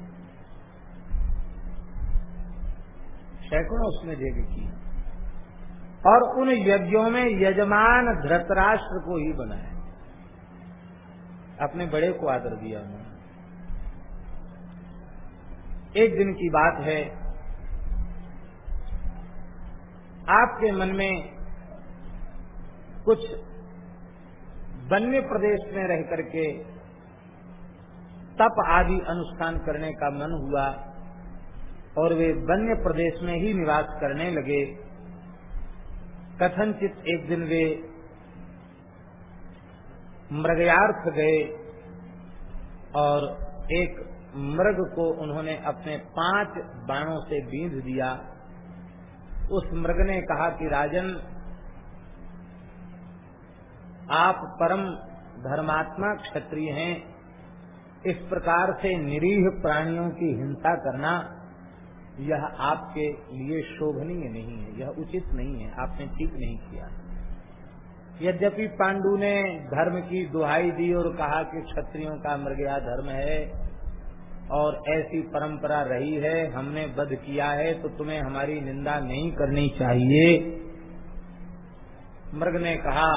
सैकड़ों उसमें यज्ञ किए। और उन यज्ञों में यजमान धृतराष्ट्र को ही बनाया। अपने बड़े को आदर दिया उन्होंने। एक दिन की बात है, आपके मन में कुछ वन्य प्रदेश में रह करके तप आदि अनुष्ठान करने का मन हुआ और वे वन्य प्रदेश में ही निवास करने लगे। कथनचित एक दिन वे मृगयार्थ गए और एक मृग को उन्होंने अपने पाँच बाणों से बींध दिया। उस मृग ने कहा कि, राजन, आप परम धर्मात्मा क्षत्रिय हैं। इस प्रकार से निरीह प्राणियों की हिंसा करना यह आपके लिए शोभनीय नहीं है। यह उचित नहीं है। आपने ठीक नहीं किया यद्यपि पांडु ने धर्म की दुहाई दी और कहा कि क्षत्रियों का मर गया धर्म है और ऐसी परंपरा रही है, हमने वध किया है तो तुम्हें हमारी निंदा नहीं करनी चाहिए। मृग ने कहा,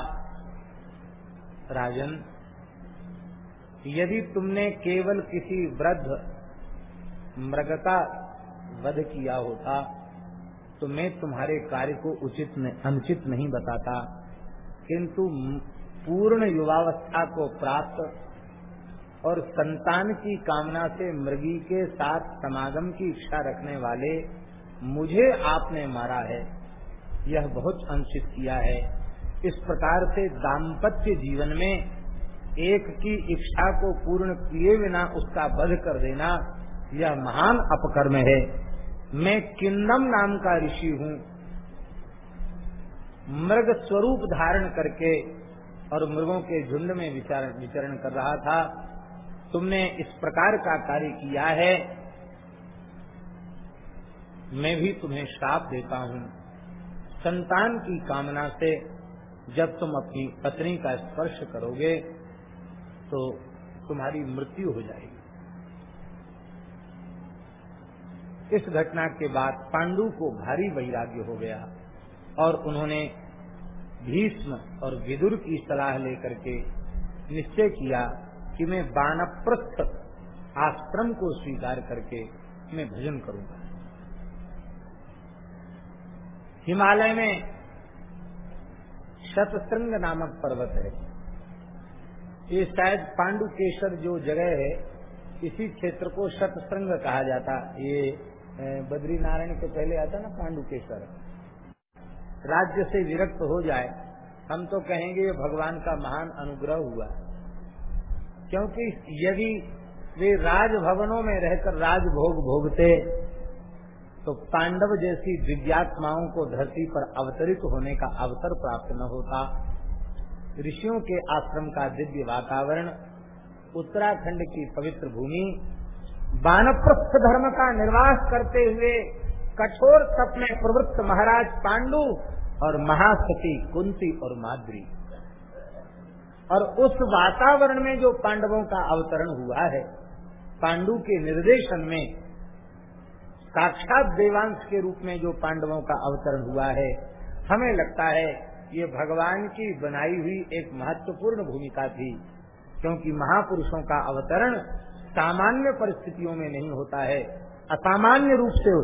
राजन, यदि तुमने केवल किसी वृद्ध मृग का वध किया होता तो मैं तुम्हारे कार्य को उचित अनुचित नहीं बताता। किंतु पूर्ण युवावस्था को प्राप्त और संतान की कामना से मृगी के साथ समागम की इच्छा रखने वाले मुझे आपने मारा है। यह बहुत अनुचित किया है। इस प्रकार से दाम्पत्य जीवन में एक की इच्छा को पूर्ण किए बिना उसका वध कर देना यह महान अपकर्म है। मैं किन्नम नाम का ऋषि हूँ। मृग स्वरूप धारण करके और मृगों के झुंड में विचरण कर रहा था। तुमने इस प्रकार का कार्य किया है। मैं भी तुम्हें श्राप देता हूँ। संतान की कामना से जब तुम अपनी पत्नी का स्पर्श करोगे तो तुम्हारी मृत्यु हो जाएगी। इस घटना के बाद पांडु को भारी वैराग्य हो गया। और उन्होंने भीष्म और विदुर की सलाह लेकर के निश्चय किया कि मैं बानप्रस्थ आश्रम को स्वीकार करके मैं भजन करूँगा। हिमालय में शतसृंग नामक पर्वत है। ये शायद पांडुकेश्वर जो जगह है, इसी क्षेत्र को शतसृंग कहा जाता। ये बद्री नारायण के पहले आता ना पांडुकेश्वर राज्य से विरक्त हो जाए, हम तो कहेंगे ये भगवान का महान अनुग्रह हुआ क्योंकि यदि वे राजभवनों में रहकर राजभोग भोगते तो पांडव जैसी दिव्यात्माओं को धरती पर अवतरित होने का अवसर प्राप्त न होता। ऋषियों के आश्रम का दिव्य वातावरण, उत्तराखंड की पवित्र भूमि, बानप्रस्थ धर्म का निर्वाह करते हुए कठोर तप में प्रवृत्त महाराज पांडु और महासती कुंती और माद्री। और उस वातावरण में जो पांडवों का अवतरण हुआ है, पांडु के निर्देशन में, साक्षात देवांश के रूप में जो पांडवों का अवतरण हुआ है, हमें लगता है ये भगवान की बनाई हुई एक महत्वपूर्ण भूमिका थी, क्योंकि महापुरुषों का अवतरण सामान्य परिस्थितियों में नहीं होता है, असामान्य रूप से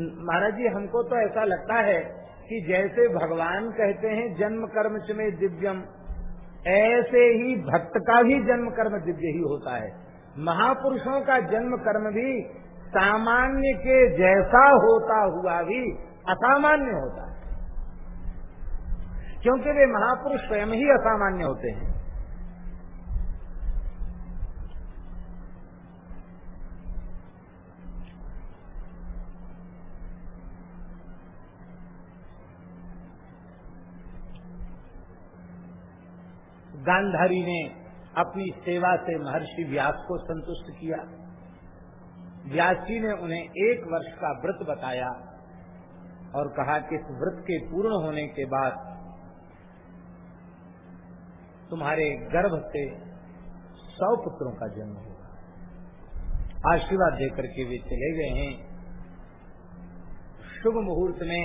महाराज जी, हमको तो ऐसा लगता है कि जैसे भगवान कहते हैं, जन्म कर्म में दिव्यम। ऐसे ही भक्त का भी जन्म कर्म दिव्य ही होता है। महापुरुषों का जन्म कर्म भी सामान्य के जैसा होता हुआ भी असामान्य होता है। क्योंकि वे महापुरुष स्वयं ही असामान्य होते हैं। गांधारी ने अपनी सेवा से महर्षि व्यास को संतुष्ट किया। व्यास जी ने उन्हें एक वर्ष का व्रत बताया और कहा कि इस व्रत के पूर्ण होने के बाद तुम्हारे गर्भ से सौ पुत्रों का जन्म होगा। आशीर्वाद देकर के वे चले गए हैं। शुभ मुहूर्त में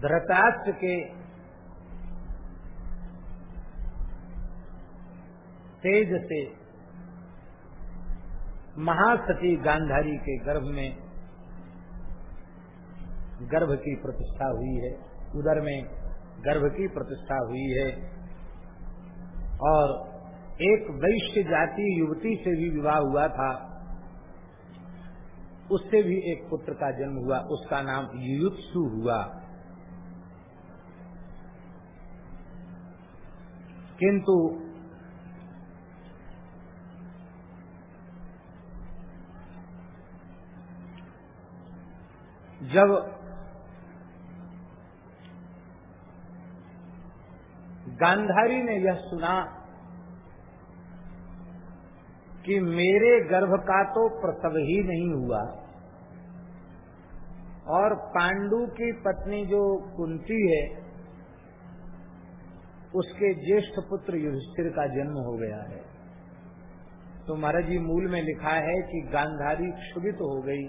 धृतराष्ट्र के तेज से महासती गांधारी के गर्भ में गर्भ की प्रतिष्ठा हुई है। उधर में गर्भ की प्रतिष्ठा हुई है। और एक वैश्य जाति युवती से भी विवाह हुआ था। उससे भी एक पुत्र का जन्म हुआ। उसका नाम युयुत्सु हुआ। किंतु जब गांधारी ने यह सुना कि मेरे गर्भ का तो प्रसव ही नहीं हुआ, और पांडु की पत्नी जो कुंती है, उसके ज्येष्ठ पुत्र युधिष्ठिर का जन्म हो गया है। तो महाराज जी मूल में लिखा है कि गांधारी क्षुभित हो गई।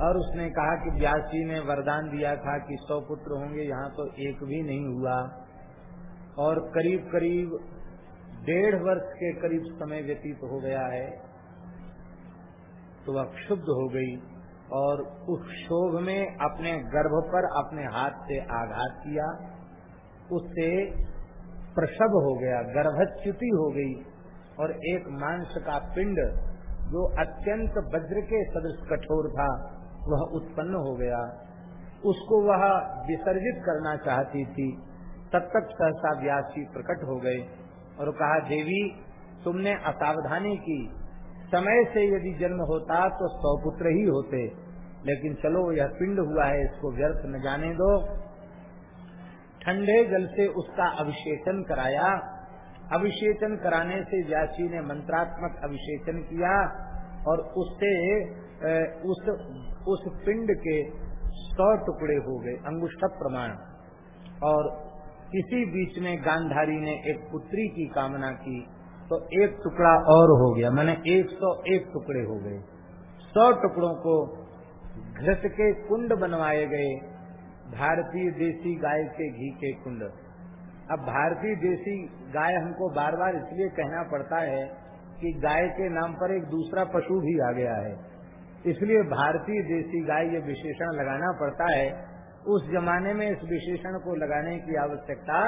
और उसने कहा कि व्यास जी ने वरदान दिया था कि सौ पुत्र होंगे, यहाँ तो एक भी नहीं हुआ। और करीब करीब डेढ़ वर्ष के करीब समय व्यतीत हो गया है तो वह क्षुब्ध हो गई और उस क्षोभ में अपने गर्भ पर अपने हाथ से आघात किया। उससे प्रसव हो गया, गर्भच्युति हो गई और एक मांस का पिंड जो अत्यंत वज्र के सदृश कठोर था वह उत्पन्न हो गया। उसको वह विसर्जित करना चाहती थी। तब तक सहसा व्यास जी प्रकट हो गए और कहा, देवी, तुमने असावधानी की। समय से यदि जन्म होता तो सौ पुत्र ही होते। लेकिन चलो, यह पिंड हुआ है, इसको व्यर्थ न जाने दो। ठंडे जल से उसका अभिषेचन कराया। अभिषेचन कराने से व्यासी ने मंत्रात्मक अभिषेचन किया और उससे उस उस पिंड के सौ टुकड़े हो गए, अंगुष्ठ प्रमाण। और इसी बीच में गांधारी ने एक पुत्री की कामना की तो एक टुकड़ा और हो गया, मैंने एक सौ एक टुकड़े हो गए। सौ टुकड़ों को घृत के कुंड बनवाए गए, भारतीय देसी गाय के घी के कुंड। अब भारतीय देसी गाय हमको बार बार इसलिए कहना पड़ता है कि गाय के नाम पर एक दूसरा पशु भी आ गया है। इसलिए भारतीय देसी गाय ये विशेषण लगाना पड़ता है। उस जमाने में इस विशेषण को लगाने की आवश्यकता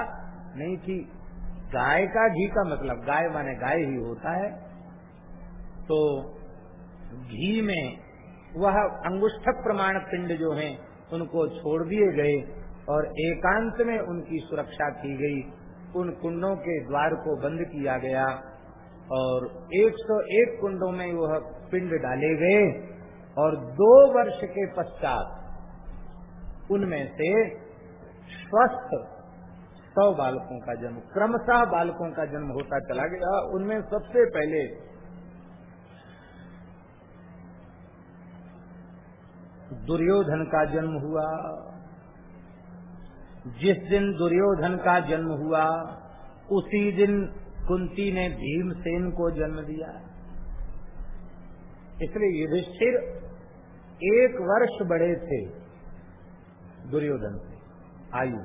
नहीं थी। गाय का घी का मतलब गाय माने गाय ही होता है। तो घी में वह अंगुष्ठ प्रमाण पिंड जो हैं, उनको छोड़ दिए गए और एकांत में उनकी सुरक्षा की गई। उन कुंडों के द्वार को बंद किया गया और 101 कुंडों में वह पिंड डाले गए। और दो वर्ष के पश्चात उनमें से स्वस्थ सौ बालकों का जन्म, क्रमशः बालकों का जन्म होता चला गया। उनमें सबसे पहले दुर्योधन का जन्म हुआ। जिस दिन दुर्योधन का जन्म हुआ, उसी दिन कुंती ने भीमसेन को जन्म दिया। इसलिए युधिष्ठिर एक वर्ष बड़े थे दुर्योधन से, आयु।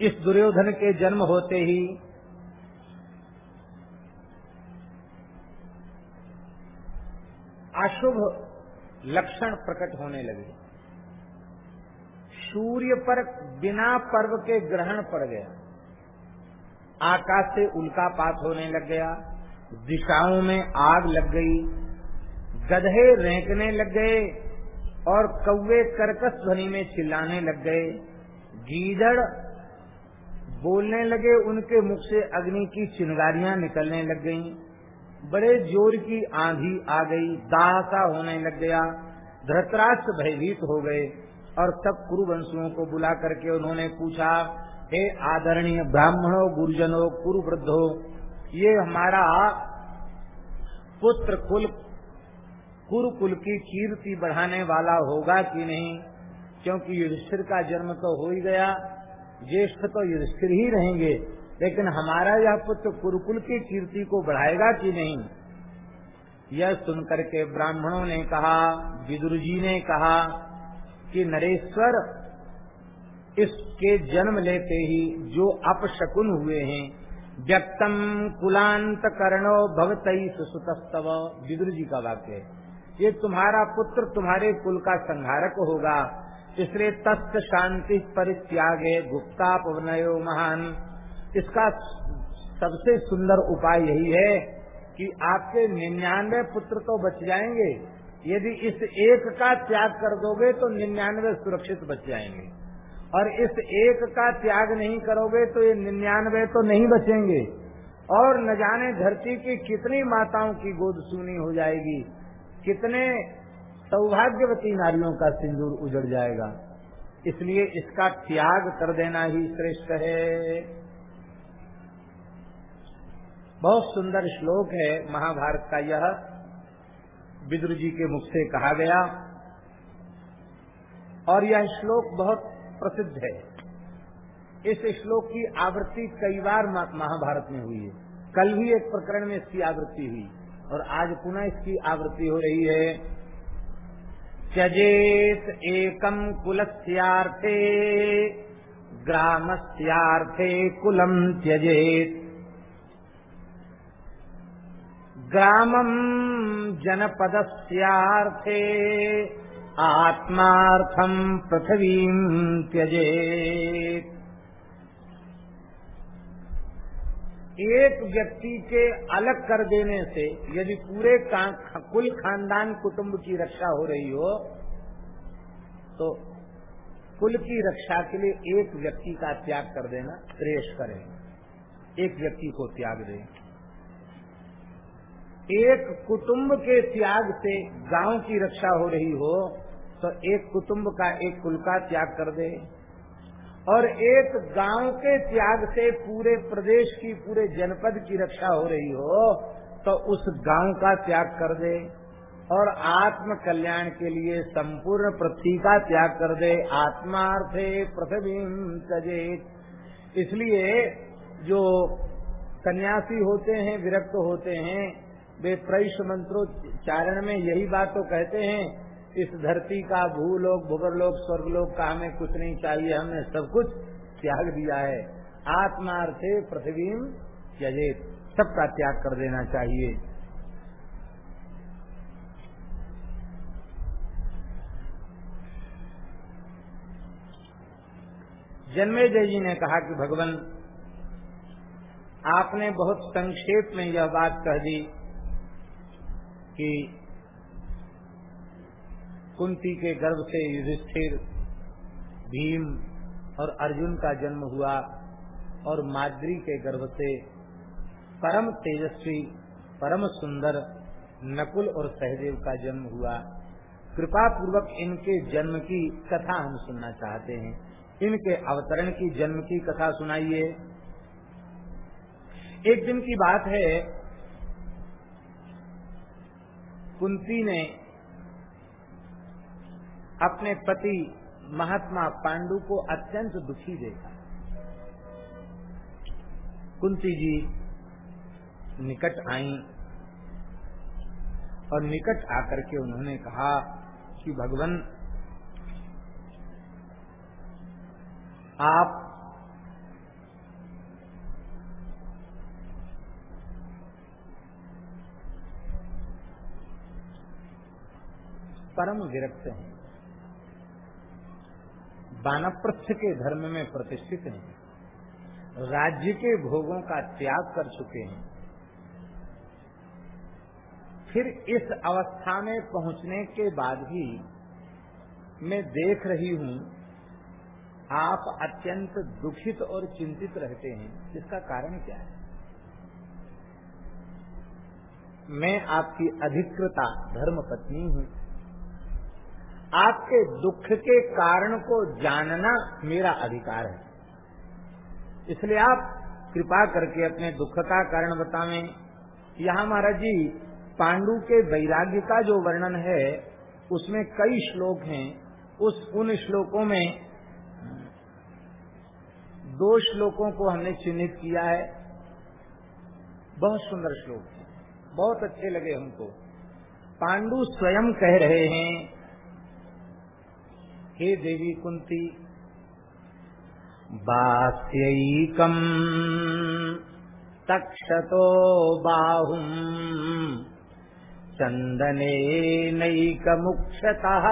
इस दुर्योधन के जन्म होते ही अशुभ लक्षण प्रकट होने लगे। सूर्य पर बिना पर्व के ग्रहण पड़ गया। आकाश से उल्का पात होने लग गया। दिशाओं में आग लग गई। गधे रेंकने लग गए और कौवे करकस ध्वनि में चिल्लाने लग गए। गीदड़ बोलने लगे, उनके मुख से अग्नि की चिंगारियाँ निकलने लग गईं। बड़े ज़ोर की आंधी आ गई दाहसा होने लग गया। धृतराष्ट्र भयभीत हो गए और सब कुरुवंशियों को बुला करके उन्होंने पूछा, हे आदरणीय ब्राह्मणों, गुरुजनों कुरु वृद्धो ये हमारा पुत्र कुल कुरुकुल की कीर्ति बढ़ाने वाला होगा कि नहीं? क्योंकि युधिष्ठिर का जन्म तो हो ही गया, ज्येष्ठ तो युधिष्ठिर ही रहेंगे, लेकिन हमारा यह पुत्र कुरुकुल की कीर्ति को बढ़ाएगा कि नहीं? यह सुनकर के ब्राह्मणों ने कहा, विदुर जी ने कहा कि नरेश्वर, इसके जन्म लेते ही जो अपशकुन हुए हैं, व्यक्तम कुलांत कर्णो भगत सुतस्तव विदुर जी का वाक्य है। ये तुम्हारा पुत्र तुम्हारे कुल का संहारक होगा। इसलिए तस्त शांति परित्यागे गुप्ता पवनयो महान। इसका सबसे सुंदर उपाय यही है कि आपके निन्यानवे पुत्र तो बच जाएँगे। यदि इस एक का त्याग कर दोगे तो निन्यानवे सुरक्षित बच जाएँगे। और इस एक का त्याग नहीं करोगे तो ये निन्यानवे तो नहीं बचेंगे। और न जाने धरती की कितनी माताओं की गोद सुनी हो जाएगी। कितने सौभाग्यवती नारियों का सिंदूर उजड़ जाएगा। इसलिए इसका त्याग कर देना ही श्रेष्ठ है। बहुत सुंदर श्लोक है, महाभारत का यह। विद्र जी के मुख से कहा गया। और यह श्लोक बहुत प्रसिद्ध है। इस श्लोक की आवृत्ति कई बार महाभारत में हुई है। कल भी एक प्रकरण में इसकी आवृत्ति हुई। और आज पुनः इसकी आवृत्ति हो रही है। त्यजेत एकम कुलस्यार्थे, ग्रामस्यार्थे कुलम त्यजेत। ग्रामम जनपदस्यार्थे आत्मार्थम पृथ्वी त्यजेत। एक व्यक्ति के अलग कर देने से, यदि पूरे कुल खानदान कुटुंब की रक्षा हो रही हो तो कुल की रक्षा के लिए एक व्यक्ति का त्याग कर देना श्रेष्ठ करें एक व्यक्ति को त्याग दें। एक कुटुंब के त्याग से गाँव की रक्षा हो रही हो तो एक कुटुंब का एक कुल का त्याग कर दे। और एक गाँव के त्याग से पूरे प्रदेश की, पूरे जनपद की रक्षा हो रही हो तो उस गाँव का त्याग कर दे और आत्म कल्याण के लिए संपूर्ण पृथ्वी का त्याग कर दे। आत्मार्थे पृथ्वी तजे इसलिए जो सन्यासी होते हैं, विरक्त होते हैं, वे प्रयुष मंत्रोच्चारण में यही बात तो कहते हैं इस धरती का भूलोक भूगरलोक स्वर्गलोक का हमें कुछ नहीं चाहिए, हमने सब कुछ त्याग दिया है। आत्मार्थे पृथ्वी त्यजेत। सबका त्याग कर देना चाहिए। जन्मे जय जी ने कहा कि भगवान, आपने बहुत संक्षेप में यह बात कह दी कि कुंती के गर्भ से युधिष्ठिर भीम और अर्जुन का जन्म हुआ और माद्री के गर्भ से परम तेजस्वी, परम सुंदर, नकुल और सहदेव का जन्म हुआ। कृपा पूर्वक इनके जन्म की कथा हम सुनना चाहते हैं। इनके अवतरण की जन्म की कथा सुनाइए। एक दिन की बात है, कुंती ने अपने पति महात्मा पांडु को अत्यंत दुखी देखा। कुंती जी निकट आई और निकट आकर के उन्होंने कहा कि भगवान, आप परम विरक्त हैं। वानप्रस्थ के धर्म में प्रतिष्ठित हैं। राज्य के भोगों का त्याग कर चुके हैं। फिर इस अवस्था में पहुँचने के बाद भी मैं देख रही हूँ, आप अत्यंत दुखित और चिंतित रहते हैं। इसका कारण क्या है? मैं आपकी अधिकृता धर्म पत्नी हूँ। आपके दुख के कारण को जानना मेरा अधिकार है। इसलिए आप कृपा करके अपने दुख का कारण बतावें यहाँ महाराज जी, पांडु के वैराग्य का जो वर्णन है, उसमें कई श्लोक हैं। उस, उन श्लोकों में दो श्लोकों को हमने चिन्हित किया है। बहुत सुंदर श्लोक बहुत अच्छे लगे हमको। पांडु स्वयं कह रहे हैं हे देवी कुंती। बास्यैकम् तक्षतो बाहुम्। चन्दनेनैकमुक्षतः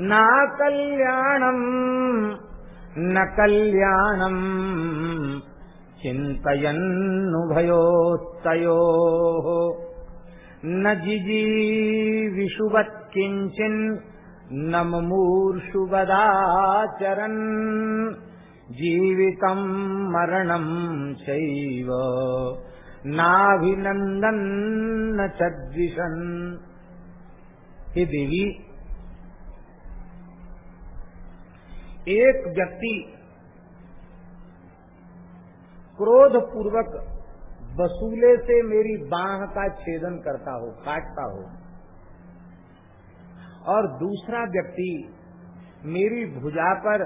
न कल्याणम् न कल्याणम्। चिन्तयन्नुभयोस्तयोः। न जिजीविषुवत् किञ्चिन् नममूर्षुवदाचरन् जीवितम् मरणम् चैव। नाभिनन्दन् चद्विषन् हे देवी, एक व्यक्ति क्रोध पूर्वक वसूले से मेरी बाह का छेदन करता हो, काटता हो। और दूसरा व्यक्ति मेरी भुजा पर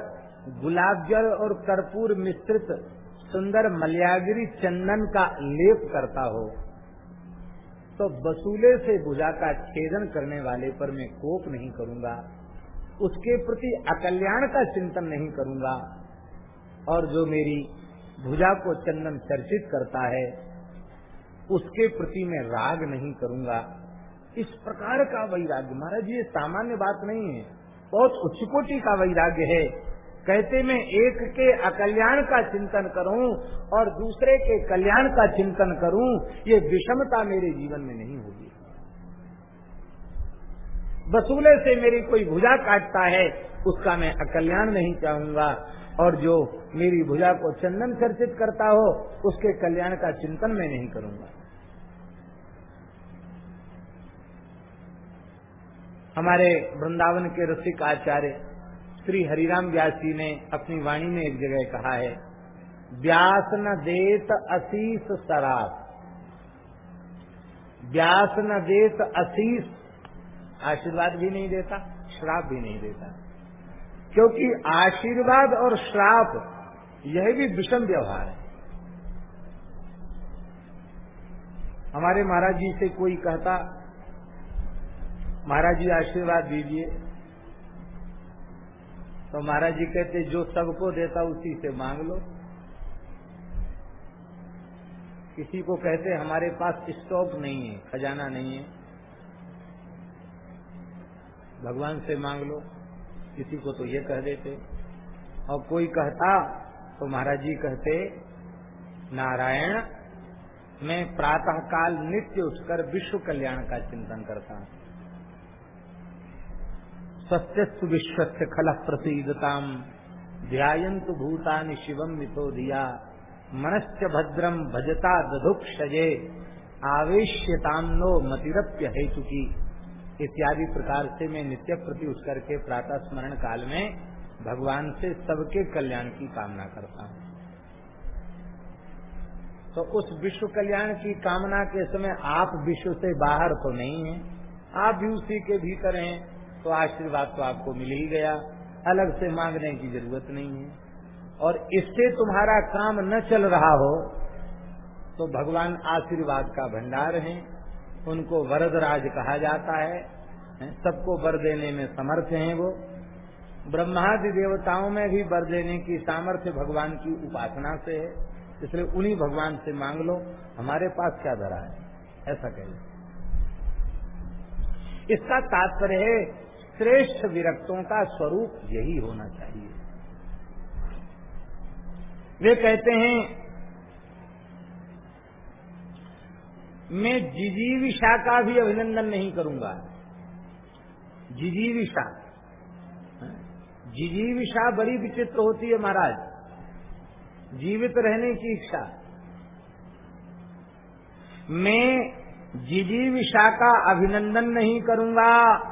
गुलाब जल और कर्पूर मिश्रित सुंदर मलयागिरी चंदन का लेप करता हो तो वसूले से भुजा का छेदन करने वाले पर मैं कोप नहीं करूँगा, उसके प्रति अकल्याण का चिंतन नहीं करूँगा, और जो मेरी भुजा को चंदन चर्चित करता है, उसके प्रति मैं राग नहीं करूँगा। इस प्रकार का वैराग्य। महाराज, ये सामान्य बात नहीं है। बहुत उच्च कोटि का वैराग्य है। कहते मैं एक के अकल्याण का चिंतन करूँ और दूसरे के कल्याण का चिंतन करूँ, ये विषमता मेरे जीवन में नहीं होगी। वसूले से मेरी कोई भुजा काटता है, उसका मैं अकल्याण नहीं चाहूँगा। और जो मेरी भुजा को चंदन चर्चित करता हो, उसके कल्याण का चिंतन मैं नहीं करूँगा। हमारे वृंदावन के रसिक आचार्य श्री हरिराम व्यास जी ने अपनी वाणी में एक जगह कहा है व्यास न देत असीस शराब व्यास न देत असीस आशीर्वाद भी नहीं देता, श्राप भी नहीं देता। क्योंकि आशीर्वाद और श्राप, यह भी विषम व्यवहार है। हमारे महाराज जी से कोई कहता महाराज जी आशीर्वाद दीजिए। तो महाराज जी कहते, जो सबको देता उसी से मांग लो। किसी को कहते, हमारे पास स्टॉक नहीं है, खजाना नहीं है। भगवान से मांग लो। किसी को तो ये कह देते। और कोई कहता तो महाराज जी कहते, नारायण, मैं प्रातः काल नित्य उठकर विश्व कल्याण का चिंतन करता हूँ। सत्यस्तु विश्व खल प्रसिदताम ध्यायंत भूतानि शिवम मिथो दिया। मनश्च भद्रम भजता दधुक्षजे आवेश्यताम नो मतिरप्य हेतु की इत्यादि प्रकार से मैं नित्य प्रति उस करके प्रातः स्मरण काल में भगवान से सबके कल्याण की कामना करता हूँ। तो उस विश्व कल्याण की कामना के समय आप विश्व से बाहर तो नहीं हैं। आप भी उसी के भीतर हैं। तो आशीर्वाद तो आपको मिल ही गया। अलग से मांगने की ज़रूरत नहीं है। और इससे तुम्हारा काम न चल रहा हो तो भगवान आशीर्वाद का भंडार है। उनको वरदराज कहा जाता है। सबको वर देने में समर्थ हैं वो। ब्रह्मादि देवताओं में भी वर देने की सामर्थ्य भगवान की उपासना से है। इसलिए उन्हीं भगवान से मांग लो, हमारे पास क्या धरा है? ऐसा कहिए। इसका तात्पर्य है श्रेष्ठ विरक्तों का स्वरूप यही होना चाहिए। वे कहते हैं, मैं जिजीविषा का भी अभिनंदन नहीं करूँगा। जिजीविषा जिजीविषा बड़ी विचित्र होती है महाराज। जीवित रहने की इच्छा। मैं जिजीविषा का अभिनंदन नहीं करूँगा।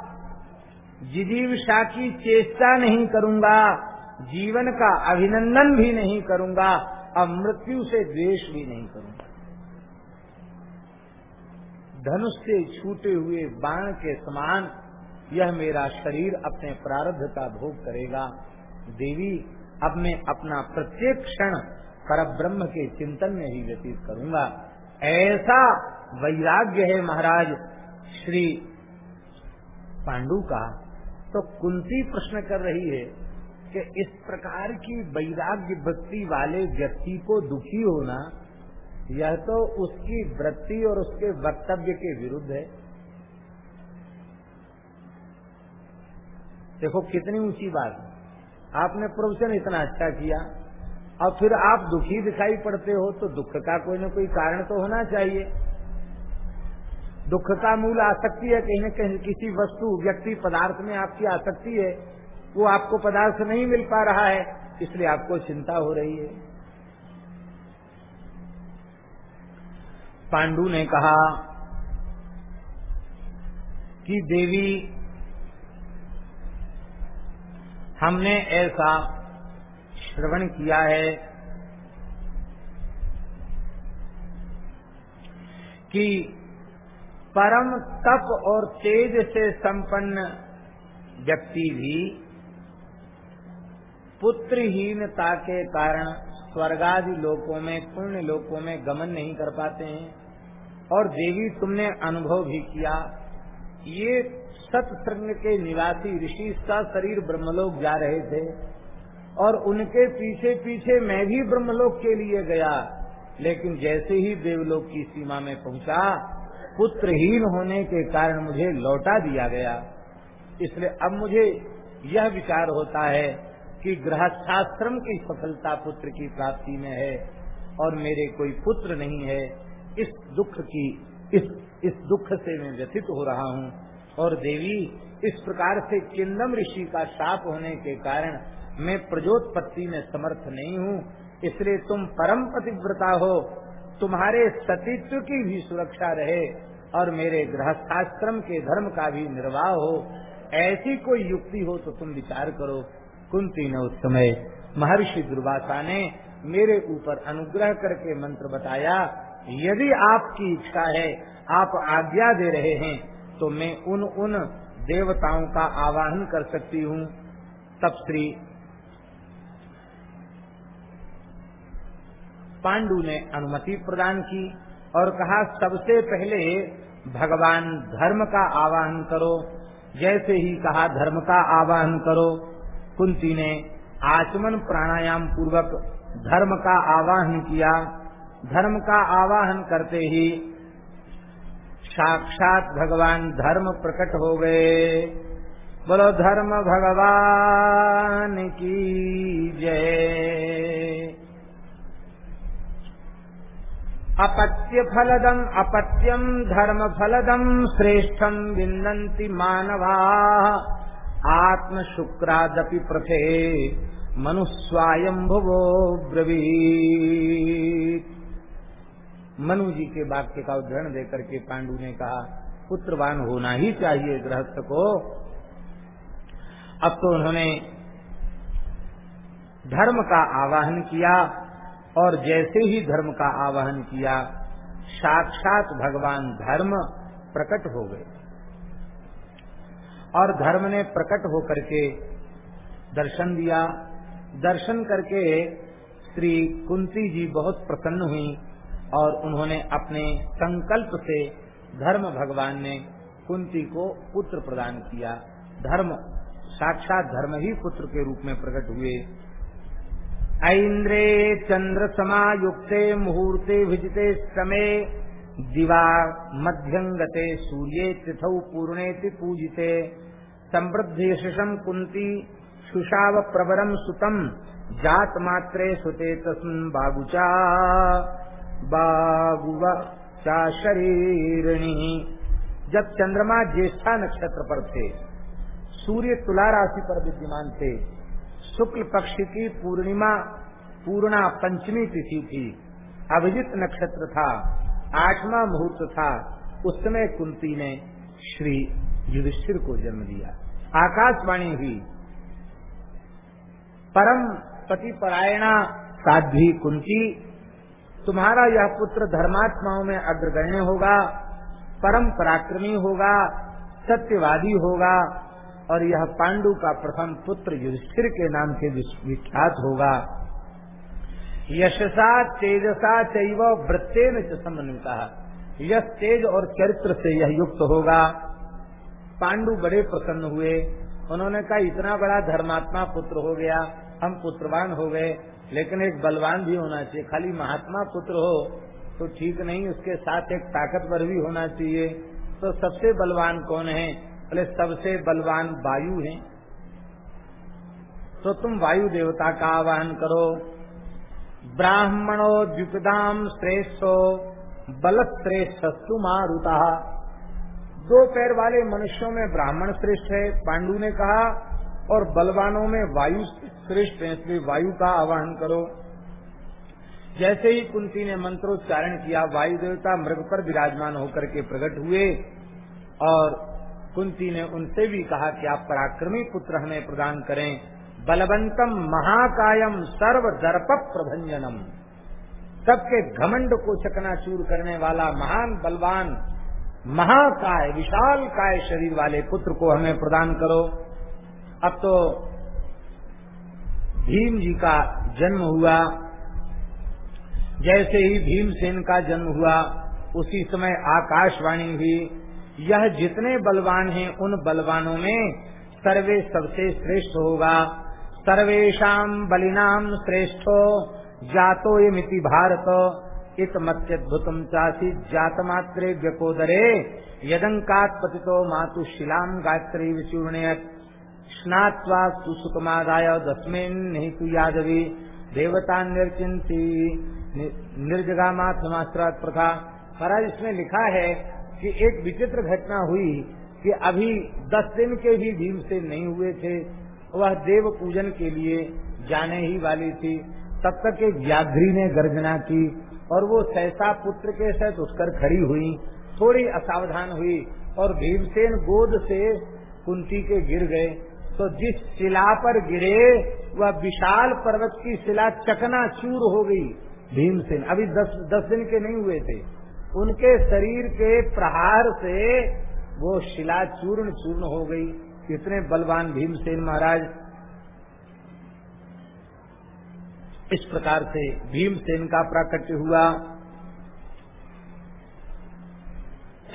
जिजीविषा की चेष्टा नहीं करूँगा, जीवन का अभिनंदन भी नहीं करूँगा, और मृत्यु से द्वेष भी नहीं करूँगा। धनुष से छूटे हुए बाण के समान यह मेरा शरीर अपने प्रारब्ध का भोग करेगा। देवी, अब मैं अपना प्रत्येक क्षण पर ब्रह्म के चिंतन में ही व्यतीत करूँगा। ऐसा वैराग्य है महाराज, श्री पांडु का तो कुंती प्रश्न कर रही है कि इस प्रकार की वैराग्य भक्ति वाले व्यक्ति को दुखी होना, यह तो उसकी वृत्ति और उसके वक्तव्य के विरुद्ध है। देखो कितनी ऊँची बात आपने प्रोफेशन इतना अच्छा किया और फिर आप दुखी दिखाई पड़ते हो तो दुख का कोई न कोई कारण तो होना चाहिए। दुख का मूल आसक्ति है, कहीं न कहीं किसी वस्तु, व्यक्ति, पदार्थ में आपकी आसक्ति है, वो आपको पदार्थ नहीं मिल पा रहा है, इसलिए आपको चिंता हो रही है। पांडु ने कहा कि देवी, हमने ऐसा श्रवण किया है कि परम तप और तेज से संपन्न व्यक्ति भी पुत्रहीनता के कारण स्वर्गादि लोकों में, पुण्य लोकों में गमन नहीं कर पाते हैं। और देवी तुमने अनुभव भी किया। ये सत्संग के निवासी ऋषि का शरीर ब्रह्मलोक जा रहे थे। और उनके पीछे पीछे मैं भी ब्रह्मलोक के लिए गया। लेकिन जैसे ही देवलोक की सीमा में पहुँचा पुत्रहीन होने के कारण मुझे लौटा दिया गया। इसलिए अब मुझे यह विचार होता है कि गृहस्थाश्रम की सफलता पुत्र की प्राप्ति में है और मेरे कोई पुत्र नहीं है। इस दुख की, इस इस दुख से मैं व्यथित हो रहा हूँ। और देवी, इस प्रकार से किन्दम ऋषि का शाप होने के कारण मैं प्रजोत्पत्ति में समर्थ नहीं हूँ। इसलिए तुम परम पतिव्रता हो तुम्हारे सतीत्व की भी सुरक्षा रहे और मेरे गृहस्थाश्रम के धर्म का भी निर्वाह हो। ऐसी कोई युक्ति हो तो तुम विचार करो। कुंती ने उस समय। महर्षि दुर्वासा ने मेरे ऊपर अनुग्रह करके मंत्र बताया, यदि आपकी इच्छा है, आप आज्ञा दे रहे हैं तो मैं उन उन देवताओं का आवाहन कर सकती हूँ। तब श्री पांडु ने अनुमति प्रदान की और कहा, सबसे पहले भगवान धर्म का आवाहन करो। जैसे ही कहा, धर्म का आवाहन करो, कुंती ने आचमन प्राणायाम पूर्वक धर्म का आवाहन किया। धर्म का आवाहन करते ही साक्षात भगवान धर्म प्रकट हो गए। बोलो, धर्म भगवान की जय। अपत्य फलदम अपत्यम धर्म फलदम श्रेष्ठम विन्दन्ति मानवा। आत्म शुक्रादपि प्रथे मनुस्वायम्भुवो ब्रवीत। मनु जी के वाक्य का उदाहरण देकर के पांडु ने कहा, पुत्रवान होना ही चाहिए गृहस्थ को। अब तो उन्होंने धर्म का आवाहन किया और जैसे ही धर्म का आवाहन किया, साक्षात भगवान धर्म प्रकट हो गए। और धर्म ने प्रकट होकर के दर्शन दिया। दर्शन करके श्री कुंती जी बहुत प्रसन्न हुई और उन्होंने अपने संकल्प से धर्म भगवान ने कुंती को पुत्र प्रदान किया। धर्म, साक्षात धर्म ही पुत्र के रूप में प्रकट हुए। ऐन्द्रे चंद्र समायुक्ते मुहूर्ते विजिते समय दिवा मध्यं गते सूर्ये तिथौ पूर्णेति पूजिते संवृद्धि शिशम कुंती सुषाव प्रवरम सुतम, जात मात्रे सुते तस्म बागुचा, बागुव चा जब चंद्रमा ज्येष्ठा नक्षत्र पर थे, सूर्य तुला राशि पर विद्यमान थे शुक्ल पक्ष की पूर्णिमा, पूर्णा पंचमी तिथि थी। अभिजित नक्षत्र था, आठवां मुहूर्त था। उस समय कुंती ने श्री युधिष्ठिर को जन्म दिया। आकाशवाणी हुई परम पति परायणा साध्वी कुंती, तुम्हारा यह पुत्र धर्मात्माओं में अग्रगण्य होगा, परम पराक्रमी होगा, सत्यवादी होगा और यह पांडु का प्रथम पुत्र युधिष्ठिर के नाम से विख्यात होगा। यशसा तेजसा चैव वृत्तेन कहा यश तेज और चरित्र से यह युक्त होगा। पांडु बड़े प्रसन्न हुए। उन्होंने कहा, इतना बड़ा धर्मात्मा पुत्र हो गया, हम पुत्रवान हो गए, लेकिन एक बलवान भी होना चाहिए। खाली महात्मा पुत्र हो तो ठीक नहीं, उसके साथ एक ताकतवर भी होना चाहिए। तो सबसे बलवान कौन है? बोले, सबसे बलवान वायु है। तो तुम वायु देवता का आवाहन करो। ब्राह्मणो द्विपदाम श्रेष्ठो बल श्रेष्ठ मारुता। दो पैर वाले मनुष्यों में ब्राह्मण श्रेष्ठ है, पांडु ने कहा, और बलवानों में वायु श्रेष्ठ है, इसलिए वायु का आवाहन करो। जैसे ही कुंती ने मंत्रोच्चारण किया, वायु देवता मृग पर विराजमान होकर के प्रकट हुए और कुंती ने उनसे भी कहा कि आप पराक्रमी पुत्र हमें प्रदान करें। बलवंतम महाकायम सर्व दर्प प्रभंजनम सबके घमंड को चकनाचूर करने वाला महान, बलवान, महाकाय विशाल काय शरीर वाले पुत्र को हमें प्रदान करो। अब तो भीम जी का जन्म हुआ। जैसे ही भीमसेन का जन्म हुआ, उसी समय आकाशवाणी हुई। यह जितने बलवान हैं उन बलवानों में सर्वे सबसे श्रेष्ठ होगा। सर्वेशम बलिनाम श्रेष्ठो, जातो ये मिति भारत। इत मत्यद्भुतम चासी जात मात्रे व्यकोदरे। यदंकात पतितो मातु शिलाम गायत्री विचूर्णयत। स्नात्वा सुसुतमादाय दसमें नहीं तु यादवी। देवता निर्चिंती समास्त्रात प्रथा। महाराज, इसमें लिखा है कि एक विचित्र घटना हुई कि अभी दस दिन के भी भीम से नहीं हुए थे, वह देव पूजन के लिए जाने ही वाली थी। तब तक एक व्याघ्री ने गर्जना की और वो सहसा पुत्र के साथ उसकर खड़ी हुई। थोड़ी असावधान हुई और भीमसेन गोद से कुंती के गिर गए। तो जिस शिला पर गिरे, वह विशाल पर्वत की शिला चकना चूर हो गई। भीमसेन अभी दस दस दिन के नहीं हुए थे। उनके शरीर के प्रहार से वो शिला चूर्ण चूर्ण हो गई। कितने बलवान भीमसेन महाराज। इस प्रकार से भीमसेन का प्राकट्य हुआ।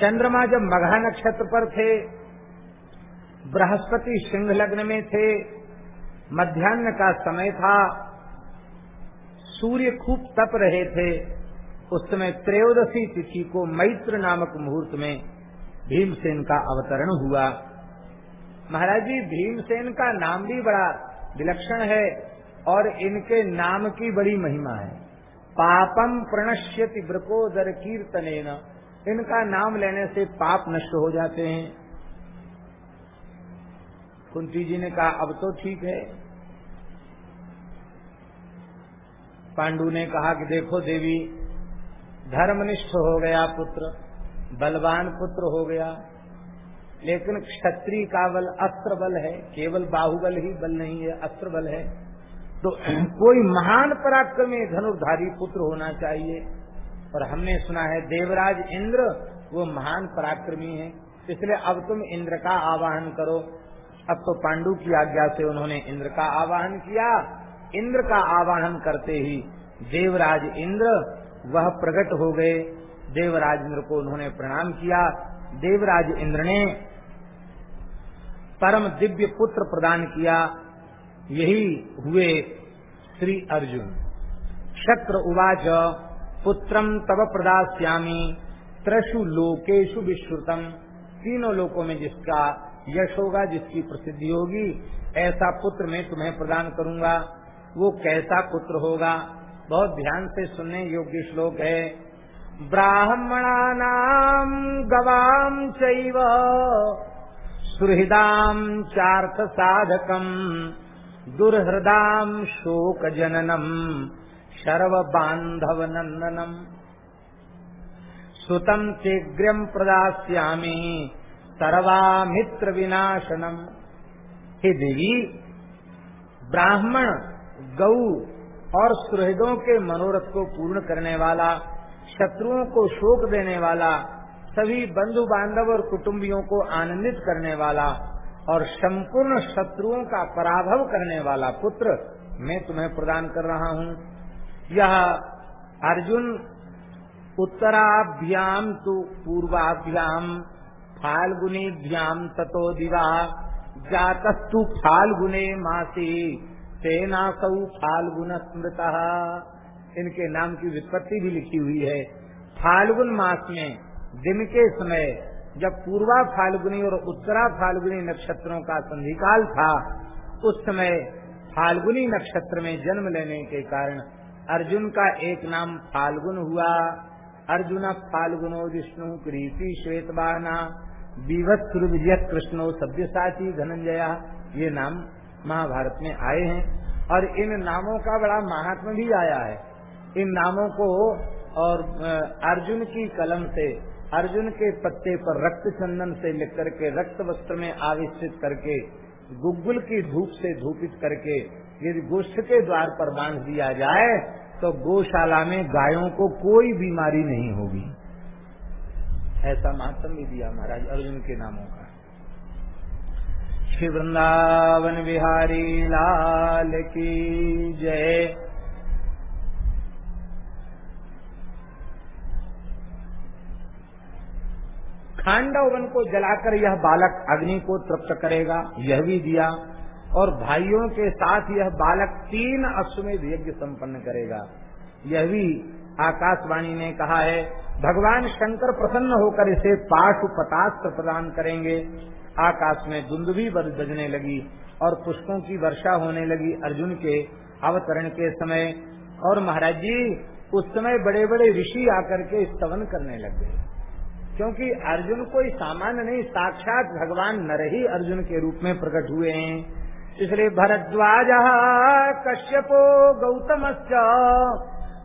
चंद्रमा जब मघा नक्षत्र पर थे, बृहस्पति सिंह लग्न में थे, मध्यान्ह का समय था, सूर्य खूब तप रहे थे उस समय त्रयोदशी तिथि को मैत्र नामक मुहूर्त में भीमसेन का अवतरण हुआ। महाराज जी, भीमसेन का नाम भी बड़ा विलक्षण है और इनके नाम की बड़ी महिमा है। पापम प्रणश्यति ब्रकोदर कीर्तन इनका नाम लेने से पाप नष्ट हो जाते हैं। कुंती जी ने कहा, अब तो ठीक है। पांडु ने कहा कि, देखो देवी धर्मनिष्ठ हो गया पुत्र, बलवान पुत्र हो गया। लेकिन क्षत्रिय का बल अस्त्र बल है, केवल बाहुबल ही बल नहीं है, अस्त्र बल है। तो कोई महान पराक्रमी धनुर्धारी पुत्र होना चाहिए। और हमने सुना है देवराज इंद्र, वो महान पराक्रमी है। इसलिए अब तुम इंद्र का आवाहन करो। अब तो पांडु की आज्ञा से उन्होंने इंद्र का आवाहन किया। इंद्र का आवाहन करते ही देवराज इंद्र वह प्रकट हो गए। देवराज इंद्र को उन्होंने प्रणाम किया। देवराज इंद्र ने परम दिव्य पुत्र प्रदान किया। यही हुए श्री अर्जुन। शत्र उवाच पुत्रम तब प्रदास्यामी त्रशु लोकेशु विश्रुतम तीनों लोकों में जिसका यश होगा, जिसकी प्रसिद्धि होगी, ऐसा पुत्र मैं तुम्हें प्रदान करूँगा। वो कैसा पुत्र होगा? बहुत ध्यान से सुनने योग्य श्लोक है। ब्राह्मणानाम गवाम चैव सुहृदाम चार्थ साधकम दुर्हृदाम शोक जननम शर्व बांधव नंदनम सुतम शीघ्रम प्रदास्यामी सर्वामित्र विनाशनम हे देवी, ब्राह्मण, गौ और सुहृदों के मनोरथ को पूर्ण करने वाला, शत्रुओं को शोक देने वाला, सभी बंधु बांधव और कुटुंबियों को आनंदित करने वाला और संपूर्ण शत्रुओं का पराभव करने वाला पुत्र मैं तुम्हें प्रदान कर रहा हूँ। यह अर्जुन उत्तराभ्याम तो पूर्वाभ्याम फाल्गुनीभ्याम ततो दिवा, जातस्तु फाल्गुने मासी। सेनासौ फाल्गुन स्मृत। इनके नाम की विपत्ति भी लिखी हुई है। फाल्गुन मास में, दिन के समय, जब पूर्वा फाल्गुनी और उत्तरा फाल्गुनी नक्षत्रों का संधिकाल था, उस समय फाल्गुनी नक्षत्र में जन्म लेने के कारण अर्जुन का एक नाम फाल्गुन हुआ। अर्जुन फाल्गुनो विष्णु प्रीति श्वेतबाना विवत विजय कृष्णो सभ्यसाची धनंजया, ये नाम महाभारत में आए हैं और इन नामों का बड़ा महात्मा भी आया है। इन नामों को और अर्जुन की कलम से, अर्जुन के पत्ते पर रक्त चंदन से लिख करके, रक्त वस्त्र में आविष्टित करके, गुग्गुल की धूप से धूपित करके, यदि गोष्ठ के द्वार पर बाँध दिया जाए तो गौशाला में गायों को कोई बीमारी नहीं होगी। ऐसा महात्म भी दिया महाराज अर्जुन के नामों का। श्री वृंदावन बिहारी लाल की जय। खांडव वन को जलाकर यह बालक अग्नि को तृप्त करेगा, यह भी दिया। और भाइयों के साथ यह बालक तीन अश्वमेध यज्ञ संपन्न करेगा। यह भी आकाशवाणी ने कहा है, भगवान शंकर प्रसन्न होकर इसे पाठ पटास्त्र प्रदान करेंगे। आकाश में दुंदुभी बजने लगी और पुष्पों की वर्षा होने लगी अर्जुन के अवतरण के समय। और महाराज जी, उस समय बड़े बड़े ऋषि आकर के स्तवन करने लग गए। क्योंकि अर्जुन कोई सामान्य नहीं, साक्षात भगवान नर ही अर्जुन के रूप में प्रकट हुए हैं। इसलिए भरद्वाज कश्यपो गौतम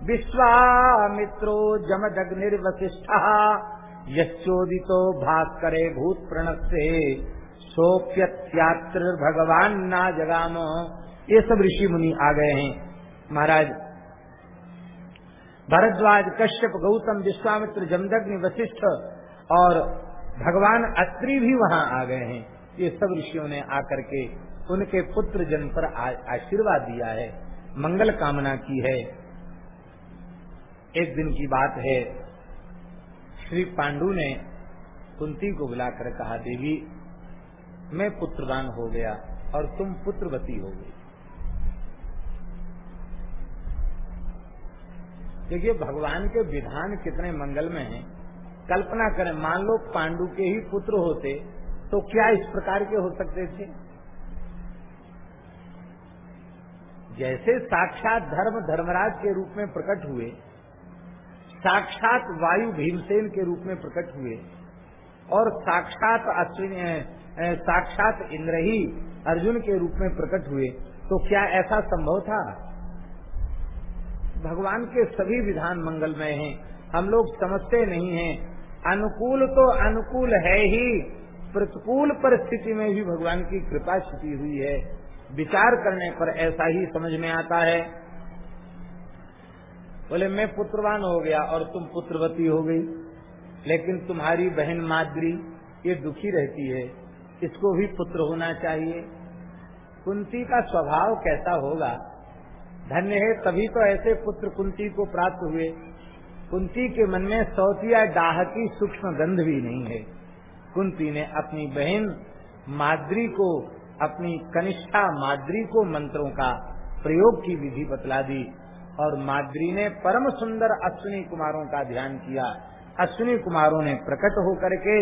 विश्वामित्रो जमदग्निर्वशिष्ठ यशोदितो भास्करे भूत प्रणत से सोप्यत्यात्र भगवान ना जगाम। ये सब ऋषि मुनि आ गए हैं। महाराज, भरद्वाज, कश्यप, गौतम, विश्वामित्र, जमदग्नि वशिष्ठ और भगवान अत्रि भी वहाँ आ गए हैं। ये सब ऋषियों ने आकर के उनके पुत्र जन पर आशीर्वाद दिया है, मंगल कामना की है। एक दिन की बात है श्री पांडु ने कुंती को बुलाकर कहा, देवी, मैं पुत्रदान हो गया और तुम पुत्रवती हो गई। देखिए, भगवान के विधान कितने मंगल में हैं। कल्पना करें, मान लो पांडु के ही पुत्र होते तो क्या इस प्रकार के हो सकते थे? जैसे साक्षात धर्म धर्मराज के रूप में प्रकट हुए साक्षात वायु भीमसेन के रूप में प्रकट हुए। और साक्षात अश्विनी साक्षात इंद्र ही अर्जुन के रूप में प्रकट हुए। तो क्या ऐसा संभव था? भगवान के सभी विधान मंगलमय हैं। हम लोग समझते नहीं हैं। अनुकूल तो अनुकूल है ही। प्रतिकूल परिस्थिति में भी भगवान की कृपा छिपी हुई है। विचार करने पर ऐसा ही समझ में आता है। बोले, मैं पुत्रवान हो गया और तुम पुत्रवती हो गई। लेकिन तुम्हारी बहन माद्री, ये दुखी रहती है। इसको भी पुत्र होना चाहिए। कुंती का स्वभाव कैसा होगा? धन्य है, तभी तो ऐसे पुत्र कुंती को प्राप्त हुए। कुंती के मन में सौतिया डाह की सूक्ष्म गंध भी नहीं है। कुंती ने अपनी बहन माद्री को, अपनी कनिष्ठा माद्री को मंत्रों का प्रयोग की विधि बतला दी। और माद्री ने परम सुंदर अश्विनी कुमारों का ध्यान किया। अश्विनी कुमारों ने प्रकट होकर के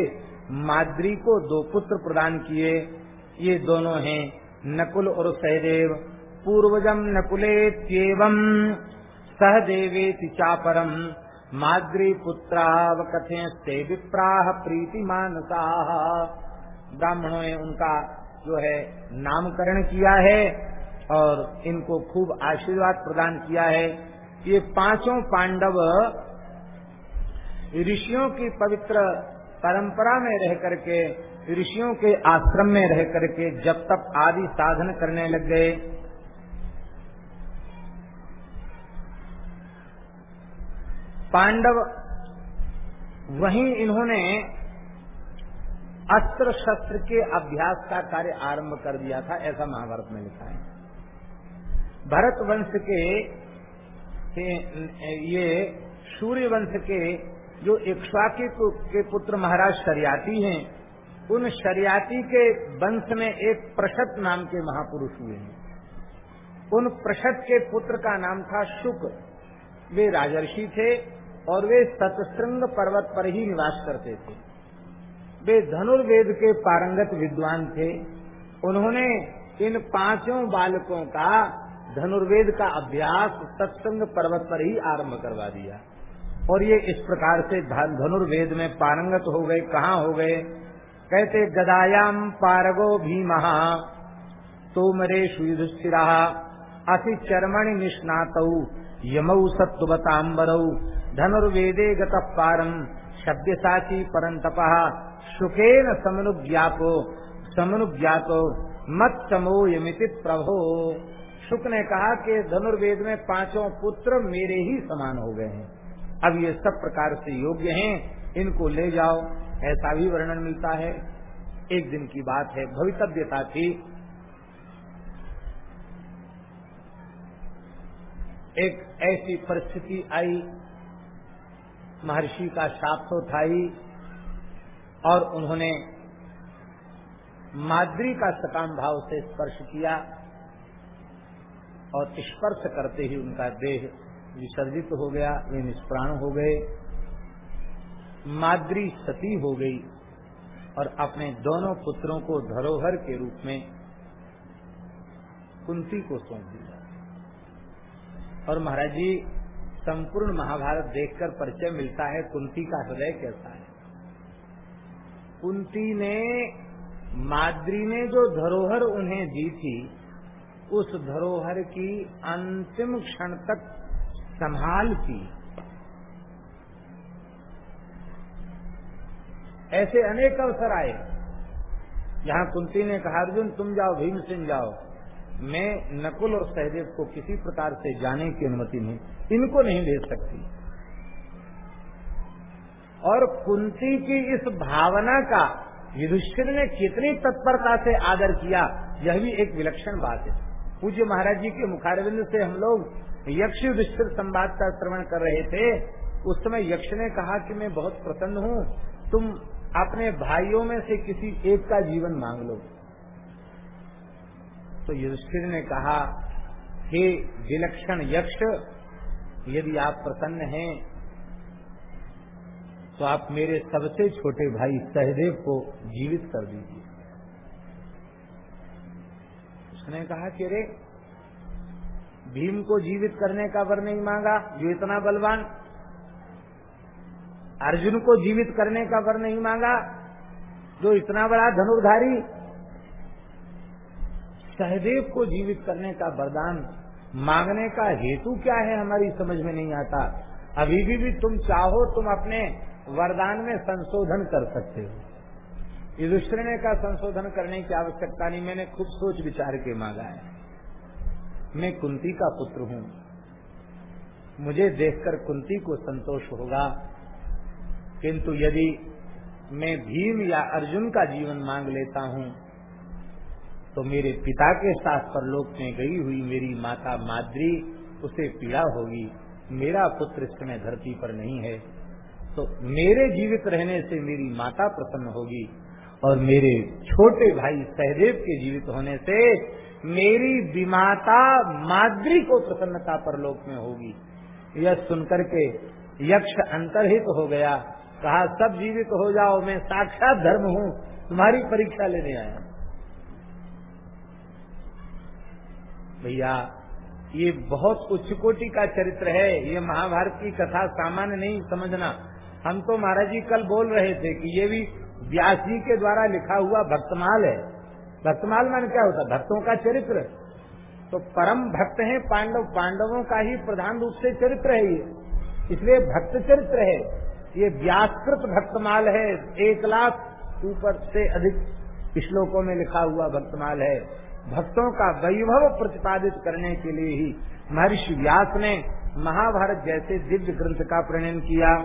माद्री को दो पुत्र प्रदान किए। ये दोनों हैं नकुल और सहदेव। पूर्वजम नकुले सहदेवे चापरम माद्री पुत्रावकथे से विप्राह प्रीति मानसा ब्राह्मणों ने उनका जो है नामकरण किया है। और इनको खूब आशीर्वाद प्रदान किया है। ये पाँचों पांडव ऋषियों की पवित्र परंपरा में रह करके, ऋषियों के आश्रम में रह करके जब तक आदि साधन करने लग गए। पांडव वहीं इन्होंने अस्त्र शस्त्र के अभ्यास का कार्य आरंभ कर दिया था, ऐसा महाभारत में लिखा है। भरत वंश के, ये सूर्य वंश के जो इक्ष्वाकी के पुत्र महाराज शरियाती हैं उन शरियाती के वंश में एक प्रशत नाम के महापुरुष हुए हैं। उन प्रशत के पुत्र का नाम था शुक। वे राजर्षि थे और वे सतसृंग पर्वत पर ही निवास करते थे। वे धनुर्वेद के पारंगत विद्वान थे। उन्होंने इन पाँचों बालकों का धनुर्वेद का अभ्यास सत्संग पर्वत पर ही आरंभ करवा दिया। और ये इस प्रकार से धनुर्वेद में पारंगत हो गए, कहाँ हो गए? कहते गदायाम पारगो भीमहा तोमरे युधिष्ठिरा अति चरमणि निष्णात यमऊ सत्वतांबरऊ धनुर्वेदे गत पारम शब्दसाची परंतप सुखेन समनुज्ञातो समनुज्ञातो मत समो यमिति प्रभो। शुक ने कहा कि धनुर्वेद में पाँचों पुत्र मेरे ही समान हो गए हैं। अब ये सब प्रकार से योग्य हैं, इनको ले जाओ। ऐसा भी वर्णन मिलता है। एक दिन की बात है, भवितव्यता थी। एक ऐसी परिस्थिति आई, महर्षि का शाप तो था ही, और उन्होंने माद्री का सकाम भाव से स्पर्श किया। और स्पर्श करते ही उनका देह विसर्जित हो गया, वे निष्प्राण हो गए। माद्री सती हो गई और अपने दोनों पुत्रों को धरोहर के रूप में कुंती को सौंप दिया। और महाराज जी, संपूर्ण महाभारत देखकर परिचय मिलता है कुंती का हृदय कैसा है। कुंती ने, माद्री ने जो धरोहर उन्हें दी थी उस धरोहर की अंतिम क्षण तक संभाल की। ऐसे अनेक अवसर आए। जहाँ कुंती ने कहा, अर्जुन, तुम जाओ, भीमसेन जाओ। मैं नकुल और सहदेव को किसी प्रकार से जाने की अनुमति नहीं, इनको नहीं भेज सकती। और कुंती की इस भावना का युधिष्ठिर ने कितनी तत्परता से आदर किया, यह भी एक विलक्षण बात है। पूज्य महाराज जी के मुखारविंद से हम लोग यक्ष युधिष्ठिर संवाद का श्रवण कर रहे थे। उस समय यक्ष ने कहा कि मैं बहुत प्रसन्न हूँ। तुम अपने भाइयों में से किसी एक का जीवन मांग लो। तो युधिष्ठिर ने कहा, हे विलक्षण यक्ष, यदि आप प्रसन्न हैं तो आप मेरे सबसे छोटे भाई सहदेव को जीवित कर दीजिए। उसने कहा कि रे भीम को जीवित करने का वर नहीं मांगा जो इतना बलवान अर्जुन को जीवित करने का वर नहीं मांगा जो इतना बड़ा धनुर्धारी सहदेव को जीवित करने का वरदान मांगने का हेतु क्या है हमारी समझ में नहीं आता। अभी भी, भी तुम चाहो तुम अपने वरदान में संशोधन कर सकते हो। युधिष्ठिर का संशोधन करने की आवश्यकता नहीं, मैंने खूब सोच विचार के मांगा है। मैं कुंती का पुत्र हूँ। मुझे देखकर कुंती को संतोष होगा। किंतु यदि मैं भीम या अर्जुन का जीवन मांग लेता हूँ तो मेरे पिता के साथ परलोक में गई हुई मेरी माता माद्री, उसे पीड़ा होगी। मेरा पुत्र इस समय धरती पर नहीं है तो मेरे जीवित रहने से मेरी माता प्रसन्न होगी। और मेरे छोटे भाई सहदेव के जीवित होने से मेरी विमाता माद्री को प्रसन्नता परलोक में होगी। यह सुनकर के यक्ष अंतरहित हो गया। कहा, सब जीवित हो जाओ, मैं साक्षात धर्म हूँ। तुम्हारी परीक्षा लेने आया भैया, ये बहुत उच्च कोटि का चरित्र है। ये महाभारत की कथा सामान्य नहीं समझना। हम तो महाराज जी कल बोल रहे थे कि ये भी व्यास जी के द्वारा लिखा हुआ भक्तमाल है। भक्तमाल मान क्या होता भक्तों का चरित्र। तो परम भक्त है पांडव। पांडवों का ही प्रधान रूप से चरित्र है ये। इसलिए भक्त चरित्र है। ये व्यासकृत भक्तमाल है। एक लाख ऊपर से अधिक श्लोकों में लिखा हुआ भक्तमाल है। भक्तों का वैभव प्रतिपादित करने के लिए ही महर्षि व्यास ने महाभारत जैसे दिव्य ग्रंथ का प्रणयन किया।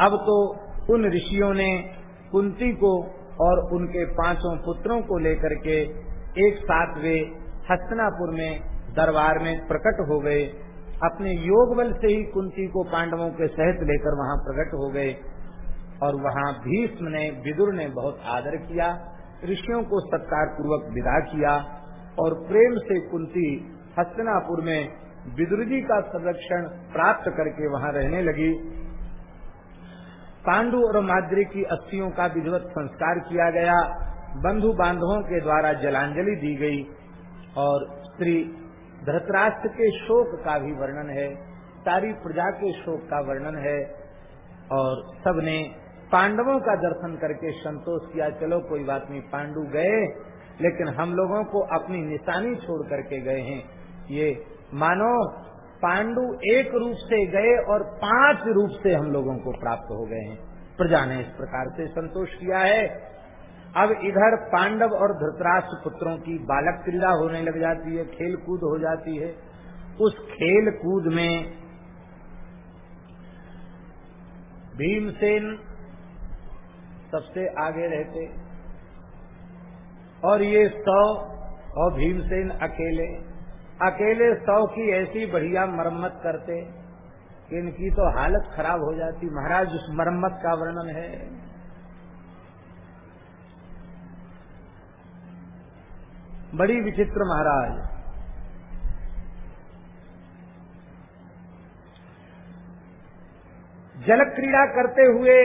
अब तो उन ऋषियों ने कुंती को और उनके पाँचों पुत्रों को लेकर के एक साथ वे हस्तनापुर में दरबार में प्रकट हो गए। अपने योग बल से ही कुंती को पांडवों के सहित लेकर वहाँ प्रकट हो गए और वहाँ भीष्म ने, विदुर ने बहुत आदर किया, ऋषियों को सत्कार पूर्वक विदा किया और प्रेम से कुंती हस्तनापुर में विदुर जी का संरक्षण प्राप्त करके वहाँ रहने लगी। पांडु और माद्री की अस्थियों का विधिवत संस्कार किया गया। बंधु बांधवों के द्वारा जलांजलि दी गई और श्री धृतराष्ट्र के शोक का भी वर्णन है, सारी प्रजा के शोक का वर्णन है और सबने पांडवों का दर्शन करके संतोष किया, चलो कोई बात नहीं, पांडु गए, लेकिन हम लोगों को अपनी निशानी छोड़ करके गए हैं। ये मानो पांडु एक रूप से गए और पाँच रूप से हम लोगों को प्राप्त हो गए हैं। प्रजा ने इस प्रकार से संतोष किया है। अब इधर पांडव और धृतराष्ट्र पुत्रों की बालक क्रीड़ा होने लग जाती है खेल कूद हो जाती है। उस खेल कूद में भीमसेन सबसे आगे रहते और ये सौ और भीमसेन अकेले अकेले सौ की ऐसी बढ़िया मरम्मत करते, इनकी तो हालत खराब हो जाती। महाराज, उस मरम्मत का वर्णन है। बड़ी विचित्र महाराज। जल क्रीड़ा करते हुए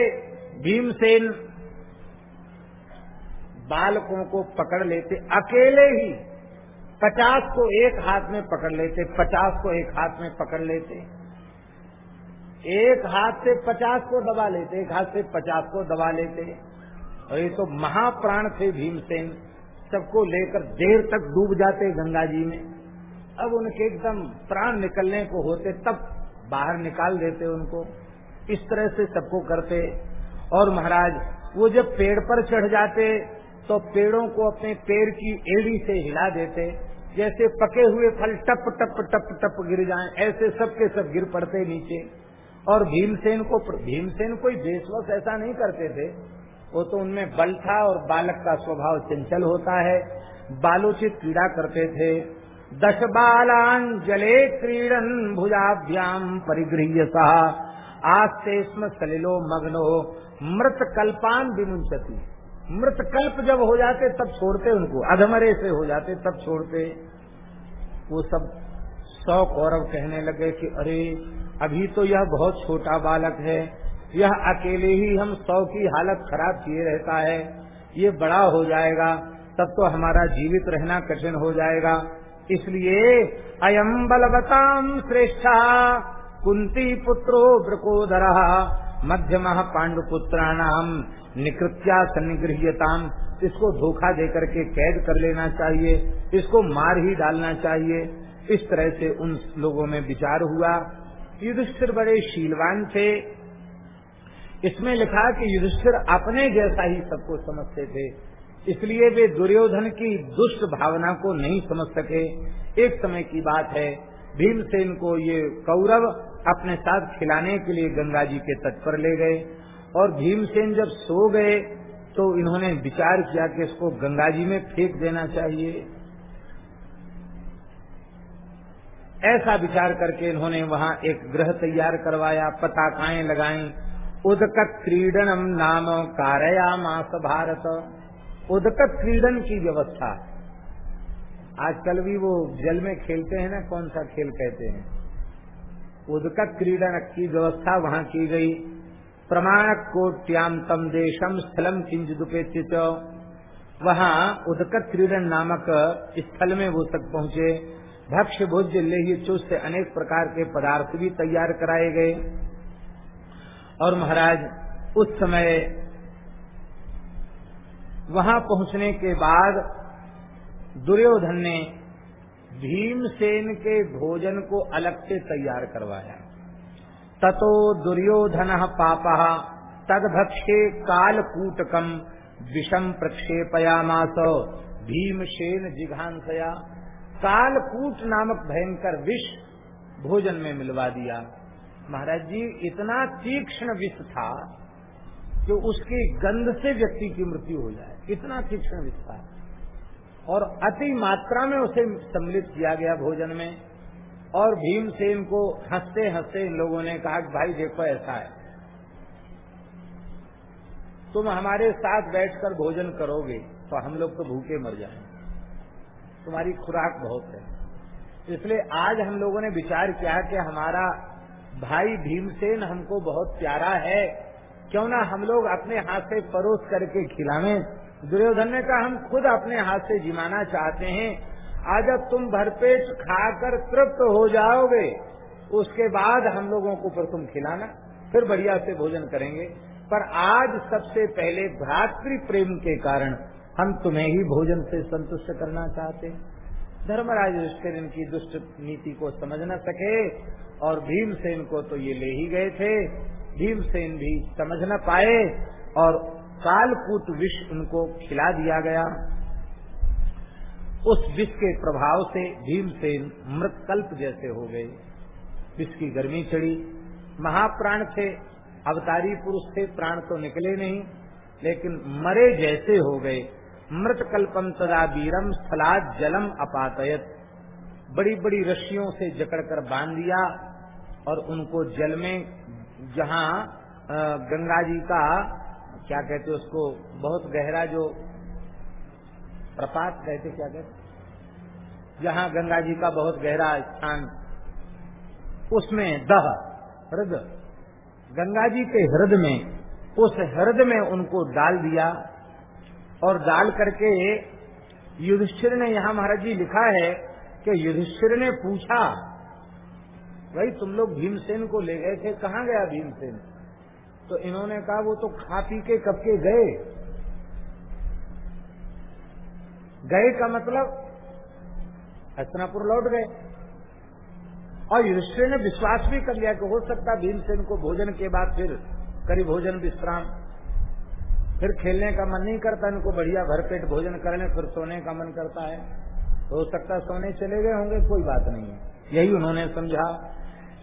भीमसेन बालकों को पकड़ लेते। अकेले ही पचास को एक हाथ में पकड़ लेते, पचास को एक हाथ में पकड़ लेते। एक हाथ से पचास को दबा लेते, एक हाथ से पचास को दबा लेते। और ये तो महाप्राण थे भीमसेन, सबको लेकर देर तक डूब जाते गंगा जी में। अब उनके एकदम प्राण निकलने को होते, तब बाहर निकाल देते उनको। इस तरह से सबको करते। और महाराज, वो जब पेड़ पर चढ़ जाते तो पेड़ों को अपने पेड़ की एड़ी से हिला देते। जैसे पके हुए फल टप टप टप टप गिर जाएँ, ऐसे सबके सब गिर पड़ते नीचे। और भीमसेन को भीमसेन कोई देशवश ऐसा नहीं करते थे। वो तो उनमें बल था और बालक का स्वभाव चंचल होता है। बालोचित क्रीड़ा करते थे। दश बालान जले क्रीडन भुजाभ्याम परिगृह्य सहा आस्ते स्म सलिलो मग्नो मृत कल्पान विमुंचती मृत कल्प जब हो जाते, तब छोड़ते उनको। अधमरे से हो जाते, तब छोड़ते। वो सब सौ कौरव कहने लगे कि, अरे, अभी तो यह बहुत छोटा बालक है। यह अकेले ही हम सौ की हालत खराब किए रहता है। ये बड़ा हो जाएगा, तब तो हमारा जीवित रहना कठिन हो जाएगा। इसलिए अयम बलवताम श्रेष्ठा, कुंती पुत्रो ब्रकोदर मध्यम पांडुपुत्राणाम निकृत्या सन्निगृहताम इसको धोखा देकर के कैद कर लेना चाहिए, इसको मार ही डालना चाहिए। इस तरह से उन लोगों में विचार हुआ। युधिष्ठिर बड़े शीलवान थे। इसमें लिखा कि युधिष्ठिर अपने जैसा ही सबको समझते थे। इसलिए वे दुर्योधन की दुष्ट भावना को नहीं समझ सके। एक समय की बात है, भीमसेन को ये कौरव अपने साथ खिलाने के लिए गंगा जी के तट पर ले गए। और भीमसेन जब सो गए तो इन्होंने विचार किया कि इसको गंगा जी में फेंक देना चाहिए। ऐसा विचार करके इन्होंने वहाँ एक ग्रह तैयार करवाया, पताकाएँ लगाई। उदकत क्रीडनम नाम कारया मास भारत। उदकत क्रीडन की व्यवस्था। आजकल भी वो जल में खेलते हैं ना, कौन सा खेल कहते हैं? उदकत क्रीडन की व्यवस्था वहाँ की गई। प्रमाणक कोट्याम तम देशम स्थलम किंचित वहाँ उदकत क्रीडन नामक स्थल में वो तक पहुँचे। भक्ष्य भोज्य लेही चुस्त अनेक प्रकार के पदार्थ भी तैयार कराए गए। और महाराज, उस समय वहाँ पहुँचने के बाद दुर्योधन ने भीमसेन के भोजन को अलग से तैयार करवाया। ततो दुर्योधन पाप। तद भक्षे कालकूटकम विषम प्रक्षेपयामास। भीमसेन जिघांसया। कालकूट नामक भयंकर विष भोजन में मिलवा दिया। महाराज जी, इतना तीक्ष्ण विष था कि उसकी गंध से व्यक्ति की मृत्यु हो जाए। इतना तीक्ष्ण विष था। और अति मात्रा में उसे सम्मिलित किया गया भोजन में। और भीमसेन को हँसते हँसते इन लोगों ने कहा कि भाई देखो ऐसा है। तुम हमारे साथ बैठकर भोजन करोगे तो हम लोग तो भूखे मर जाएँगे तुम्हारी खुराक बहुत है। इसलिए आज हम लोगों ने विचार किया कि हमारा भाई भीमसेन हमको बहुत प्यारा है। क्यों ना हम लोग अपने हाथ से परोस करके खिलावे। दुर्योधन ने कहा, हम खुद अपने हाथ से जिमाना चाहते हैं। आज तुम भरपेट खाकर तृप्त हो जाओगे। उसके बाद हम लोगों को फिर तुम खिलाना। फिर बढ़िया से भोजन करेंगे। पर आज सबसे पहले भ्रातृ प्रेम के कारण हम तुम्हें ही भोजन से संतुष्ट करना चाहते धर्मराज युष्ठिर इनकी दुष्ट नीति को समझ न सके और भीमसेन को तो ये ले ही गए थे। भीमसेन भी समझ न पाए और कालकूट विष उनको खिला दिया गया। उस विष के प्रभाव से भीमसेन मृतकल्प जैसे हो गए। विष की गर्मी चढ़ी। महाप्राण थे। अवतारी पुरुष थे, प्राण तो निकले नहीं। लेकिन मरे जैसे हो गए। मृत कल्पम तदा वीरम स्थलाद जलम अपातयत। बड़ी बड़ी रस्सियों से जकड़कर बाँध दिया और उनको जल में, जहाँ गंगा जी का, क्या कहते उसको, बहुत गहरा जो प्रपात कहते क्या कहते? जहाँ गंगा जी का बहुत गहरा स्थान, उसमें दह हृदय गंगा जी के हृदय में, उस हृदय में उनको डाल दिया और डाल करके युधिष्ठिर ने यहाँ महाराज जी लिखा है कि युधिष्ठिर ने पूछा, भाई, तुम लोग भीमसेन को ले गए थे, कहाँ गया भीमसेन? तो इन्होंने कहा, वो तो खा पी के कब के गए? गए का मतलब हस्तनापुर लौट गए। और युधिष्ठिर ने विश्वास भी कर लिया कि हो सकता भीमसेन को भोजन के बाद फिर करी भोजन विश्राम। फिर खेलने का मन नहीं करता, इनको बढ़िया भरपेट भोजन करने फिर सोने का मन करता है। तो हो सकता सोने चले गए होंगे, कोई बात नहीं है। यही उन्होंने समझा।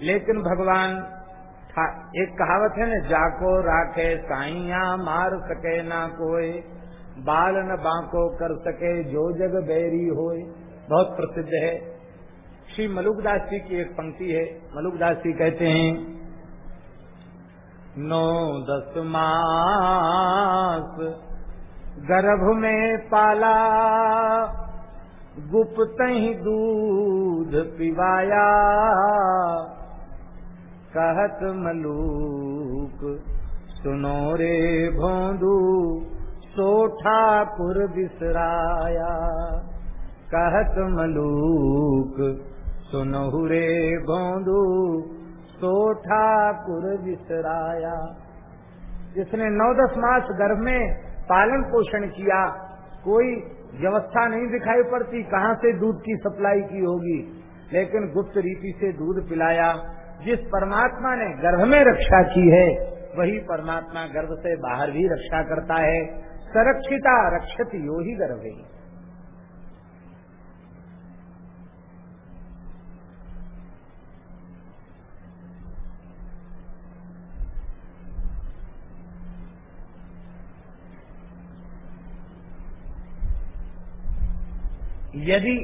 लेकिन भगवान एक कहावत है न जाको राखे साइया मार सके ना कोई। बाल न बांको कर सके, जो जग बैरी होए। बहुत प्रसिद्ध है। श्री मलुकदास जी की एक पंक्ति है। मलुकदास जी कहते हैं, नौ दस मास गर्भ में पाला, गुप्त ही दूध पिवाया। कहत मलूक, सुनो रे भोंदू सो ठाकुर बिसराया। कहत मलूक, सुनहु रे भोंदू सो ठाकुर बिसराया। जिसने नौ दस मास गर्भ में पालन पोषण किया, कोई व्यवस्था नहीं दिखाई पड़ती, कहाँ से दूध की सप्लाई की होगी। लेकिन गुप्त रीति से दूध पिलाया। जिस परमात्मा ने गर्भ में रक्षा की है, वही परमात्मा गर्भ से बाहर भी रक्षा करता है। संरक्षिता रक्षित यो ही गर्भ यदि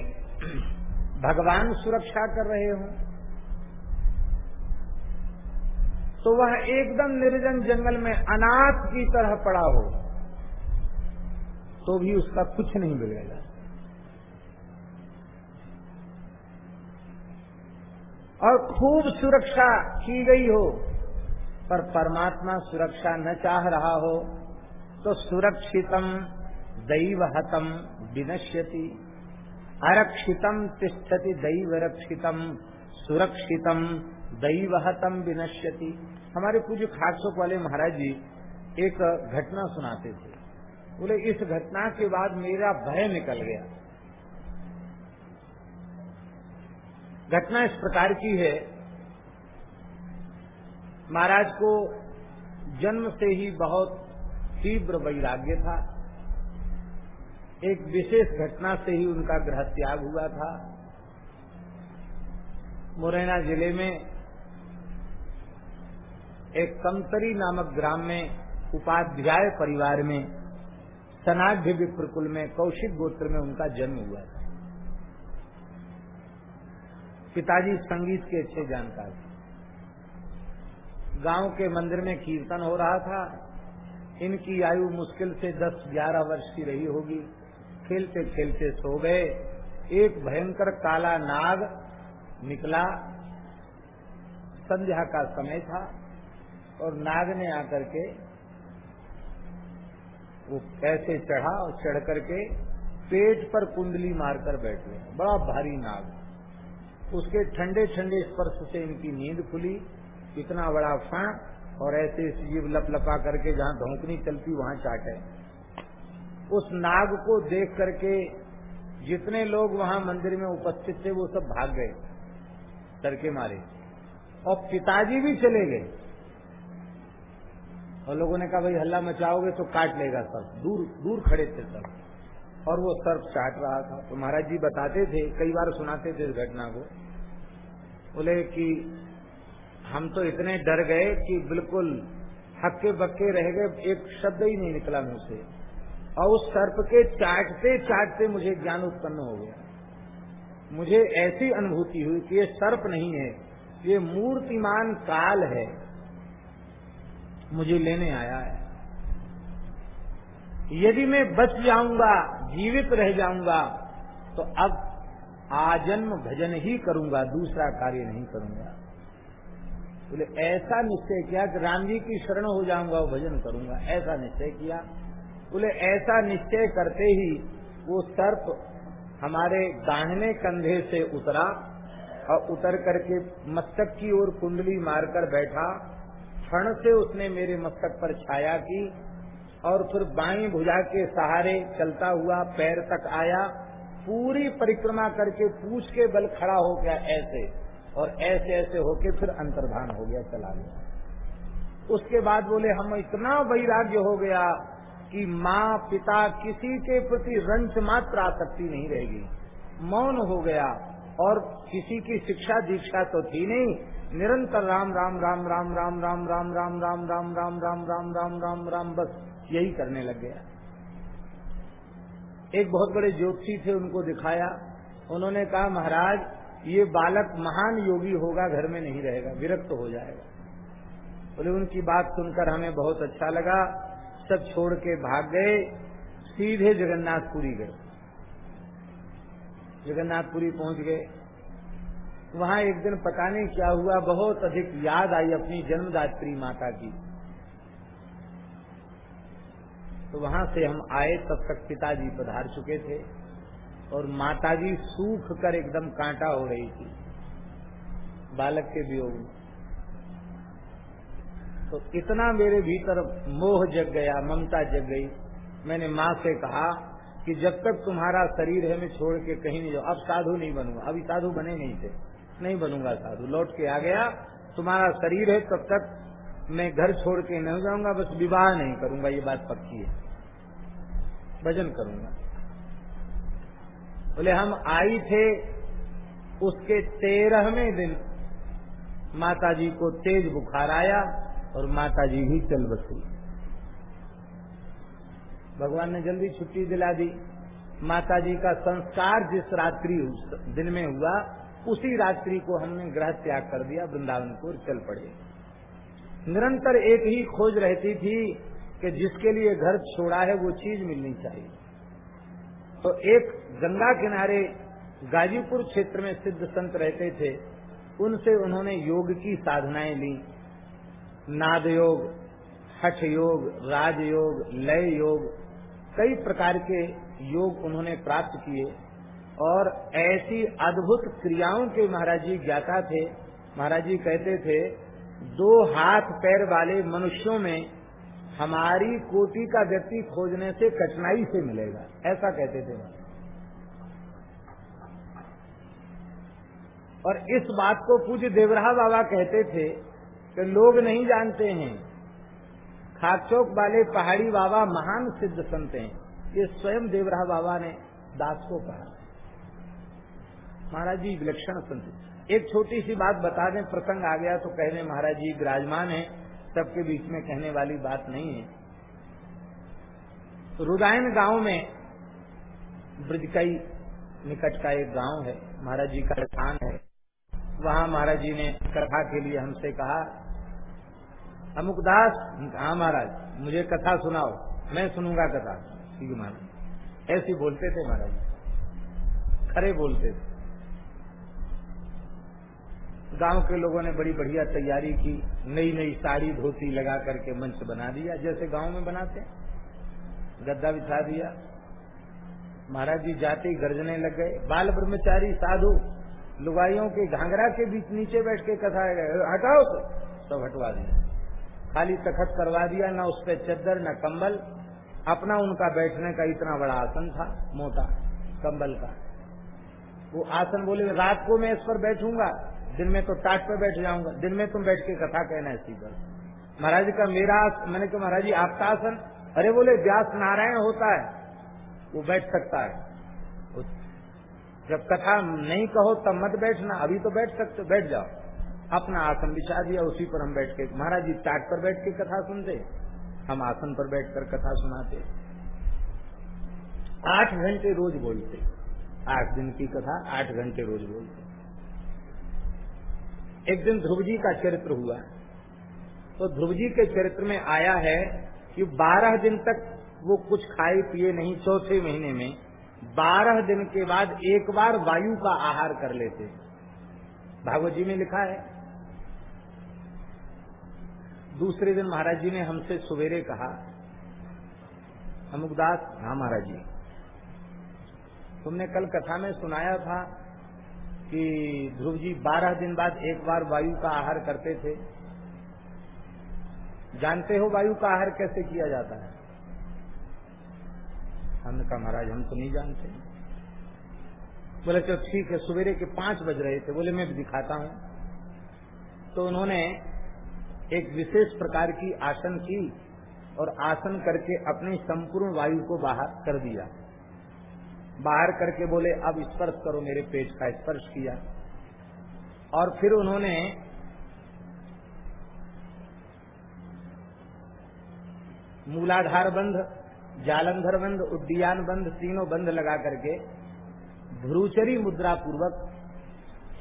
भगवान सुरक्षा कर रहे हो तो वह एकदम निर्जन जंगल में अनाथ की तरह पड़ा हो। तो भी उसका कुछ नहीं बिगड़ेगा। और खूब सुरक्षा की गई हो, पर परमात्मा सुरक्षा न चाह रहा हो तो सुरक्षितम दैवहतम विनश्यति, अरक्षितम तिष्ठति दैव रक्षितम सुरक्षितम दैवहतम विनश्यति। हमारे पूज्य खाकसोक वाले महाराज जी एक घटना सुनाते थे। बोले, इस घटना के बाद मेरा भय निकल गया। घटना इस प्रकार की है। महाराज को जन्म से ही बहुत तीव्र वैराग्य था। एक विशेष घटना से ही उनका ग्रह त्याग हुआ था। मुरैना ज़िले में एक कंतरी नामक ग्राम में उपाध्याय परिवार में सनाढ़ विप्रकुल में, कौशिक गोत्र में उनका जन्म हुआ था। पिताजी संगीत के अच्छे जानकार थे। गाँव के मंदिर में कीर्तन हो रहा था। इनकी आयु मुश्किल से 10-11 वर्ष की रही होगी। खेलते खेलते सो गए। एक भयंकर काला नाग निकला। संध्या का समय था और नाग ने आकर के वो कैसे चढ़ा और चढ़ करके पेट पर कुंडली मारकर बैठ गए बड़ा भारी नाग। उसके ठंडे ठंडे स्पर्श से इनकी नींद खुली। इतना बड़ा फण और ऐसे जीव लप लपा करके जहाँ धोकनी चलती, वहाँ चाटे। उस नाग को देख करके जितने लोग वहाँ मंदिर में उपस्थित थे, वो सब भाग गए। तड़के मारे। और पिताजी भी चले गए। और लोगों ने कहा, भाई, हल्ला मचाओगे तो काट लेगा सर्प दूर दूर खड़े थे सब। और वो सर्प चाट रहा था। तो महाराज जी बताते थे, कई बार सुनाते थे इस घटना को। बोले कि हम तो इतने डर गए कि बिल्कुल हक्के बक्के रह गए, एक शब्द ही नहीं निकला मुँह से। और उस सर्प के चाटते चाटते मुझे ज्ञान उत्पन्न हो गया। मुझे ऐसी अनुभूति हुई कि ये सर्प नहीं है, ये मूर्तिमान काल है। मुझे लेने आया है। यदि मैं बच जाऊँगा, जीवित रह जाऊँगा तो अब आजन्म भजन ही करूँगा, दूसरा कार्य नहीं करूँगा। बोले, ऐसा निश्चय किया कि राम जी की शरण हो जाऊँगा, वो भजन करूँगा। ऐसा निश्चय किया। बोले, ऐसा निश्चय करते ही वो सर्प हमारे दाहिने कंधे से उतरा और उतर करके मस्तक की ओर कुंडली मारकर बैठा। क्षण से उसने मेरे मस्तक पर छाया की और फिर बाई भुजा के सहारे चलता हुआ पैर तक आया। पूरी परिक्रमा करके पूछ के बल खड़ा हो गया ऐसे और ऐसे ऐसे होके फिर अंतर्धान हो गया, चला गया। उसके बाद बोले, हम इतना वैराग्य हो गया कि माँ पिता किसी के प्रति रंच मात्र आसक्ति नहीं रहेगी। मौन हो गया और किसी की शिक्षा दीक्षा तो थी नहीं निरंतर राम राम राम राम राम राम राम राम राम राम राम राम राम राम राम राम बस यही करने लग गया एक बहुत बड़े ज्योतिषी थे उनको दिखाया उन्होंने कहा महाराज ये बालक महान योगी होगा घर में नहीं रहेगा विरक्त हो जाएगा बोले उनकी बात सुनकर हमें बहुत अच्छा लगा सब छोड़ के भाग गए सीधे जगन्नाथपुरी गए जगन्नाथपुरी पहुँच गए वहाँ एक दिन पता नहीं क्या हुआ, बहुत अधिक याद आई अपनी जन्मदात्री माता की। तो वहाँ से हम आए, तब तक पिताजी पधार चुके थे और माताजी सूख कर एकदम कांटा हो रही थी, बालक के वियोग में। तो इतना मेरे भीतर मोह जग गया, ममता जग गई। मैंने माँ से कहा कि जब तक तुम्हारा शरीर है, मैं छोड़ के कहीं नहीं जाऊँ। अब साधु नहीं बनूँगा। अभी साधु बने नहीं थे। नहीं बनूँगा साधु। लौट के आ गया, तुम्हारा शरीर है तब तक मैं घर छोड़ के नहीं जाऊँगा, बस विवाह नहीं करूँगा, ये बात पक्की है। भजन करूँगा। बोले, हम आई थे उसके तेरहवें दिन। माता जी को तेज बुखार आया और माता जी भी चल बसी। भगवान ने जल्दी छुट्टी दिला दी। माता जी का संस्कार जिस रात्रि दिन में हुआ उसी रात्रि को हमने ग्रह त्याग कर दिया वृंदावन को चल पड़े। निरंतर एक ही खोज रहती थी कि जिसके लिए घर छोड़ा है, वो चीज़ मिलनी चाहिए। तो एक गंगा किनारे गाजीपुर क्षेत्र में सिद्ध संत रहते थे, उनसे उन्होंने योग की साधनाएँ ली। नाद योग हठ योग राजयोग लय योग कई प्रकार के योग उन्होंने प्राप्त किए। और ऐसी अद्भुत क्रियाओं के महाराज जी ज्ञाता थे। महाराज जी कहते थे, दो हाथ पैर वाले मनुष्यों में हमारी कोटि का व्यक्ति खोजने से कठिनाई से मिलेगा। ऐसा कहते थे। और इस बात को पूज्य देवराहा बाबा कहते थे कि लोग नहीं जानते हैं। खाकचौक वाले पहाड़ी बाबा महान सिद्ध संत हैं। ये स्वयं देवराहा बाबा ने दास को कहा। महाराज जी, विलक्षण संत एक छोटी सी बात बता दें, प्रसंग आ गया तो कहने, महाराज जी विराजमान है, सबके बीच में कहने वाली बात नहीं है। रुदायन गाँव में ब्रजकई निकट का एक गाँव है, महाराज जी का स्थान है। वहाँ महाराज जी ने कथा के लिए हमसे कहा अमुकदास हाँ महाराज, मुझे कथा सुनाओ, मैं सुनूँगा कथा। ठीक महाराज। ऐसे बोलते थे महाराज खरे बोलते थे। गाँव के लोगों ने बड़ी बढ़िया तैयारी की नई नई साड़ी धोती लगा करके मंच बना दिया, जैसे गाँव में बनाते गद्दा बिछा दिया। महाराज जी जाते गर्जने लग गए। बाल ब्रह्मचारी, साधु, लुगाइयों के घाघरा के बीच नीचे बैठ के कथा हटाओ तो सब हटवा दिया खाली तखत करवा दिया, न उस पर चद्दर, न कंबल। अपना उनका बैठने का इतना बड़ा आसन था, मोटा, कंबल का। वो आसन बोले, रात को मैं इस पर बैठूँगा। दिन में तो टाट पे बैठ जाऊँगा, दिन में तुम बैठ के कथा कहना है पर महाराज का मेरा, मैंने कहा, महाराज जी, आपका आसन अरे बोले, व्यास नारायण होता है, वो बैठ सकता है। जब कथा नहीं कहो, तब मत बैठना, अभी तो बैठ सकते बैठ जाओ। अपना आसन बिछा दिया, उसी पर हम बैठ के, महाराज जी, टाट पर बैठ के कथा सुनते? हम आसन पर बैठकर कथा सुनाते। आठ घंटे रोज बोलते। आठ दिन की कथा आठ घंटे रोज बोलते। एक दिन ध्रुव जी का चरित्र हुआ। तो ध्रुव जी के चरित्र में आया है कि बारह दिन तक वो कुछ खाए पिए नहीं, चौथे महीने में बारह दिन के बाद एक बार वायु का आहार कर लेते। भागवत जी में लिखा है। दूसरे दिन महाराज जी ने हमसे सवेरे कहा अमुकदास हाँ महाराज जी, तुमने कल कथा में सुनाया था कि ध्रुव जी बारह दिन बाद एक बार वायु का आहार करते थे। जानते हो वायु का आहार कैसे किया जाता है? हमने कहा, महाराज, हम तो नहीं जानते। बोले, चलो ठीक है, सवेरे के पाँच बज रहे थे। बोले, मैं दिखाता हूँ। तो उन्होंने एक विशेष प्रकार की आसन की और आसन करके अपनी संपूर्ण वायु को बाहर कर दिया। बाहर करके बोले, अब स्पर्श करो मेरे पेट का स्पर्श किया। और फिर उन्होंने मूलाधार बंध, जालंधर बंध, उद्यान बंध, तीनों बंध लगा करके भ्रूचरी मुद्रा पूर्वक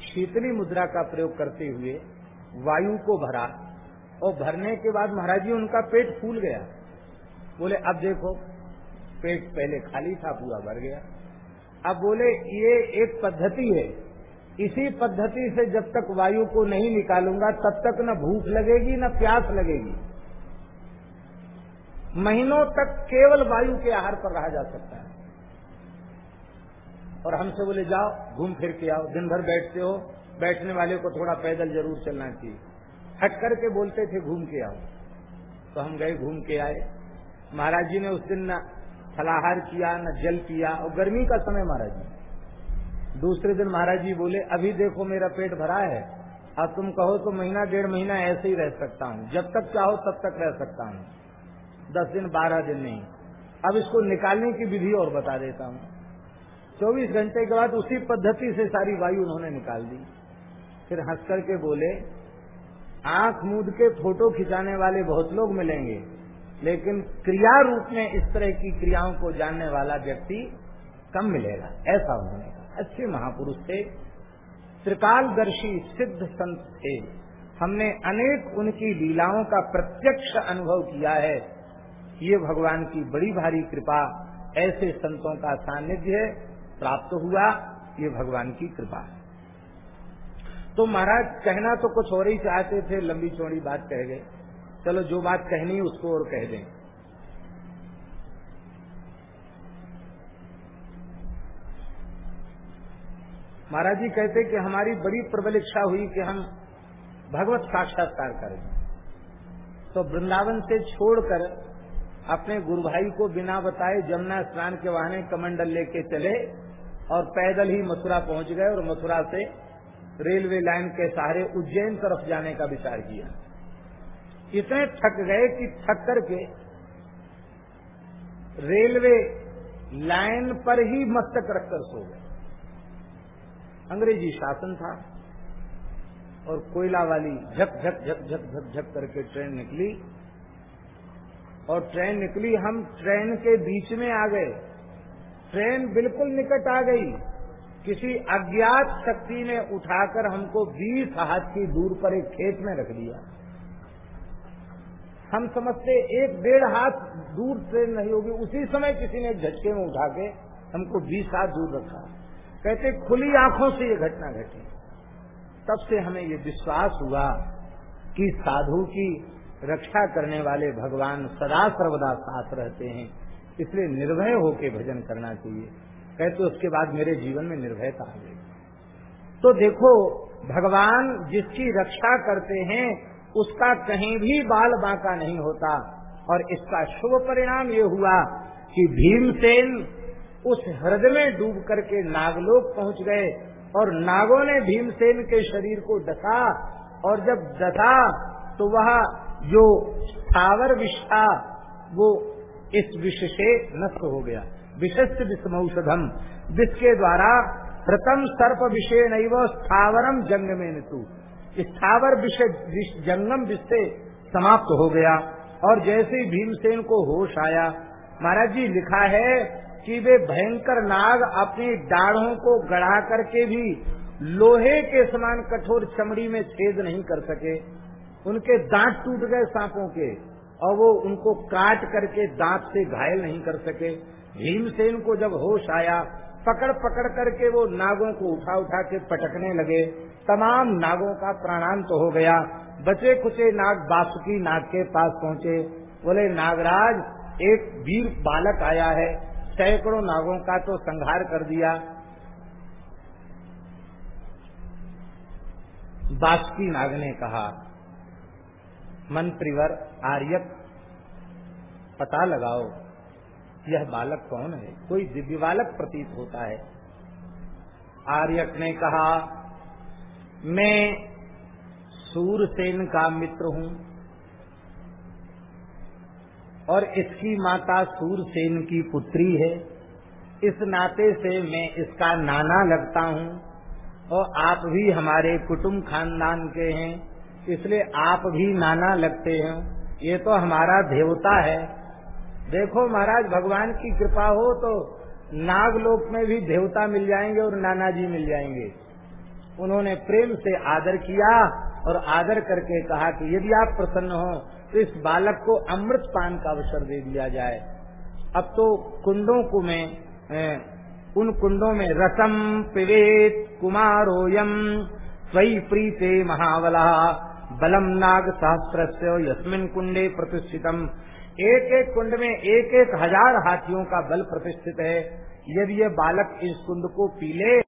शीतली मुद्रा का प्रयोग करते हुए वायु को भरा। और भरने के बाद महाराज जी, उनका पेट फूल गया। बोले, अब देखो, पेट पहले खाली था, पूरा भर गया। अब बोले, ये एक पद्धति है। इसी पद्धति से जब तक वायु को नहीं निकालूँगा, तब तक न भूख लगेगी, न प्यास लगेगी। महीनों तक केवल वायु के आहार पर रहा जा सकता है। और हमसे बोले, जाओ, घूम फिर के आओ, दिन भर बैठते हो, बैठने वाले को थोड़ा पैदल ज़रूर चलना चाहिए। हट करके बोलते थे, घूम के आओ। तो हम गए, घूम के आए। महाराज जी ने उस दिन फलाहार किया, न जल पिया, और गर्मी का समय महाराज जी। दूसरे दिन महाराज जी बोले, अभी देखो मेरा पेट भरा है। अब तुम कहो तो महीना, डेढ़ महीना ऐसे ही रह सकता हूँ। जब तक चाहो तब तक रह सकता हूँ। दस दिन, बारह दिन नहीं। अब इसको निकालने की विधि और बता देता हूँ। चौबीस घंटे के बाद उसी पद्धति से सारी वायु उन्होंने निकाल दी। फिर हंस करके बोले आँख मूद के फ़ोटो खिंचाने वाले बहुत लोग मिलेंगे। लेकिन क्रिया रूप में इस तरह की क्रियाओं को जानने वाला व्यक्ति कम मिलेगा, ऐसा उन्होंने कहा। अच्छे महापुरुष थे, त्रिकालदर्शी, सिद्ध संत थे। हमने अनेक उनकी लीलाओं का प्रत्यक्ष अनुभव किया है। ये भगवान की बड़ी भारी कृपा, ऐसे संतों का सानिध्य प्राप्त हुआ, ये भगवान की कृपा है। तो महाराज, कहना तो कुछ और ही चाहते थे, लंबी चौड़ी बात कह गए। चलो जो बात कहनी उसको और कह दें। महाराज जी कहते कि हमारी बड़ी प्रबल इच्छा हुई कि हम भगवत साक्षात्कार करें। तो वृंदावन से छोड़कर अपने गुरु भाई को बिना बताए जमुना स्नान के वाहने कमंडल लेके चले और पैदल ही मथुरा पहुँच गए और मथुरा से रेलवे लाइन के सहारे उज्जैन तरफ़ जाने का विचार किया। इतने थक गए कि थक करके रेलवे लाइन पर ही मस्तक रखकर सो गए। अंग्रेज़ी शासन था और कोयला वाली झक झक झक झक झक झक करके ट्रेन निकली और ट्रेन निकली, हम ट्रेन के बीच में आ गए। ट्रेन बिल्कुल निकट आ गई। किसी अज्ञात शक्ति ने उठाकर हमको 20 हाथ की दूर पर एक खेत में रख दिया। हम समझते एक डेढ़ हाथ दूर ट्रेन नहीं होगी, उसी समय किसी ने झटके में उठा के हमको बीस हाथ दूर रखा। कहते, खुली आँखों से ये घटना घटी। तब से हमें ये विश्वास हुआ कि साधु की रक्षा करने वाले भगवान सदा सर्वदा साथ रहते हैं, इसलिए निर्भय होके भजन करना चाहिए। कहते, उसके बाद मेरे जीवन में निर्भयता आ गई। तो देखो, भगवान जिसकी रक्षा करते हैं उसका कहीं भी बाल बांका नहीं होता। और इसका शुभ परिणाम ये हुआ कि भीमसेन उस हृदय में डूब करके नागलोक पहुँच गए और नागों ने भीमसेन के शरीर को डसा। और जब डसा तो वह जो स्थावर था, वो इस विष से नष्ट हो गया। विशिष्ट विषमौषधम, जिसके द्वारा प्रथम सर्प विषय नहीं वो स्थावरम जंग में तू। स्थावर विषय जंगम विष से समाप्त हो गया और जैसे ही भीमसेन को होश आया, महाराज जी लिखा है कि वे भयंकर नाग अपनी दाढ़ों को गढ़ा करके भी लोहे के समान कठोर चमड़ी में छेद नहीं कर सके। उनके दांत टूट गए सांपों के और वो उनको काट करके दांत से घायल नहीं कर सके। भीमसेन को जब होश आया पकड़ पकड़ करके वो नागों को उठा उठा के पटकने लगे। तमाम नागों का प्राणांत तो हो गया। बचे कुचे नाग बासुकी नाग के पास पहुँचे। बोले, नागराज, एक वीर बालक आया है। सैकड़ों नागों का तो संहार कर दिया। बासुकी नाग ने कहा मंत्रीवर आर्यक, पता लगाओ, यह बालक कौन है? कोई दिव्य बालक प्रतीत होता है। आर्यक ने कहा मैं सूरसेन का मित्र हूँ और इसकी माता सूरसेन की पुत्री है। इस नाते से मैं इसका नाना लगता हूँ और आप भी हमारे कुटुम्ब खानदान के हैं, इसलिए आप भी नाना लगते हैं। ये तो हमारा देवता है। देखो महाराज, भगवान की कृपा हो तो नागलोक में भी देवता मिल जाएँगे और नाना जी मिल जाएँगे। उन्होंने प्रेम से आदर किया और आदर करके कहा कि यदि आप प्रसन्न हो तो इस बालक को अमृत पान का अवसर दे दिया जाए। अब तो कुंडों को में उन कुंडों में रसम पिवेत कुमारोयम स्वई प्रीते महावला बलम नाग सहस्त्र यस्मिन कुंडे प्रतिष्ठितम। एक एक कुंड में एक एक हज़ार हाथियों का बल प्रतिष्ठित है। यदि ये बालक इस कुंड को पी ले